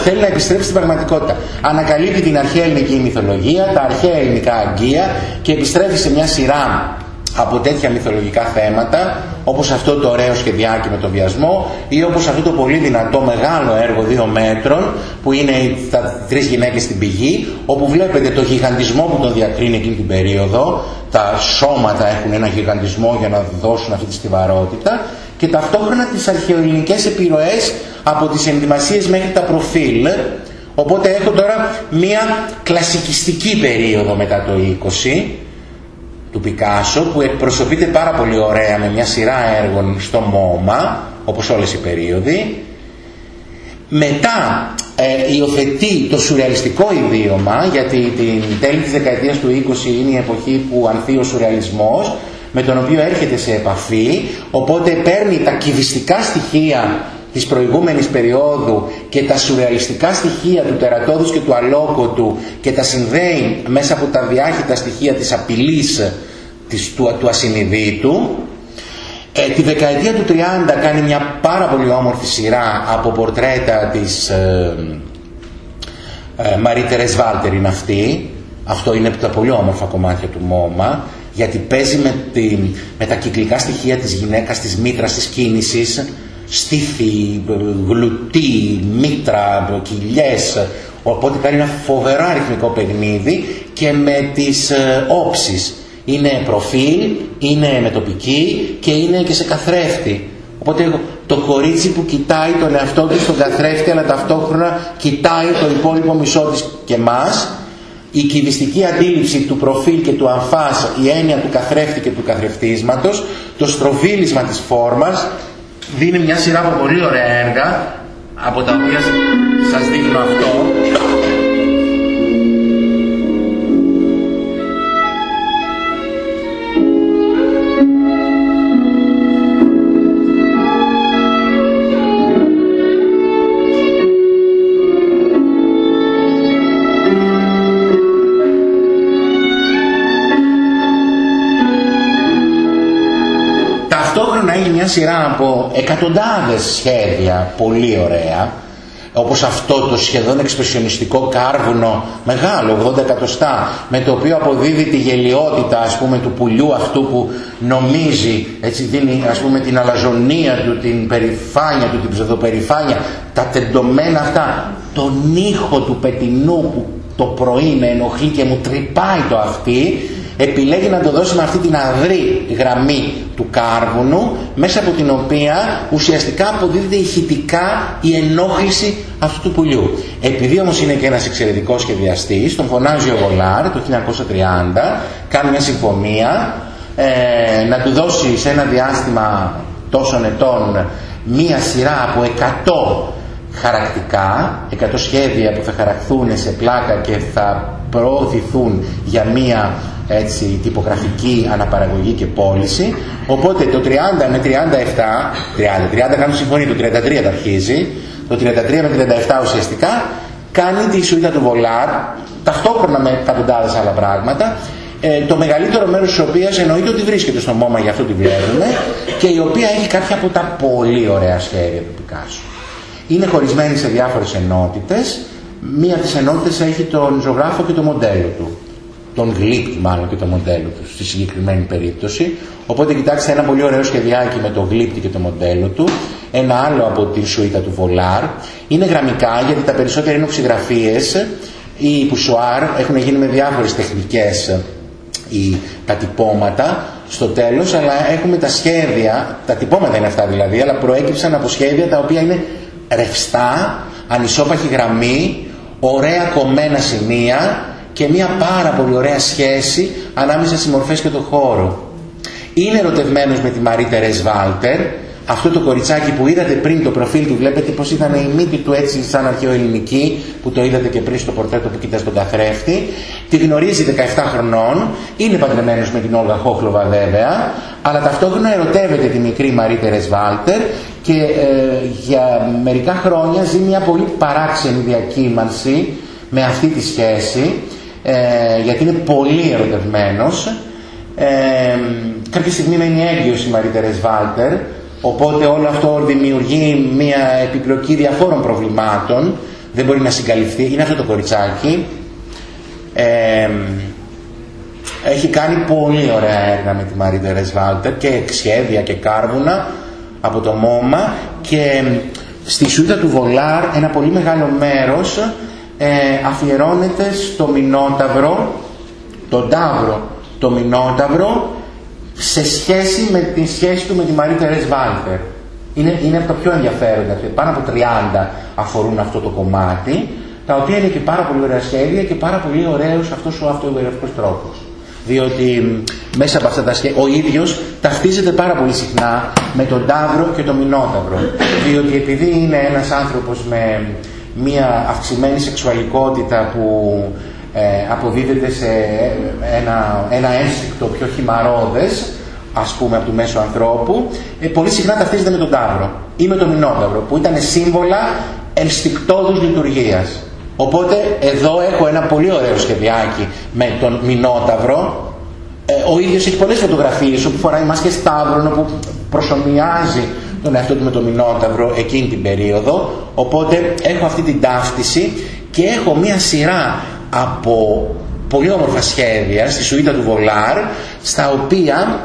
θέλει να επιστρέψει στην πραγματικότητα. Ανακαλύπτει την αρχαία ελληνική μυθολογία, τα αρχαία ελληνικά αγγεία και επιστρέφει σε μια σειρά από τέτοια μυθολογικά θέματα όπως αυτό το ωραίο σχεδιάκι με τον βιασμό ή όπως αυτό το πολύ δυνατό μεγάλο έργο δύο μέτρων που είναι τα τρεις γυναίκες στην πηγή όπου βλέπετε το γιγαντισμό που τον διακρίνει εκείνη την περίοδο τα σώματα έχουν ένα γιγαντισμό για να δώσουν αυτή τη στιβαρότητα και ταυτόχρονα τις αρχαιοελληνικές επιρροές από τις ενδυμασίες μέχρι τα προφίλ. Οπότε έχω τώρα μία κλασικιστική περίοδο μετά το 20 του Πικάσο που εκπροσωπείται πάρα πολύ ωραία με μια σειρά έργων στο μόμα όπως όλες οι περίοδοι. Μετά ε, υιοθετεί το σουρεαλιστικό ιδίωμα γιατί την τέλη της δεκαετίας του 20 είναι η εποχή που ανθεί ο σουρεαλισμός με τον οποίο έρχεται σε επαφή οπότε παίρνει τα κυβιστικά στοιχεία της προηγούμενης περίοδου και τα σουρεαλιστικά στοιχεία του τερατώδους και του αλόκοτου και τα συνδέει μέσα από τα διάχυτα στοιχεία της απειλής της, του, του ασυνειδήτου ε, τη δεκαετία του 30 κάνει μια πάρα πολύ όμορφη σειρά από πορτρέτα της ε, ε, Μαρή Τερές Βάλτερ είναι αυτή. Αυτό είναι από τα πολύ όμορφα κομμάτια του Μόμα γιατί παίζει με, τη, με τα κυκλικά στοιχεία της γυναίκας, της μήτρας, της κίνησης στήθη, γλουτί, μήτρα, κοιλιές οπότε κάνει ένα φοβερό αριθμικό παιχνίδι και με τις ε, όψεις είναι προφίλ, είναι μετοπική και είναι και σε καθρέφτη. Οπότε το κορίτσι που κοιτάει τον εαυτό του στον καθρέφτη αλλά ταυτόχρονα κοιτάει το υπόλοιπο μισό της και μας η κυβιστική αντίληψη του προφίλ και του αμφάς, η έννοια του καθρέφτη και του καθρεφτίσματος, το στροβίλισμα της φόρμας δίνει μια σειρά από πολύ ωραία έργα από τα οποία σας δείχνω αυτό μια σειρά από εκατοντάδες σχέδια πολύ ωραία όπως αυτό το σχεδόν εξπρεσιονιστικό κάρβουνο μεγάλο 80 εκατοστά με το οποίο αποδίδει τη γελιότητα ας πούμε του πουλιού αυτού που νομίζει έτσι δίνει ας πούμε την αλαζονία του την περηφάνεια του την ψευδοπερηφάνεια τα τεντωμένα αυτά τον ήχο του πετινού που το πρωί με ενοχλεί και μου τρυπάει το αυτί επιλέγει να το δώσει με αυτή την αδρή γραμμή του κάρβουνου μέσα από την οποία ουσιαστικά αποδίδεται ηχητικά η ενόχληση αυτού του πουλιού. Επειδή όμως είναι και ένας εξαιρετικός σχεδιαστής, τον φωνάζει ο Βολάρ το 1930, κάνει μια συμφωνία ε, να του δώσει σε ένα διάστημα τόσων ετών μία σειρά από 100 χαρακτικά, 100 σχέδια που θα χαραχθούν σε πλάκα και θα προωθηθούν για μία έτσι, τυπογραφική αναπαραγωγή και πώληση. Οπότε το 30 με 37, 30, 30 κάνουν συμφωνία, το 33 τα αρχίζει, το 33 με 37 ουσιαστικά κάνει τη σουίτα του Βολάρ, ταυτόχρονα με εκατοντάδες άλλα πράγματα, ε, το μεγαλύτερο μέρος της οποίας εννοείται ότι βρίσκεται στο μόμα, για αυτό τη βλέπουμε, και η οποία έχει κάποια από τα πολύ ωραία σχέδια του Πικάσου. Είναι χωρισμένη σε διάφορες ενότητες, μία από τις ενότητες έχει τον ζωγράφο και το μοντέλο του τον γλύπτη μάλλον και το μοντέλο του στη συγκεκριμένη περίπτωση. Οπότε κοιτάξτε ένα πολύ ωραίο σχεδιάκι με το γλύπτη και το μοντέλο του. Ένα άλλο από την σουίτα του Βολάρ. Είναι γραμμικά γιατί τα περισσότερα είναι οξυγραφίες ή πουσουάρ. Έχουν γίνει με διάφορες τεχνικές ή τα τυπώματα στο τέλος αλλά έχουμε τα σχέδια, τα τυπώματα είναι αυτά δηλαδή αλλά προέκυψαν από σχέδια τα οποία είναι ρευστά, ανισόπαχη γραμμή, ωραία κομμένα σημεία και μια πάρα πολύ ωραία σχέση ανάμεσα στις μορφές και το χώρο. Είναι ερωτευμένος με τη Μαρή Τερές Βάλτερ, αυτό το κοριτσάκι που είδατε πριν το προφίλ του, βλέπετε πως ήταν η μύτη του έτσι σαν αρχαιοελληνική, που το είδατε και πριν στο πορτρέτο που κοιτάς τον καθρέφτη. Τη γνωρίζει 17 χρονών, είναι παντρεμένος με την Όλγα Χόχλοβα βέβαια, αλλά ταυτόχρονα ερωτεύεται τη μικρή Μαρή Τερές Βάλτερ και ε, για μερικά χρόνια ζει μια πολύ παράξενη διακύμανση με αυτή τη σχέση ε, γιατί είναι πολύ ερωτευμένος. Ε, κάποια στιγμή να είναι έγκυος η Μαρή Τερές Βάλτερ, οπότε όλο αυτό δημιουργεί μια επιπλοκή διαφόρων προβλημάτων, δεν μπορεί να συγκαλυφθεί, είναι αυτό το κοριτσάκι. Ε, έχει κάνει πολύ ωραία έργα με τη Μαρή Τερές Βάλτερ και σχέδια και κάρβουνα από το μόμα και στη σούτα του Βολάρ ένα πολύ μεγάλο μέρος ε, αφιερώνεται στο Μινόταυρο, τον Ταύρο, το Μινόταυρο σε σχέση με τη σχέση του με τη Μαρή Τερές Βάλτερ. Είναι, είναι από τα πιο ενδιαφέροντα. Πάνω από 30 αφορούν αυτό το κομμάτι, τα οποία είναι και πάρα πολύ ωραία σχέδια και πάρα πολύ ωραίος αυτός ο αυτοεγγραφικός τρόπος. Διότι μέσα από αυτά τα σχέδια ο ίδιος ταυτίζεται πάρα πολύ συχνά με τον Ταύρο και τον Μινόταυρο. Διότι επειδή είναι ένας άνθρωπος με μια αυξημένη σεξουαλικότητα που ε, αποδίδεται σε ένα, ένα ένστικτο πιο χυμαρόδες, ας πούμε, από του μέσου ανθρώπου, ε, πολύ συχνά ταυτίζεται με τον Ταύρο ή με τον Μινόταυρο, που ήταν σύμβολα ενστικτόδους λειτουργίας. Οπότε εδώ έχω ένα πολύ ωραίο σχεδιάκι με τον Μινόταυρο. Ε, ο ίδιος έχει πολλές φωτογραφίες όπου φοράει μάσκες σταύρων, όπου προσωμιάζει τον εαυτό του με τον Μινόταυρο εκείνη την περίοδο. Οπότε έχω αυτή την ταύτιση και έχω μία σειρά από πολύ όμορφα σχέδια στη σουίτα του Βολάρ, στα οποία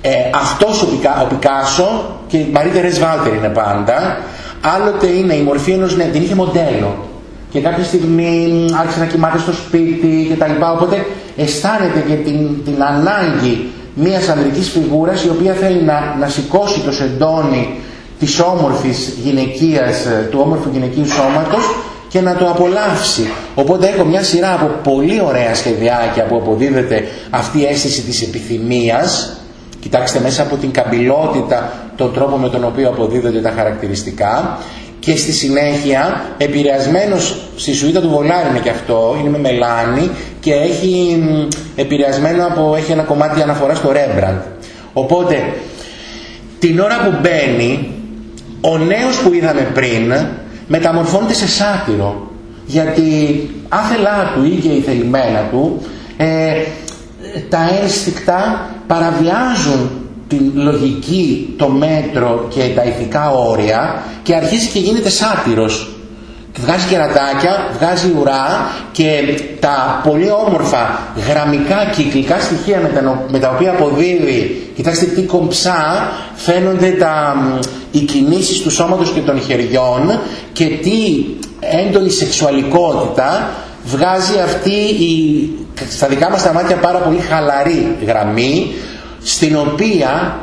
ε, αυτός ο, Πικα, ο Πικάσο και η Μαρή Τερές Βάλτερ είναι πάντα, άλλοτε είναι η μορφή ενός ναι, την είχε μοντέλο. Και κάποια στιγμή άρχισε να κοιμάται στο σπίτι και τα λοιπά, οπότε αισθάνεται και την, την ανάγκη μιας ανδρικής φιγούρας η οποία θέλει να, να σηκώσει το σεντόνι της όμορφης γυναικείας, του όμορφου γυναικείου σώματος και να το απολαύσει. Οπότε έχω μια σειρά από πολύ ωραία σχεδιάκια που αποδίδεται αυτή η αίσθηση της επιθυμίας. Κοιτάξτε μέσα από την καμπυλότητα τον τρόπο με τον οποίο αποδίδονται τα χαρακτηριστικά και στη συνέχεια επηρεασμένος στη σουίτα του Βολάρη είναι και αυτό, είναι με μελάνι και έχει επηρεασμένο από, έχει ένα κομμάτι αναφορά στο Ρέμπραντ. Οπότε την ώρα που μπαίνει ο νέος που είδαμε πριν μεταμορφώνεται σε σάτυρο γιατί άθελά του ή και η θελημένα του ε, τα ένστικτα παραβιάζουν την λογική, το μέτρο και τα ηθικά όρια και αρχίζει και γίνεται σάτυρος. Βγάζει κερατάκια, βγάζει ουρά και τα πολύ όμορφα γραμμικά κυκλικά στοιχεία με τα, με τα οποία αποδίδει, κοιτάξτε τι κομψά φαίνονται τα, οι κινήσεις του σώματος και των χεριών και τι έντονη σεξουαλικότητα βγάζει αυτή η, στα δικά μας τα μάτια πάρα πολύ χαλαρή γραμμή στην οποία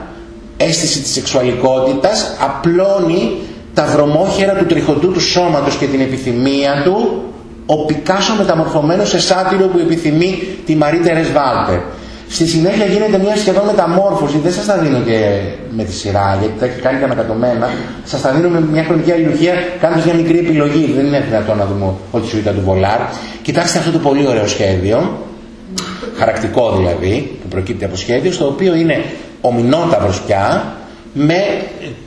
αίσθηση της σεξουαλικότητας απλώνει τα βρωμόχερα του τριχωτού του σώματος και την επιθυμία του ο Πικάσο μεταμορφωμένος σε σάτυρο που επιθυμεί τη Μαρή Τερές Βάλτερ. Στη συνέχεια γίνεται μια σχεδόν μεταμόρφωση, δεν σας τα δίνω και με τη σειρά γιατί τα έχει κάνει και ανακατωμένα, σας τα δίνω με μια χρονική αλληλουχία κάνοντας μια μικρή επιλογή, δεν είναι δυνατόν να δούμε ό,τι σου ήταν του Βολάρ. Κοιτάξτε αυτό το πολύ ωραίο σχέδιο, χαρακτικό δηλαδή, που προκύπτει από σχέδιο, στο οποίο είναι ο Μινόταυρος πια με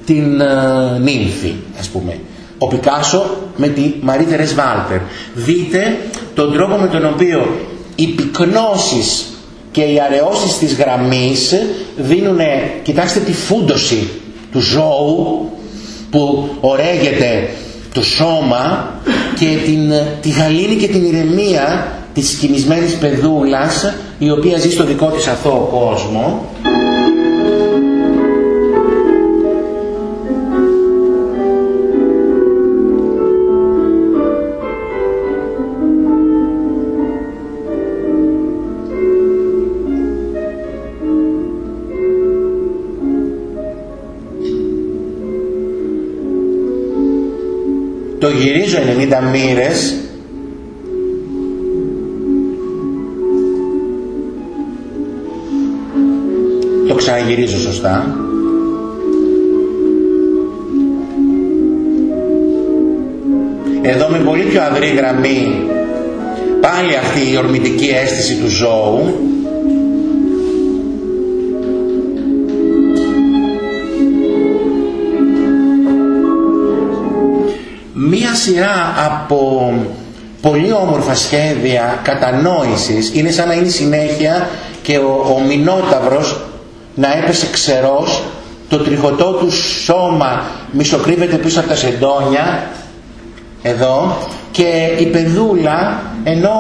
την uh, νύμφη, ας πούμε. Ο Πικάσο με τη Μαρή Τερές Βάλτερ. Δείτε τον τρόπο με τον οποίο οι πυκνώσεις και οι αραιώσεις της γραμμής δίνουν, κοιτάξτε τη φούντωση του ζώου που ωραίγεται το σώμα και την, τη γαλήνη και την ηρεμία της κοιμισμένης παιδούλας η οποία ζει στο δικό της αθώο κόσμο. Το γυρίζω 90 μοίρες το ξαναγυρίζω σωστά. Εδώ με πολύ πιο αδρή γραμμή πάλι αυτή η ορμητική αίσθηση του ζώου. Μία σειρά από πολύ όμορφα σχέδια κατανόησης. Είναι σαν να είναι συνέχεια και ο, ο Μινόταυρος να έπεσε ξερός το τριχωτό του σώμα μισοκρύβεται πίσω από τα σεντόνια εδώ και η παιδούλα ενώ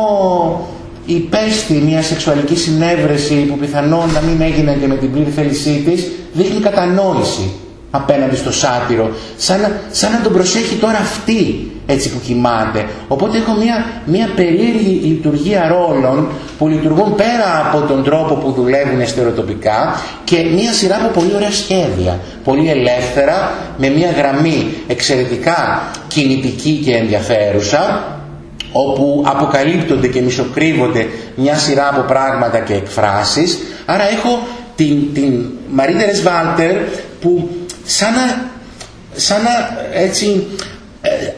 υπέστη μια σεξουαλική συνέβρεση που πιθανόν να μην έγινε και με την πλήρη θέλησή της δείχνει κατανόηση απέναντι στο σάτυρο, σαν, σαν να τον προσέχει τώρα αυτή έτσι που κοιμάται. Οπότε έχω μια, μια περίεργη λειτουργία ρόλων που λειτουργούν πέρα από τον τρόπο που δουλεύουν στερεοτοπικά και μια σειρά από πολύ ωραία σχέδια, πολύ ελεύθερα, με μια γραμμή εξαιρετικά κινητική και ενδιαφέρουσα, όπου αποκαλύπτονται και μισοκρύβονται μια σειρά από πράγματα και εκφράσεις. Άρα έχω την, την Μαρίντερες Βάλτερ που σαν να, σαν να έτσι ε,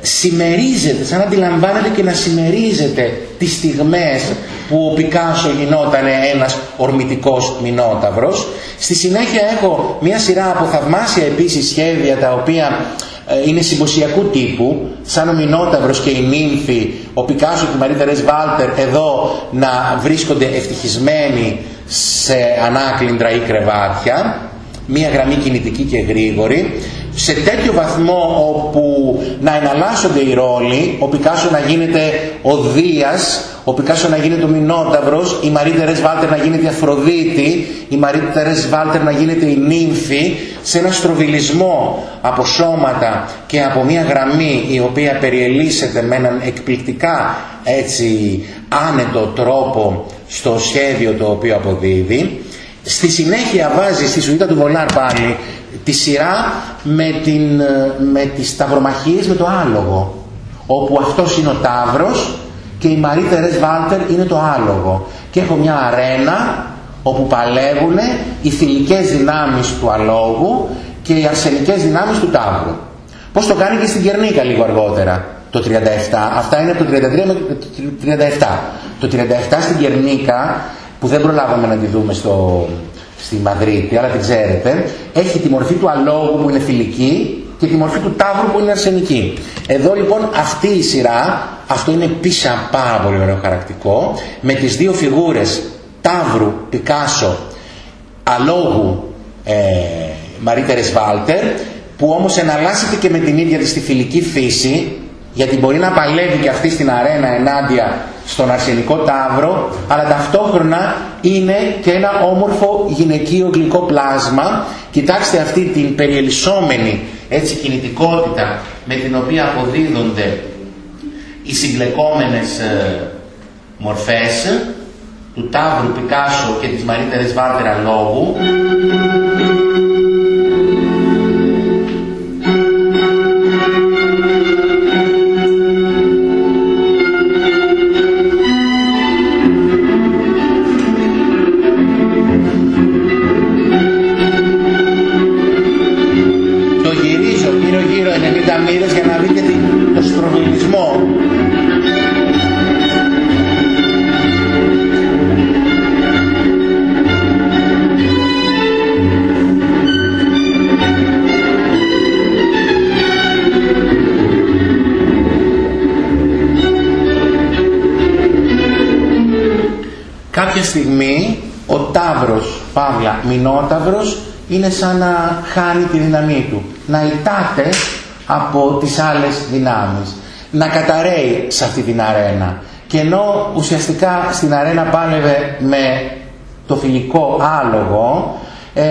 συμμερίζεται, σαν να αντιλαμβάνεται και να συμμερίζεται τις στιγμές που ο Πικάσο γινόταν ένας ορμητικός μηνόταυρος. Στη συνέχεια έχω μια σειρά από θαυμάσια επίσης σχέδια τα οποία ε, είναι συμποσιακού τύπου, σαν ο Μινόταυρος και η Νύμφη, ο Πικάσο και η Μαρή Τερές Βάλτερ εδώ να βρίσκονται ευτυχισμένοι σε ανάκλυντρα ή κρεβάτια μία γραμμή κινητική και γρήγορη, σε τέτοιο βαθμό όπου να εναλλάσσονται οι ρόλοι, ο Πικάσο να γίνεται ο Δίας, ο Πικάσο να γίνεται ο Μινόταυρος, η Μαρή Τερές Βάλτερ να γίνεται η Αφροδίτη, η Μαρή Τερές Βάλτερ να γίνεται η Νύμφη, σε ένα στροβιλισμό από σώματα και από μια γραμμή η οποία περιελίσσεται με έναν εκπληκτικά έτσι άνετο τρόπο στο σχέδιο το οποίο αποδίδει. Στη συνέχεια βάζει στη σουίτα του Βολάρ πάλι τη σειρά με, την, με τις ταυρομαχίες με το άλογο όπου αυτός είναι ο Ταύρος και η Μαρή Τερές Βάλτερ είναι το άλογο. Και έχω μια αρένα όπου παλεύουν οι θηλυκές δυνάμεις του αλόγου και οι αρσενικές δυνάμεις του Ταύρου. Πως το κάνει και στην Κερνίκα λίγο αργότερα το 37 αυτά είναι από το 33 με το 37 το 37 στην Κερνίκα που δεν προλάβαμε να τη δούμε στο, στη Μαδρίτη, αλλά την ξέρετε, έχει τη μορφή του αλόγου που είναι φιλική και τη μορφή του τάβρου που είναι αρσενική. Εδώ λοιπόν αυτή η σειρά, αυτό είναι επίσης ένα πάρα πολύ ωραίο χαρακτικό, με τις δύο φιγούρες τάβρου, Πικάσο, αλόγου, ε, Μαρίτερες Βάλτερ, που όμως εναλλάσσεται και με την ίδια της τη φιλική φύση, γιατί μπορεί να παλεύει και αυτή στην αρένα ενάντια στον αρσενικό τάβρο, αλλά ταυτόχρονα είναι και ένα όμορφο γυναικείο γλυκό πλάσμα. Κοιτάξτε αυτή την περιελισσόμενη έτσι κινητικότητα με την οποία αποδίδονται οι συμπλεκόμενες ε, μορφές του Ταύρου Πικάσο και της Μαρίτερες Βάρτερα Λόγου Παύλα, Μινόταυρος είναι σαν να χάνει τη δύναμή του, να ητάται από τις άλλες δυνάμεις, να καταραίει σε αυτή την αρένα. Και ενώ ουσιαστικά στην αρένα πάλευε με το φιλικό άλογο, ε,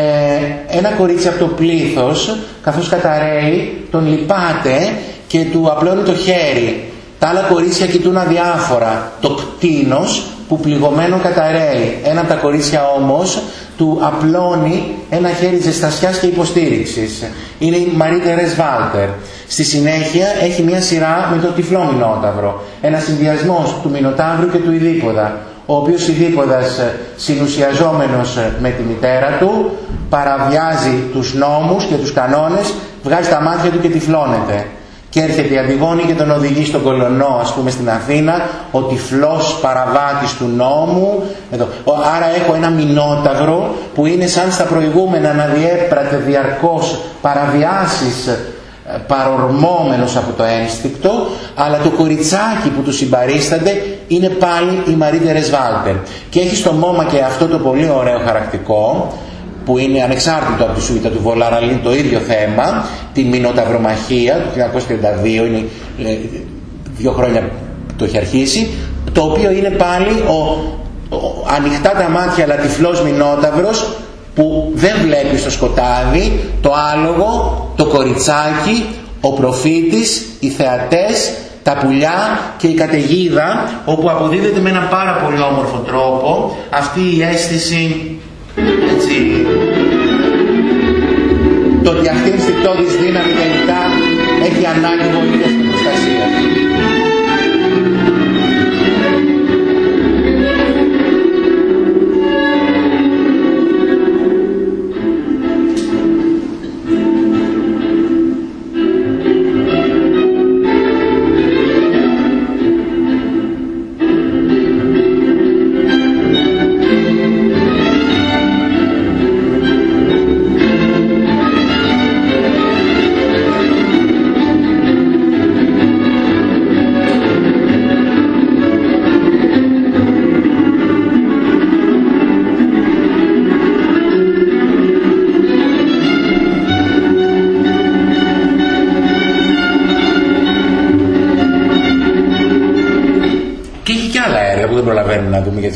ένα κορίτσι από το πλήθος, καθώς καταραίει, τον λυπάται και του απλώνει το χέρι. Τα άλλα κορίτσια κοιτούν αδιάφορα. Το κτίνος που πληγωμένο καταραίει. Ένα από τα κορίτσια όμως του απλώνει ένα χέρι ζεστασιάς και υποστήριξης. Είναι η Μαρή Τερές Βάλτερ. Στη συνέχεια έχει μια σειρά με το τυφλό Μινόταυρο. Ένας συνδυασμός του Μινοταύρου και του Ιδίποδα. Ο οποίος Ιδίποδας ε, συνουσιαζόμενος ε, με τη μητέρα του παραβιάζει τους νόμους και τους κανόνες, βγάζει τα μάτια του και τυφλώνεται και έρχεται η Αντιγόνη και τον οδηγεί στον Κολονό ας πούμε στην Αθήνα ο τυφλός παραβάτης του νόμου εδώ. άρα έχω ένα μηνόταυρο που είναι σαν στα προηγούμενα να διέπρατε διαρκώς παραβιάσεις ε, παρορμόμενος από το ένστικτο αλλά το κοριτσάκι που του συμπαρίστανται είναι πάλι η Μαρή Βάλτερ και έχει στο μόμα και αυτό το πολύ ωραίο χαρακτικό που είναι ανεξάρτητο από τη σουίτα του Βολάρα, αλλά είναι το ίδιο θέμα, τη Μινοταυρομαχία του 1932, είναι ε, δύο χρόνια το έχει αρχίσει, το οποίο είναι πάλι ο, ο ανοιχτά τα μάτια αλλά τυφλός Μινόταυρος που δεν βλέπει στο σκοτάδι το άλογο, το κοριτσάκι, ο προφήτης, οι θεατές, τα πουλιά και η καταιγίδα όπου αποδίδεται με έναν πάρα πολύ όμορφο τρόπο αυτή η αίσθηση έτσι, το ότι αυτή η δύναμη τελικά έχει ανάγκη βοήθεια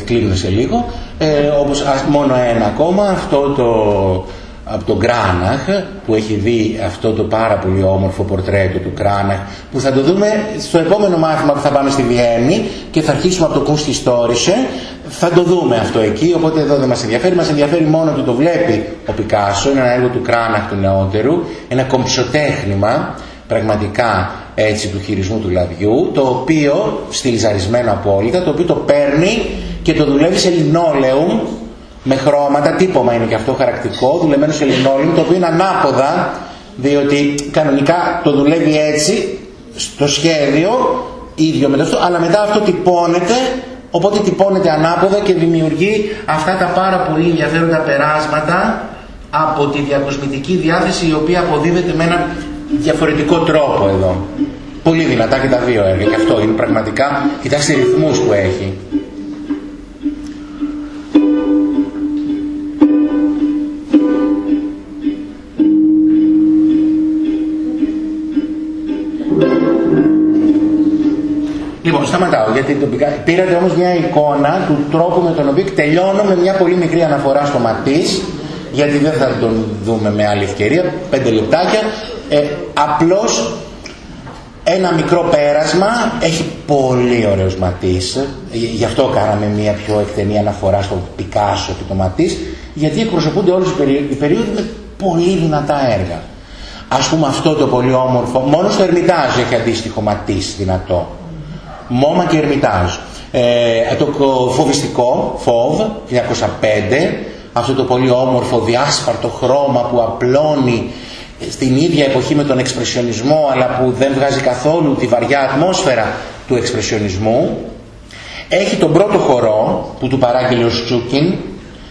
κλείνουμε σε λίγο, ε, όπως μόνο ένα ακόμα, αυτό το από τον Κράναχ που έχει δει αυτό το πάρα πολύ όμορφο πορτρέτο του Κράναχ που θα το δούμε στο επόμενο μάθημα που θα πάμε στη Βιέννη και θα αρχίσουμε από το Κούστι Στόρισε. Θα το δούμε αυτό εκεί οπότε εδώ δεν μας ενδιαφέρει. Μας ενδιαφέρει μόνο ότι το βλέπει ο Πικάσο είναι ένα έργο του Κράναχ του νεότερου ένα κομψοτέχνημα πραγματικά έτσι του χειρισμού του λαδιού το οποίο στυλιζαρισμένο απόλυτα το οποίο το παίρνει και το δουλεύεις σε λινόλεουμ με χρώματα, τύπομα είναι και αυτό χαρακτικό, δουλεμένος σε λινόλεουμ, το οποίο είναι ανάποδα, διότι κανονικά το δουλεύει έτσι, στο σχέδιο, ίδιο με το αυτό, αλλά μετά αυτό τυπώνεται, οπότε τυπώνεται ανάποδα και δημιουργεί αυτά τα πάρα πολύ ενδιαφέροντα περάσματα από τη διακοσμητική διάθεση η οποία αποδίδεται με έναν διαφορετικό τρόπο εδώ. Πολύ δυνατά και τα δύο έργα και αυτό είναι πραγματικά, κοιτάξτε ρυθμούς που έχει. Γιατί τοπικά. Πήρατε όμως μια εικόνα του τρόπου με τον οποίο τελειώνω με μια πολύ μικρή αναφορά στο Ματής γιατί δεν θα τον δούμε με άλλη ευκαιρία, πέντε λεπτάκια. Ε, απλώς ένα μικρό πέρασμα, έχει πολύ ωραίος Ματής, ε, γι' αυτό κάναμε μια πιο εκτενή αναφορά στον Πικάσο και το Ματής, γιατί εκπροσωπούνται όλες οι περίοδοι με πολύ δυνατά έργα. Ας πούμε αυτό το πολύ όμορφο, μόνο στο Ερμητάζ έχει αντίστοιχο Ματής δυνατό. Μόμα και Ερμητάζ. Ε, το φοβιστικό, φοβ, 1905, αυτό το πολύ όμορφο διάσπαρτο χρώμα που απλώνει στην ίδια εποχή με τον εξπρεσιονισμό αλλά που δεν βγάζει καθόλου τη βαριά ατμόσφαιρα του εξπρεσιονισμού. Έχει τον πρώτο χορό που του παράγγειλε ο Στσούκιν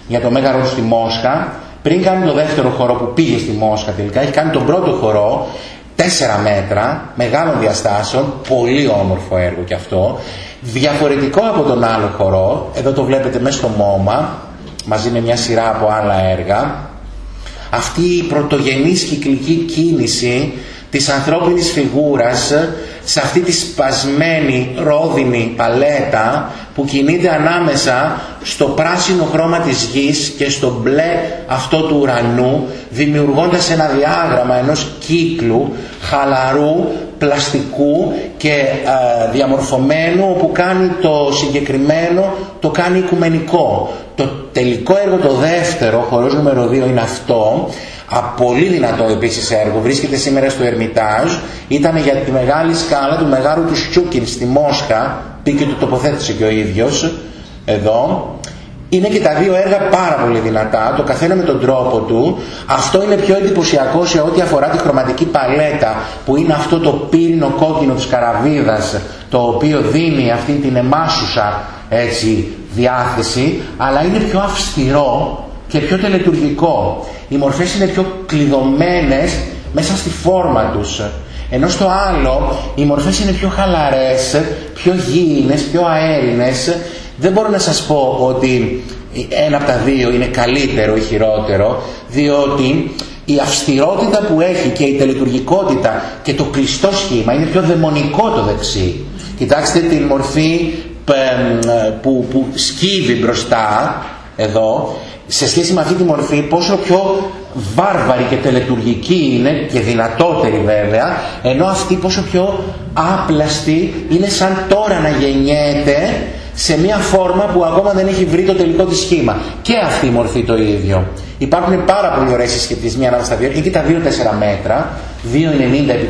για το Μέγαρο στη Μόσχα. Πριν κάνει το δεύτερο χορό που πήγε στη Μόσχα τελικά έχει κάνει τον πρώτο χορό τέσσερα μέτρα μεγάλων διαστάσεων πολύ όμορφο έργο και αυτό διαφορετικό από τον άλλο χορό εδώ το βλέπετε μέσα στο μόμα μαζί με μια σειρά από άλλα έργα. Αυτή η πρωτογενής κυκλική κίνηση της ανθρώπινης φιγούρας σε αυτή τη σπασμένη ρόδινη παλέτα που κινείται ανάμεσα στο πράσινο χρώμα της γης και στο μπλε αυτό του ουρανού δημιουργώντας ένα διάγραμμα ενός κύκλου χαλαρού, πλαστικού και ε, διαμορφωμένου που κάνει το συγκεκριμένο, το κάνει οικουμενικό. Το τελικό έργο το δεύτερο, χορός νούμερο 2 είναι αυτό. Πολύ δυνατό επίσης έργο, βρίσκεται σήμερα στο Ερμητάζ, ήταν για τη μεγάλη σκάλα του μεγάλου του Στιούκιν στη Μόσχα, πήγε το τοποθέτησε και ο ίδιος εδώ. Είναι και τα δύο έργα πάρα πολύ δυνατά, το καθένα με τον τρόπο του. Αυτό είναι πιο εντυπωσιακό σε ό,τι αφορά τη χρωματική παλέτα, που είναι αυτό το πύρινο κόκκινο της καραβίδας, το οποίο δίνει αυτή την εμάσουσα έτσι, διάθεση, αλλά είναι πιο αυστηρό και πιο τελετουργικό. Οι μορφές είναι πιο κλειδωμένες μέσα στη φόρμα τους. Ενώ στο άλλο οι μορφές είναι πιο χαλαρές, πιο γήινες, πιο αέρινες. Δεν μπορώ να σας πω ότι ένα από τα δύο είναι καλύτερο ή χειρότερο, διότι η αυστηρότητα που έχει και η τελετουργικότητα και το κλειστό σχήμα είναι πιο δαιμονικό το δεξί. Κοιτάξτε την μορφή που, που σκύβει μπροστά εδώ σε σχέση με αυτή τη μορφή πόσο πιο βάρβαρη και τελετουργική είναι και δυνατότερη βέβαια ενώ αυτή πόσο πιο άπλαστη είναι σαν τώρα να γεννιέται σε μια φόρμα που ακόμα δεν έχει βρει το τελικό της σχήμα. Και αυτή η μορφή το ίδιο. Υπάρχουν πάρα πολύ ωραίες συσχετισμοί ανάμεσα στα δύο. Είναι και τα δύο 4 μέτρα, 2,90 επί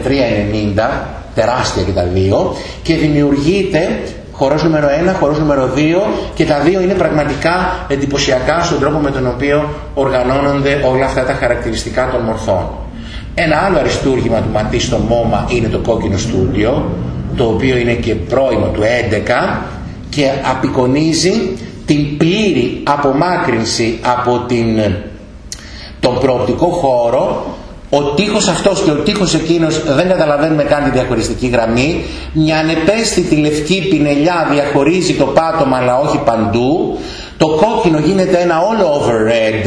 3,90, τεράστια και τα δύο, και δημιουργείται χορός νούμερο 1, χορός νούμερο 2 και τα δύο είναι πραγματικά εντυπωσιακά στον τρόπο με τον οποίο οργανώνονται όλα αυτά τα χαρακτηριστικά των μορφών. Ένα άλλο αριστούργημα του Ματή στο Μόμα είναι το κόκκινο στούντιο, το οποίο είναι και πρώιμο του 11 και απεικονίζει την πλήρη απομάκρυνση από την, τον προοπτικό χώρο ο τείχος αυτός και ο τείχος εκείνος δεν καταλαβαίνουμε καν τη διαχωριστική γραμμή. Μια ανεπαίσθητη λευκή πινελιά διαχωρίζει το πάτωμα αλλά όχι παντού. Το κόκκινο γίνεται ένα all over red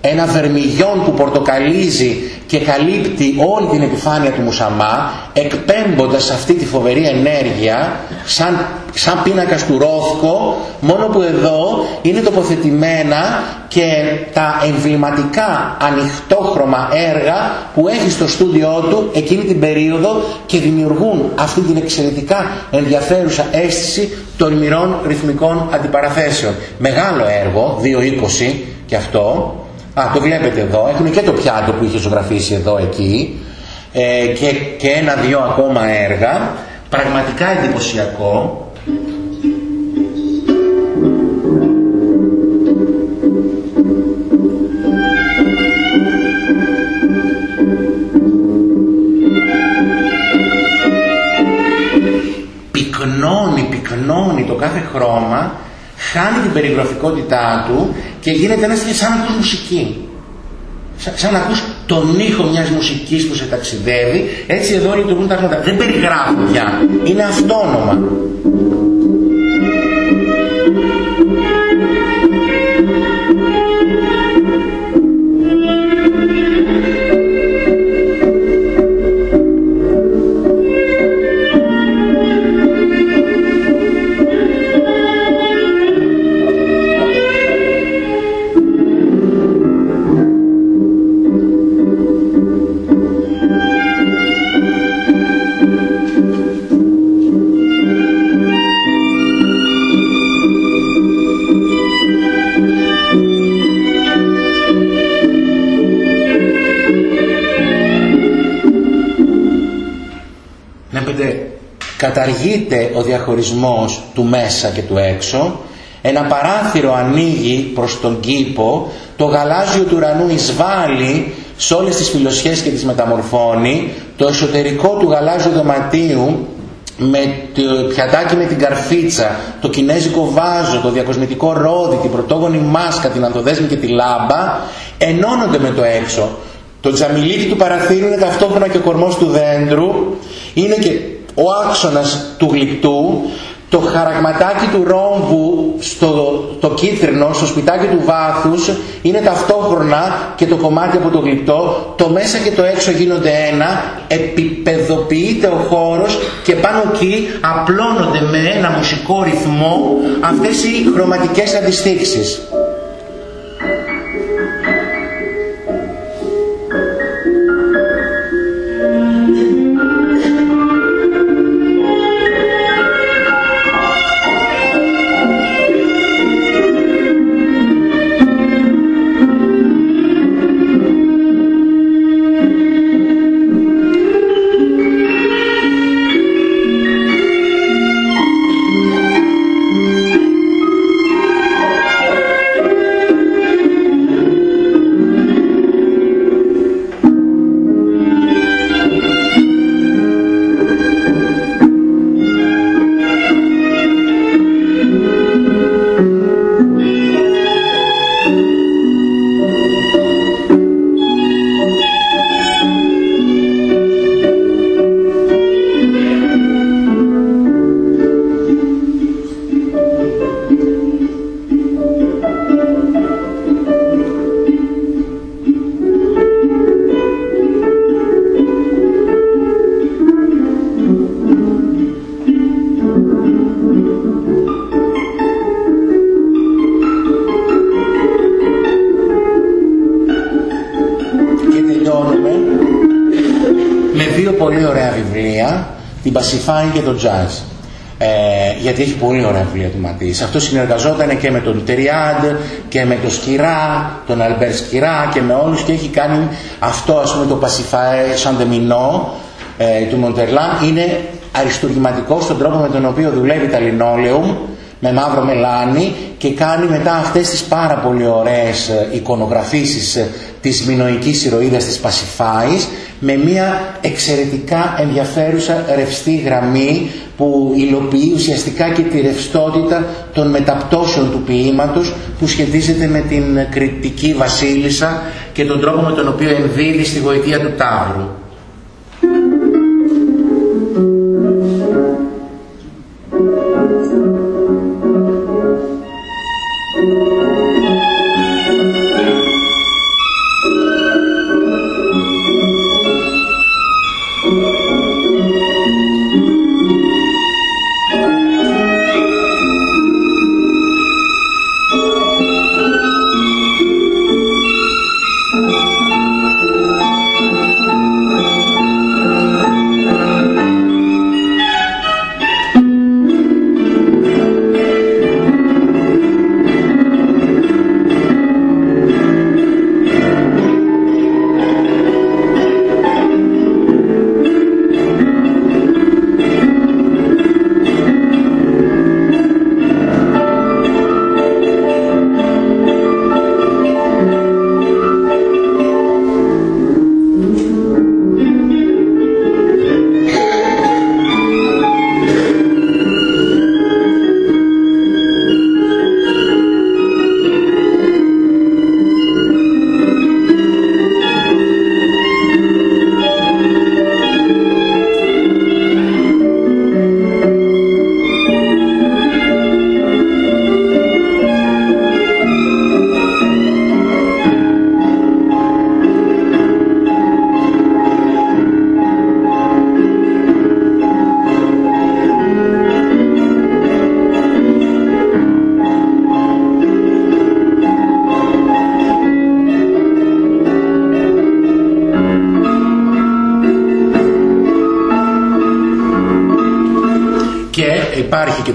ένα βερμιγιόν που πορτοκαλίζει και καλύπτει όλη την επιφάνεια του μουσαμά εκπέμποντας αυτή τη φοβερή ενέργεια σαν, σαν πίνακας του Ρόθκο μόνο που εδώ είναι τοποθετημένα και τα εμβληματικά ανοιχτόχρωμα έργα που έχει στο στούντιό του εκείνη την περίοδο και δημιουργούν αυτή την εξαιρετικά ενδιαφέρουσα αίσθηση των μοιρών ρυθμικών αντιπαραθέσεων. Μεγάλο έργο, 2.20 και αυτό, Α, το βλέπετε εδώ. Έχουν και το πιάτο που είχε ζωγραφίσει εδώ εκεί. Ε, και, και ένα-δυο ακόμα έργα. Πραγματικά εντυπωσιακό. Πυκνώνει, πυκνώνει το κάθε χρώμα χάνει την περιγραφικότητά του και γίνεται ένας σαν να ακούς μουσική. Σαν, σαν να ακούς τον ήχο μιας μουσικής που σε ταξιδεύει, έτσι εδώ λειτουργούν τα πράγματα. Δεν περιγράφουν πια, είναι αυτόνομα. Καταργείται ο διαχωρισμός του μέσα και του έξω. Ένα παράθυρο ανοίγει προς τον κήπο. Το γαλάζιο του ουρανού εισβάλλει σε όλες τις φιλοσχές και τις μεταμορφώνει. Το εσωτερικό του γαλάζιου δωματίου με το πιατάκι με την καρφίτσα, το κινέζικο βάζο, το διακοσμητικό ρόδι, την πρωτόγονη μάσκα, την ανθοδέσμη και τη λάμπα ενώνονται με το έξω. Το τζαμιλίκι του παραθύρου είναι ταυτόχρονα και ο κορμός του δέντρου, είναι και ο άξονας του γλυπτού, το χαραγματάκι του ρόμβου στο το κίτρινο, στο σπιτάκι του βάθους είναι ταυτόχρονα και το κομμάτι από το γλυπτό, το μέσα και το έξω γίνονται ένα, επιπεδοποιείται ο χώρος και πάνω εκεί απλώνονται με ένα μουσικό ρυθμό αυτές οι χρωματικές αντιστήξεις. Την Pacify και το Jazz. Ε, γιατί έχει πολύ ωραία βιβλία του Ματής. Αυτό συνεργαζόταν και με τον Τεριάντ και με τον Σκυρά, τον Αλμπέρ Σκυρά και με όλους και έχει κάνει αυτό ας πούμε το Pacify Σαντεμινό ε, του Μοντερλάν είναι αριστουργηματικός στον τρόπο με τον οποίο δουλεύει τα λινόλεουμ με μαύρο μελάνι και κάνει μετά αυτές τις πάρα πολύ ωραίες ε, εικονογραφήσεις ε, της μινοικής ηρωίδας της Πασιφάης με μια εξαιρετικά ενδιαφέρουσα ρευστή γραμμή που υλοποιεί ουσιαστικά και τη ρευστότητα των μεταπτώσεων του ποίηματος που σχετίζεται με την κριτική βασίλισσα και τον τρόπο με τον οποίο εμβίδει στη γοητεία του Ταύρου.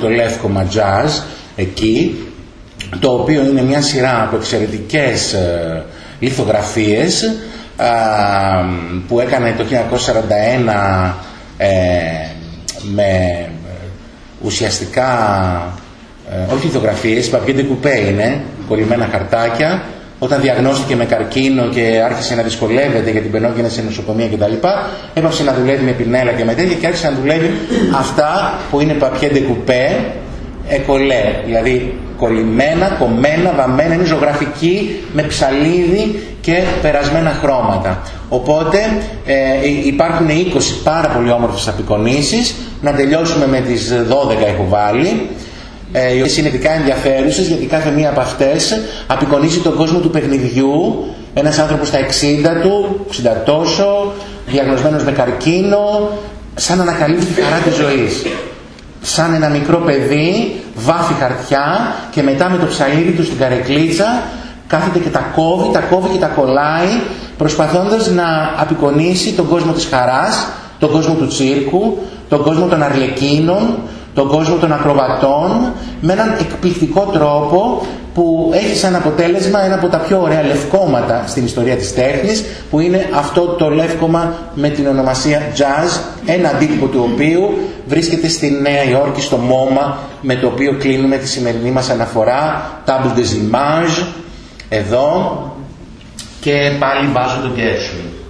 Το Λεύκομα Jazz εκεί, το οποίο είναι μια σειρά από εξαιρετικές ε, λιθογραφίες ε, που έκανε το 1941 ε, με ουσιαστικά όχι λιθογραφίες, παπιέντε κουπέ είναι, κολλημένα χαρτάκια όταν διαγνώστηκε με καρκίνο και άρχισε να δυσκολεύεται γιατί μπαινόταν σε νοσοκομεία κτλ. Έπαψε να δουλεύει με πινέλα και με τέτοια και άρχισε να δουλεύει αυτά που είναι παπιέντε κουπέ, εκολέ. Δηλαδή κολλημένα, κομμένα, βαμμένα, είναι ζωγραφική με ψαλίδι και περασμένα χρώματα. Οπότε ε, υπάρχουν 20 πάρα πολύ όμορφες απεικονίσεις. Να τελειώσουμε με τις 12 έχω βάλει ε, οι οποίες είναι ειδικά ενδιαφέρουσες γιατί κάθε μία από αυτές απεικονίζει τον κόσμο του παιχνιδιού ένας άνθρωπος στα 60 του, 60 τόσο, διαγνωσμένος με καρκίνο, σαν να ανακαλύπτει τη χαρά της ζωής. Σαν ένα μικρό παιδί βάφει χαρτιά και μετά με το ψαλίδι του στην καρεκλίτσα κάθεται και τα κόβει, τα κόβει και τα κολλάει προσπαθώντας να απεικονίσει τον κόσμο της χαράς, τον κόσμο του τσίρκου, τον κόσμο των αρλεκίνων, τον κόσμο των ακροβατών με έναν εκπληκτικό τρόπο που έχει σαν αποτέλεσμα ένα από τα πιο ωραία λευκόματα στην ιστορία της τέχνης που είναι αυτό το λεύκομα με την ονομασία jazz ένα αντίτυπο του οποίου βρίσκεται στη Νέα Υόρκη στο MoMA με το οποίο κλείνουμε τη σημερινή μας αναφορά Table des Images εδώ. Και πάλι βάζω τον Gershwin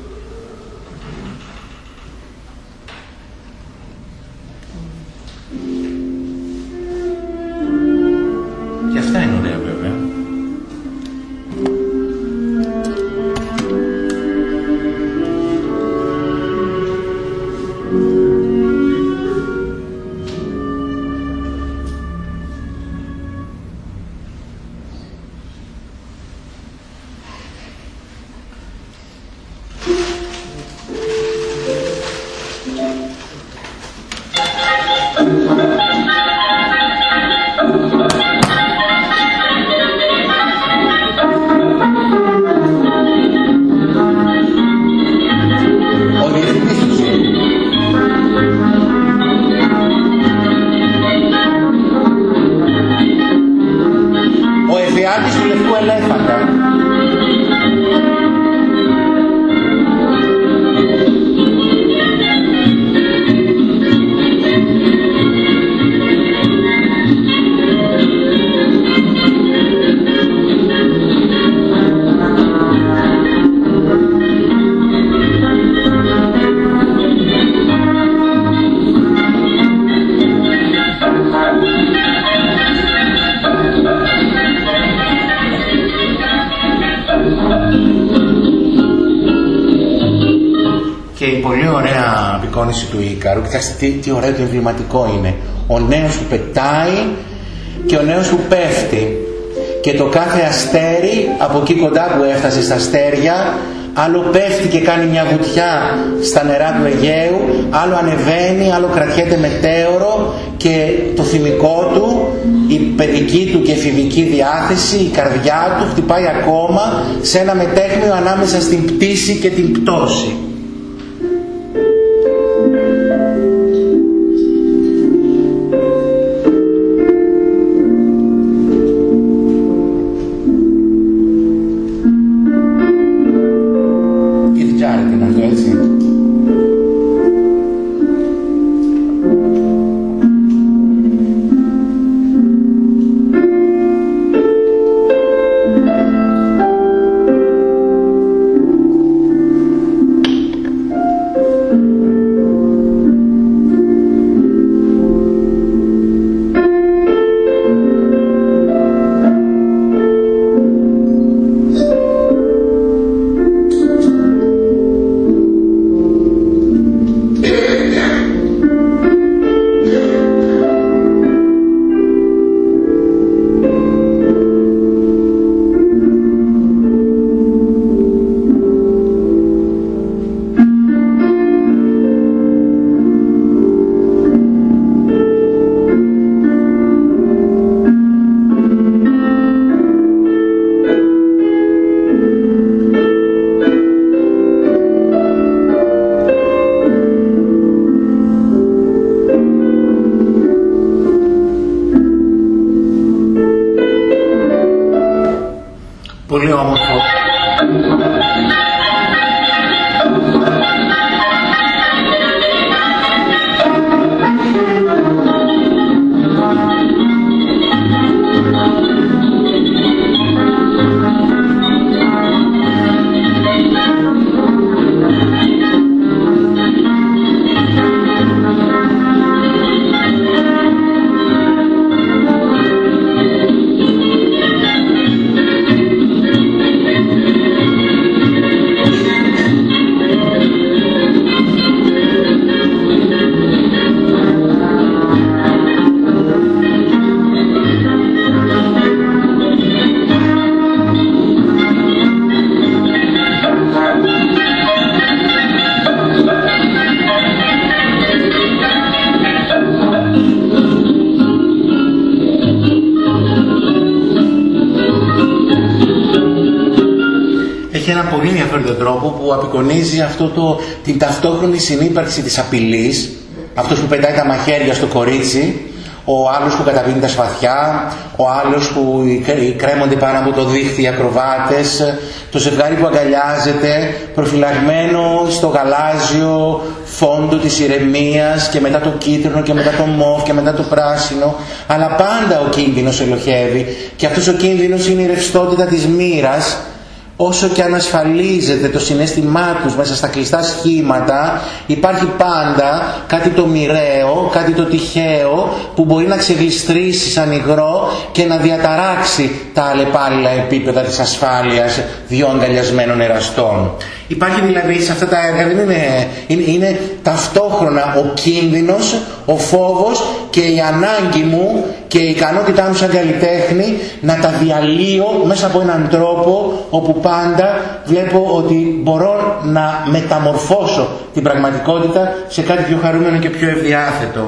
ωραία απεικόνηση του Ίκαρου. Κοιτάξτε τι, τι ωραίο και εμβληματικό είναι. Ο νέος που πετάει και ο νέος που πέφτει. Και το κάθε αστέρι από εκεί κοντά που έφτασε στα αστέρια άλλο πέφτει και κάνει μια βουτιά στα νερά του Αιγαίου, άλλο ανεβαίνει, άλλο κρατιέται μετέωρο και το θυμικό του, η παιδική του και εφηβική διάθεση, η καρδιά του χτυπάει ακόμα σε ένα μετέχνιο ανάμεσα στην πτήση και την πτώση. Συνύπαρξη της απειλής, αυτός που πετάει τα μαχαίρια στο κορίτσι, ο άλλος που καταπίνει τα σπαθιά, ο άλλος που κρέμονται πάνω από το δίχτυ οι ακροβάτες, το ζευγάρι που αγκαλιάζεται προφυλαγμένο στο γαλάζιο φόντο της ηρεμίας και μετά το κίτρινο και μετά το μόφ και μετά το πράσινο. Αλλά πάντα ο κίνδυνος ελοχεύει και αυτός ο κίνδυνος είναι η ρευστότητα της μοίρας όσο και αν ασφαλίζεται το συνέστημά τους μέσα στα κλειστά σχήματα, υπάρχει πάντα κάτι το μοιραίο, κάτι το τυχαίο που μπορεί να ξεγλιστρήσει σαν υγρό και να διαταράξει τα αλλεπάλληλα επίπεδα της ασφάλειας δύο αγκαλιασμένων εραστών. Υπάρχει δηλαδή σε αυτά τα έργα, δεν είναι, είναι, είναι ταυτόχρονα ο κίνδυνος, ο φόβος και η ανάγκη μου και η ικανότητά μου σαν καλλιτέχνη να τα διαλύω μέσα από έναν τρόπο όπου πάντα βλέπω ότι μπορώ να μεταμορφώσω την πραγματικότητα σε κάτι πιο χαρούμενο και πιο ευδιάθετο.